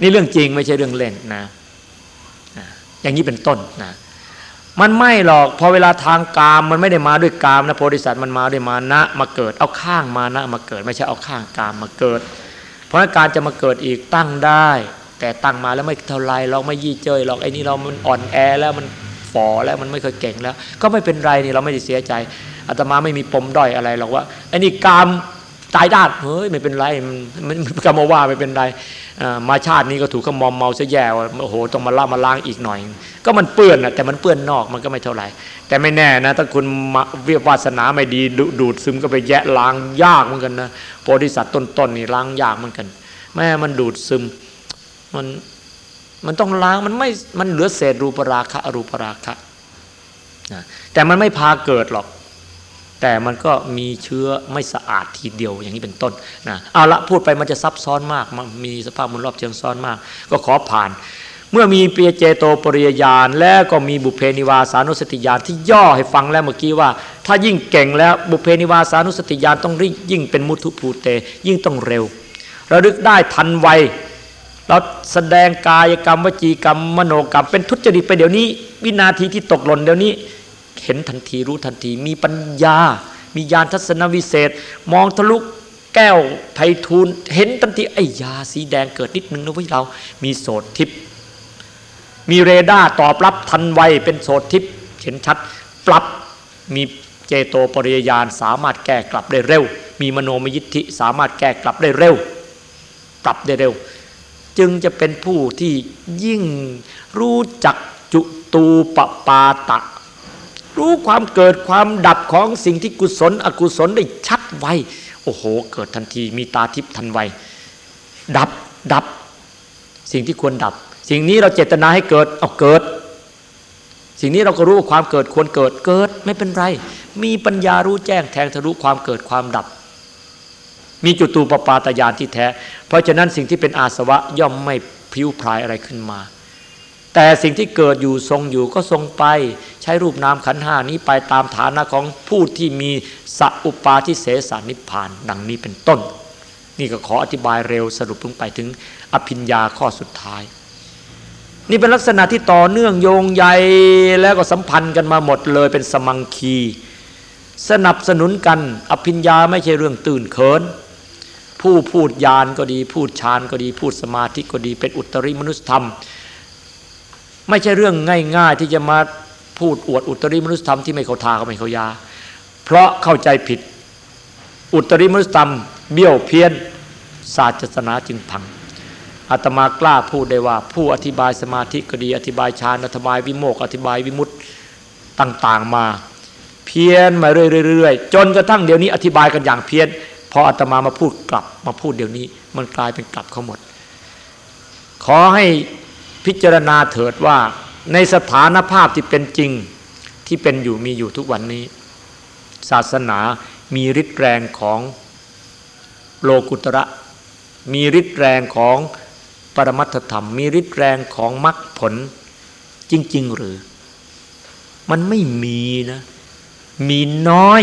นี่เรื่องจริงไม่ใช่เรื่องเล่นนะอย่างนี้เป็นต้นนะมันไม่หรอกพอเวลาทางกามมันไม่ได้มาด้วยกามนะโพธิสัตว์มันมาด้วยมานะมาเกิด เอาข้างมานะมาเกิด ไม่ใช่เอาข้างกามมาเกิด เพราะการจะมาเกิดอีกตั้งได้ แต่ตั้งมาแล้วไม่เท่าไรเราไม่ยี่เจยหรอกไอ้นี่เรามันอ่อนแอแล้วมันฝ่อแล้วมันไม่เคยเก่งแล้ว ก็ไม่เป็นไรนี่เราไม่ได้เสียใจอาตมาไม่มีปมด้อยอะไรหรอกว่าไอ้นี่กามตายด้านเฮ้ยไม่เป็นไรมันกรรมว่าไม่เป็นไรมาชาตินี้ก็ถูกขมอมเมาเสียแย่โอ้โหต้องมาล่ามาล้างอีกหน่อย ก็มันเปื้อนนะแต่มันเปื้อนนอกมันก็ไม่เท่าไหร่ แต่ไม่แน่นะถ้าคุณเวียวาสนาไม่ดีดูดซึมก็ไปแยะล้างยากเหมือนกันนะโพธิสัตว์ต้นๆนี่ล้างยากเหมือนกัน แม่มันดูดซึม มันมันต้องล้างมันไม่มันเหลือเศษรูปราคะอรูปราคะนะแต่มันไม่พาเกิดหรอก แต่มันก็มีเชื้อไม่สะอาดทีเดียวอย่างนี้เป็นต้นนะเอาละพูดไปมันจะซับซ้อนมากมีสภาพมันรอบเชิงซ้อนมาก ก็ขอผ่าน เมื่อมีเปียเจโตปริยญาณแล้วก็มีบุเพนิวาสานุสติญาณที่ย่อให้ฟังแล้วเมื่อกี้ว่า ถ้ายิ่งเก่งแล้วบุเพนิวาสานุสติญาณต้องยิ่งเป็นมุทุภูเต ยิ่งต้องเร็วระลึกได้ทันไว เราแสดงกายกรรมวจีกรรมมโนกรรม เป็นทุจริตไปเดี๋ยวนี้ วินาทีที่ตกหล่นเดี๋ยวนี้ เห็นทันทีรู้ทันที มีปัญญา มีญาณทัศนวิเศษ มองทะลุแก้วไพทูลเห็นทันทีไอ้ยาสีแดงเกิดนิดนึงนะพวกเรา มีโสดทิพย์มีเรดาร์ตอบรับทันไวเป็นโสดทิพย์เห็นชัดปรับมีเจโตปริยาณสามารถแก้กลับได้เร็ว มีมโนมยิทธิสามารถแก้กลับได้เร็วปรับได้เร็ว จึงจะเป็นผู้ที่ยิ่งรู้จักจุตูปปาตะ รู้ความเกิดความดับของสิ่งที่กุศล อกุศลได้ชัดไวโอ้โห เกิดทันทีมีตาทิพย์ทันไวดับดับ สิ่งที่ควรดับ สิ่งนี้เราเจตนาให้เกิดเอาเกิด สิ่งนี้เราก็รู้ว่าความเกิดควรเกิดเกิดไม่เป็นไร มีปัญญารู้แจ้งแทงทะลุความเกิดความดับ มีจุตูปปาตยานที่แท้ เพราะฉะนั้นสิ่งที่เป็นอาสวะย่อมไม่พิ้วพลายอะไรขึ้นมา แต่สิ่งที่เกิดอยู่ทรงอยู่ก็ทรงไป ใช้รูปนามขันห้านี้ไปตามฐานะของผู้ที่มีสัอุปาทิเสสานิพานดังนี้เป็นต้น นี่ก็ขออธิบายเร็วสรุปลงไปถึงอภิญญาข้อสุดท้าย นี่เป็นลักษณะที่ต่อเนื่องโยงใยแล้วก็สัมพันธ์กันมาหมดเลยเป็นสมังคีสนับสนุนกัน อภิญญาไม่ใช่เรื่องตื่นเขิน ผู้พูดญาณก็ดี พูดฌานก็ดี พูดสมาธิก็ดี เป็นอุตริมนุสธรรม ไม่ใช่เรื่องง่าย ๆ ที่จะมาพูดอวดอุตริมนุสธรรมที่ไม่เขาทาก็ไม่เขายา เพราะเข้าใจผิด อุตริมนุสธรรม เบี้ยวเพี้ยนศาสตนาจึงพังอาตมากล้าพูดได้ว่า ผู้อธิบายสมาธิก็ดี อธิบายฌานอธิบายวิโมก อธิบายวิมุตติต่างๆมา เพี้ยนมาเรื่อยๆจนกระทั่งเดี๋ยวนี้อธิบายกันอย่างเพี้ยน พออาตมามาพูดกลับมาพูดเดี๋ยวนี้ มันกลายเป็นกลับเขาหมด ขอให้พิจารณาเถิดว่าในสถานภาพที่เป็นจริงที่เป็นอยู่มีอยู่ทุกวันนี้ ศาสนามีฤทธิ์แรงของโลกุตระ มีฤทธิ์แรงของปรมัตถธรรม มีฤทธิ์แรงของมรรคผลจริง ๆ หรือ มันไม่มีนะ มีน้อย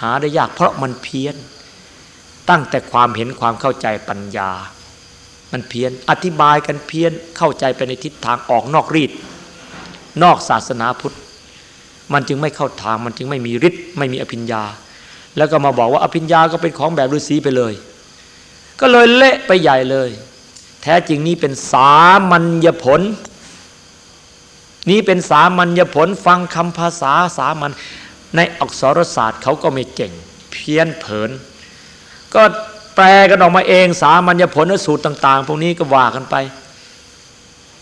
หาได้ยากเพราะมันเพี้ยน ตั้งแต่ความเห็นความเข้าใจปัญญา มันเพี้ยนอธิบายกันเพี้ยนเข้าใจไปในทิศทางออกนอกรีดนอกศาสนาพุทธ มันจึงไม่เข้าทางมันจึงไม่มีฤทธิ์ไม่มีอภิญญา แล้วก็มาบอกว่าอภิญญาก็เป็นของแบบฤาษีไปเลย ก็เลยเละไปใหญ่เลย แท้จริงนี้เป็นสามัญญผลนี้เป็นสามัญญผลฟังคำภาษาสามัญ ในอักษรศาสตร์เขาก็ไม่เก่ง เพี้ยนเผิน ก็แปลกันออกมาเองสามัญญผลสูตรต่าง ๆ พวกนี้ก็ว่ากันไป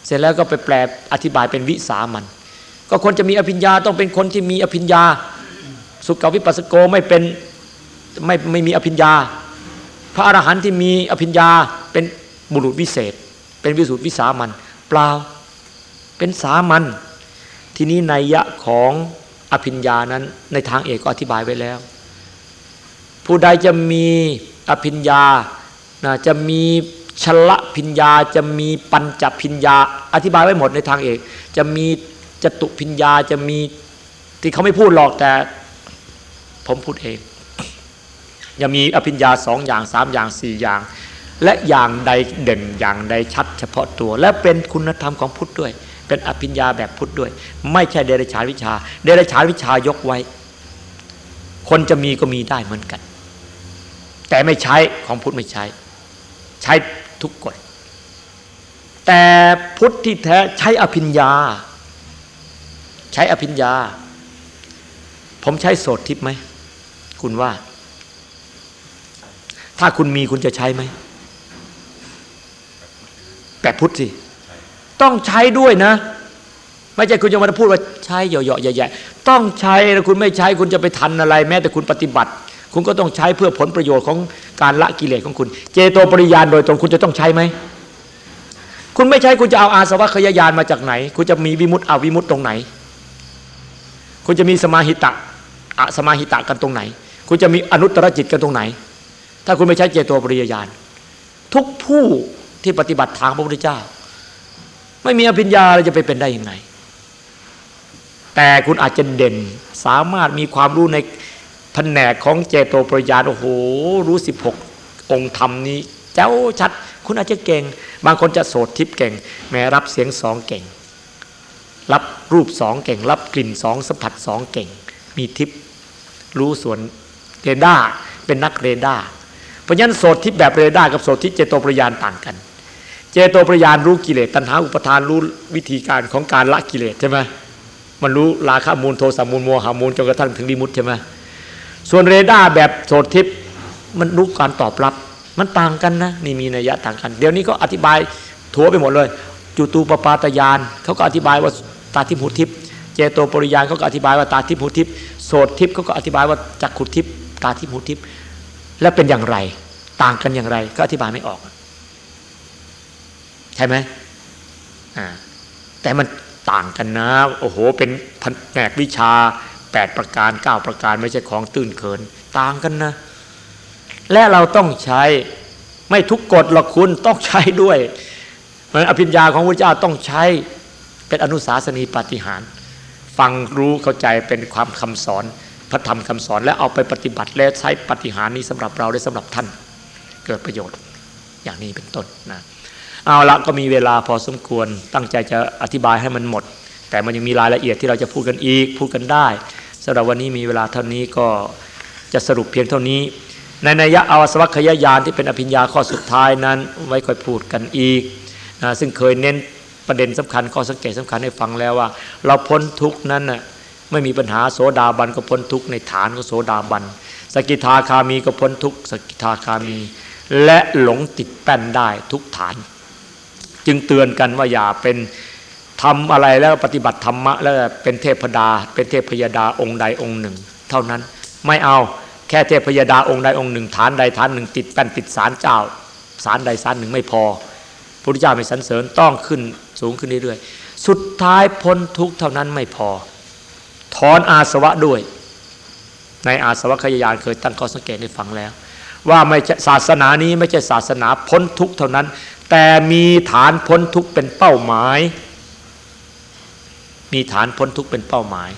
เสร็จแล้วก็ไปแปลอธิบายเป็นวิสามัน ก็คนจะมีอภิญญาต้องเป็นคนที่มีอภิญญา สุกวิปัสสโกไม่เป็นไม่ไม่มีอภิญญา พระอรหันต์ที่มีอภิญญาเป็นบุรุษวิเศษ เป็นวิสุทธิวิสามันเปล่าเป็นสามัญที่นี้นัยยะของ อภิญญานั้นในทางเอกก็อธิบายไว้แล้ว ผู้ใดจะมีอภิญญานะจะมีชละพิญญาจะมีปัญจพิญญา อธิบายไว้หมดในทางเอก จะมีจตุพิญญาจะมีที่เขาไม่พูดหรอกแต่ผมพูดเองยังมีอภิญญาสองอย่างสามอย่างสี่อย่าง และอย่างใดเด่นอย่างใดชัดเฉพาะตัว และเป็นคุณธรรมของพุทธด้วย เป็นอภิญญาแบบพุทธด้วย ไม่ใช่เดรัจฉานวิชา เดรัจฉานวิชายกไว้ คนจะมีก็มีได้เหมือนกัน แต่ไม่ใช้ของพุทธไม่ใช้ ใช้ทุกกฎแต่พุทธที่แท้ใช้อภิญญา ใช้อภิญญา ผมใช้โสดทิพย์ไหมคุณว่า ถ้าคุณมีคุณจะใช้ไหม แต่พุทธสิ ต้องใช้ด้วยนะ ไม่ใช่คุณจะมาพูดว่าใช้เหยาะๆใหญ่ๆต้องใช้แล้วคุณไม่ใช้คุณจะไปทันอะไร แม้แต่คุณปฏิบัติ คุณก็ต้องใช้เพื่อผลประโยชน์ของการละกิเลสของคุณ เจโตปริยานโดยตรงคุณจะต้องใช้ไหมคุณไม่ใช้คุณจะเอาอาสวะขยายานมาจากไหน คุณจะมีวิมุตติอาวิมุตติตรงไหน คุณจะมีสมาหิตะอะสมาหิตะกันตรงไหน คุณจะมีอนุตตรจิตกันตรงไหน ถ้าคุณไม่ใช้เจโตปริยานทุกผู้ที่ปฏิบัติทางพระพุทธเจ้า ไม่มีอภิญญาเราจะไปเป็นได้ยังไง แต่คุณอาจจะเด่น สามารถมีความรู้ในแผนกของเจโตปริยานโอ้โห รู้สิบหกองค์ธรรมนี้ เจ้าชัด คุณอาจจะเก่ง บางคนจะโสดทิพย์เก่ง แหมรับเสียงสองเก่ง รับรูปสองเก่ง รับกลิ่นสองสัมผัสสองเก่ง มีทิพย์รู้ส่วนเรดาร์เป็นนักเรดาร์เพราะฉะนั้นโสตทิพย์แบบเรดาร์กับโสตทิพย์เจโตปริยญาณต่างกัน เจโตปริยญาณรู้กิเลสตัณหาอุปาทานรู้วิธีการของการละกิเลสใช่ไหมมันรู้ราคะมูลโทสะมูลโมหมูลจนกระทั่งถึงวิมุตใช่ไหมส่วนเรดาร์แบบโสตทิพย์มันรู้การตอบรับ มันต่างกันนะนี่มีนัยยะต่างกัน เดี๋ยวนี้ก็อธิบายถัวไปหมดเลย จุตูปปาตยานเขาก็อธิบายว่าตาทิพหุทิพย์เจโตปริยานเขาก็อธิบายว่าตาทิพหุทิพย์โสดทิพย์เขาก็อธิบายว่าจักขุทิพย์ตาทิพหุทิพย์และเป็นอย่างไร ต่างกันอย่างไร ก็อธิบายไม่ออก ใช่ไหมอ่าแต่มันต่างกันนะ โอ้โห เป็นแผนกวิชาแปดประการเก้าประการไม่ใช่ของตื่นเขิน ต่างกันนะ และเราต้องใช้ไม่ทุกกฎหรอกคุณต้องใช้ด้วยเหมือนอภิญญาของพระเจ้าต้องใช้เป็นอนุสาสนีปฏิหาร ฟังรู้เข้าใจเป็นความคำสอนพระธรรมคำสอนและเอาไปปฏิบัติและใช้ปฏิหารนี้สำหรับเราและสำหรับท่าน เกิดประโยชน์อย่างนี้เป็นต้นนะ เอาละก็มีเวลาพอสมควร ตั้งใจจะอธิบายให้มันหมด แต่มันยังมีรายละเอียดที่เราจะพูดกันอีกพูดกันได้สำหรับวันนี้มีเวลาเท่านี้ก็จะสรุปเพียงเท่านี้ ในนัยยะอวสวัคยายานที่เป็นอภิญญาข้อสุดท้ายนั้น ไว้ค่อยพูดกันอีกนะซึ่งเคยเน้นประเด็นสำคัญข้อสังเกตสำคัญให้ฟังแล้วว่า เราพ้นทุกนั้นน่ะไม่มีปัญหาโสดาบันก็พ้นทุกในฐานของโสดาบันสกิทาคามีก็พ้นทุกสกิทาคามี และหลงติดแป้นได้ทุกฐาน จึงเตือนกันว่าอย่าเป็นทำอะไรแล้วปฏิบัติธรรมะแล้วเป็นเทพดา เป็นเทพยดาองค์ใดองค์หนึ่ง เท่านั้นไม่เอาแค่เทพยดาองค์ใดองค์หนึ่ง ฐานใดฐานหนึ่ง ติดแป้นติดสารเจ้าสารใดสารหนึ่งไม่พอพระพุทธเจ้าไม่สรรเสริญต้องขึ้นสูงขึ้นเรื่อยๆสุดท้ายพ้นทุกเท่านั้นไม่พอ ถอนอาสวะด้วย ในอาสวะขยายานเคยตั้งข้อสังเกตให้ฟังแล้ว ว่าไม่ใช่ศาสนานี้ไม่ใช่ศาสนาพ้นทุกเท่านั้น แต่มีฐานพ้นทุกเป็นเป้าหมาย มีฐานพ้นทุกเป็นเป้าหมาย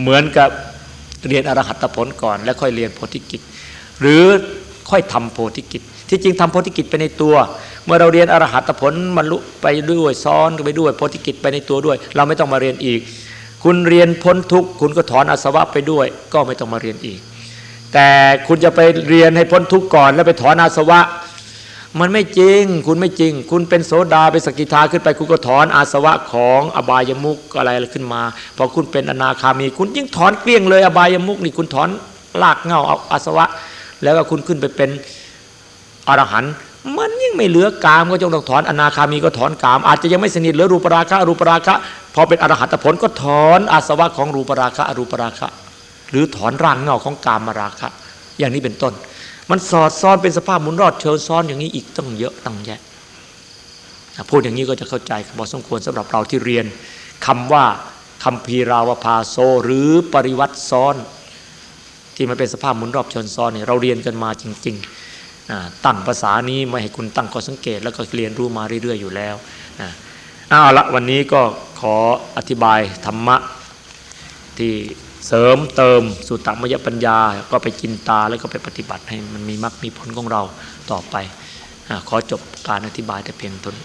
เหมือนกับเรียนอรหัตผลก่อน แล้วค่อยเรียนโพธิกิจ หรือค่อยทำโพธิกิจ ที่จริงทำโพธิกิจไปในตัว เมื่อเราเรียนอรหัตผลบรรลุไปด้วยซ้อนไปด้วยโพธิกิจไปในตัวด้วย เราไม่ต้องมาเรียนอีก คุณเรียนพ้นทุกคุณก็ถอนอาสวะไปด้วย ก็ไม่ต้องมาเรียนอีก แต่คุณจะไปเรียนให้พ้นทุกข์ก่อน แล้วไปถอนอาสวะ มันไม่จริง คุณไม่จริง คุณเป็นโสดาเป็นสกิทาขึ้นไปคุณก็ถอนอาสวะของอบายมุกอะไรขึ้นมาพอคุณเป็นอนาคามี คุณยิ่งถอนเกลี้ยงเลยอบายมุกนี่คุณถอนลากเงาเอาอาสวะ แล้วก็คุณขึ้นไปเป็นอรหันต์มันยิ่งไม่เหลือกามก็จงต้องถอนอนาคามีก็ถอนกาม อาจจะยังไม่สนิทเหลือรูปราคะรูปราคะพอเป็นอรหัตผลก็ถอนอาสวะของรูปราคะรูปราคะ หรือถอนร่างเงาของกามราคะ อย่างนี้เป็นต้น มันสอดซ้อนเป็นสภาพหมุนรอดเชิญซ้อนอย่างนี้อีกต้องเยอะตั้งแยะพูดอย่างนี้ก็จะเข้าใจพอสมควรสำหรับเราที่เรียนคำว่าคำพีราวพาโซหรือปริวัติซ้อน ที่มันเป็นสภาพหมุนรอบเชิญซ้อนเนี่ยเราเรียนกันมาจริงๆตั้งภาษานี้ไม่ให้คุณตั้งข้อสังเกต แล้วก็เรียนรู้มาเรื่อยๆอยู่แล้วเอาวละวันนี้ก็ขออธิบายธรรมะที่ เสริมเติมสุตตมยปัญญา ก็ไปกินตาแล้วก็ไปปฏิบัติให้มันมีมรรคมีผลของเราต่อไปขอจบการอธิบายแต่เพียงต้น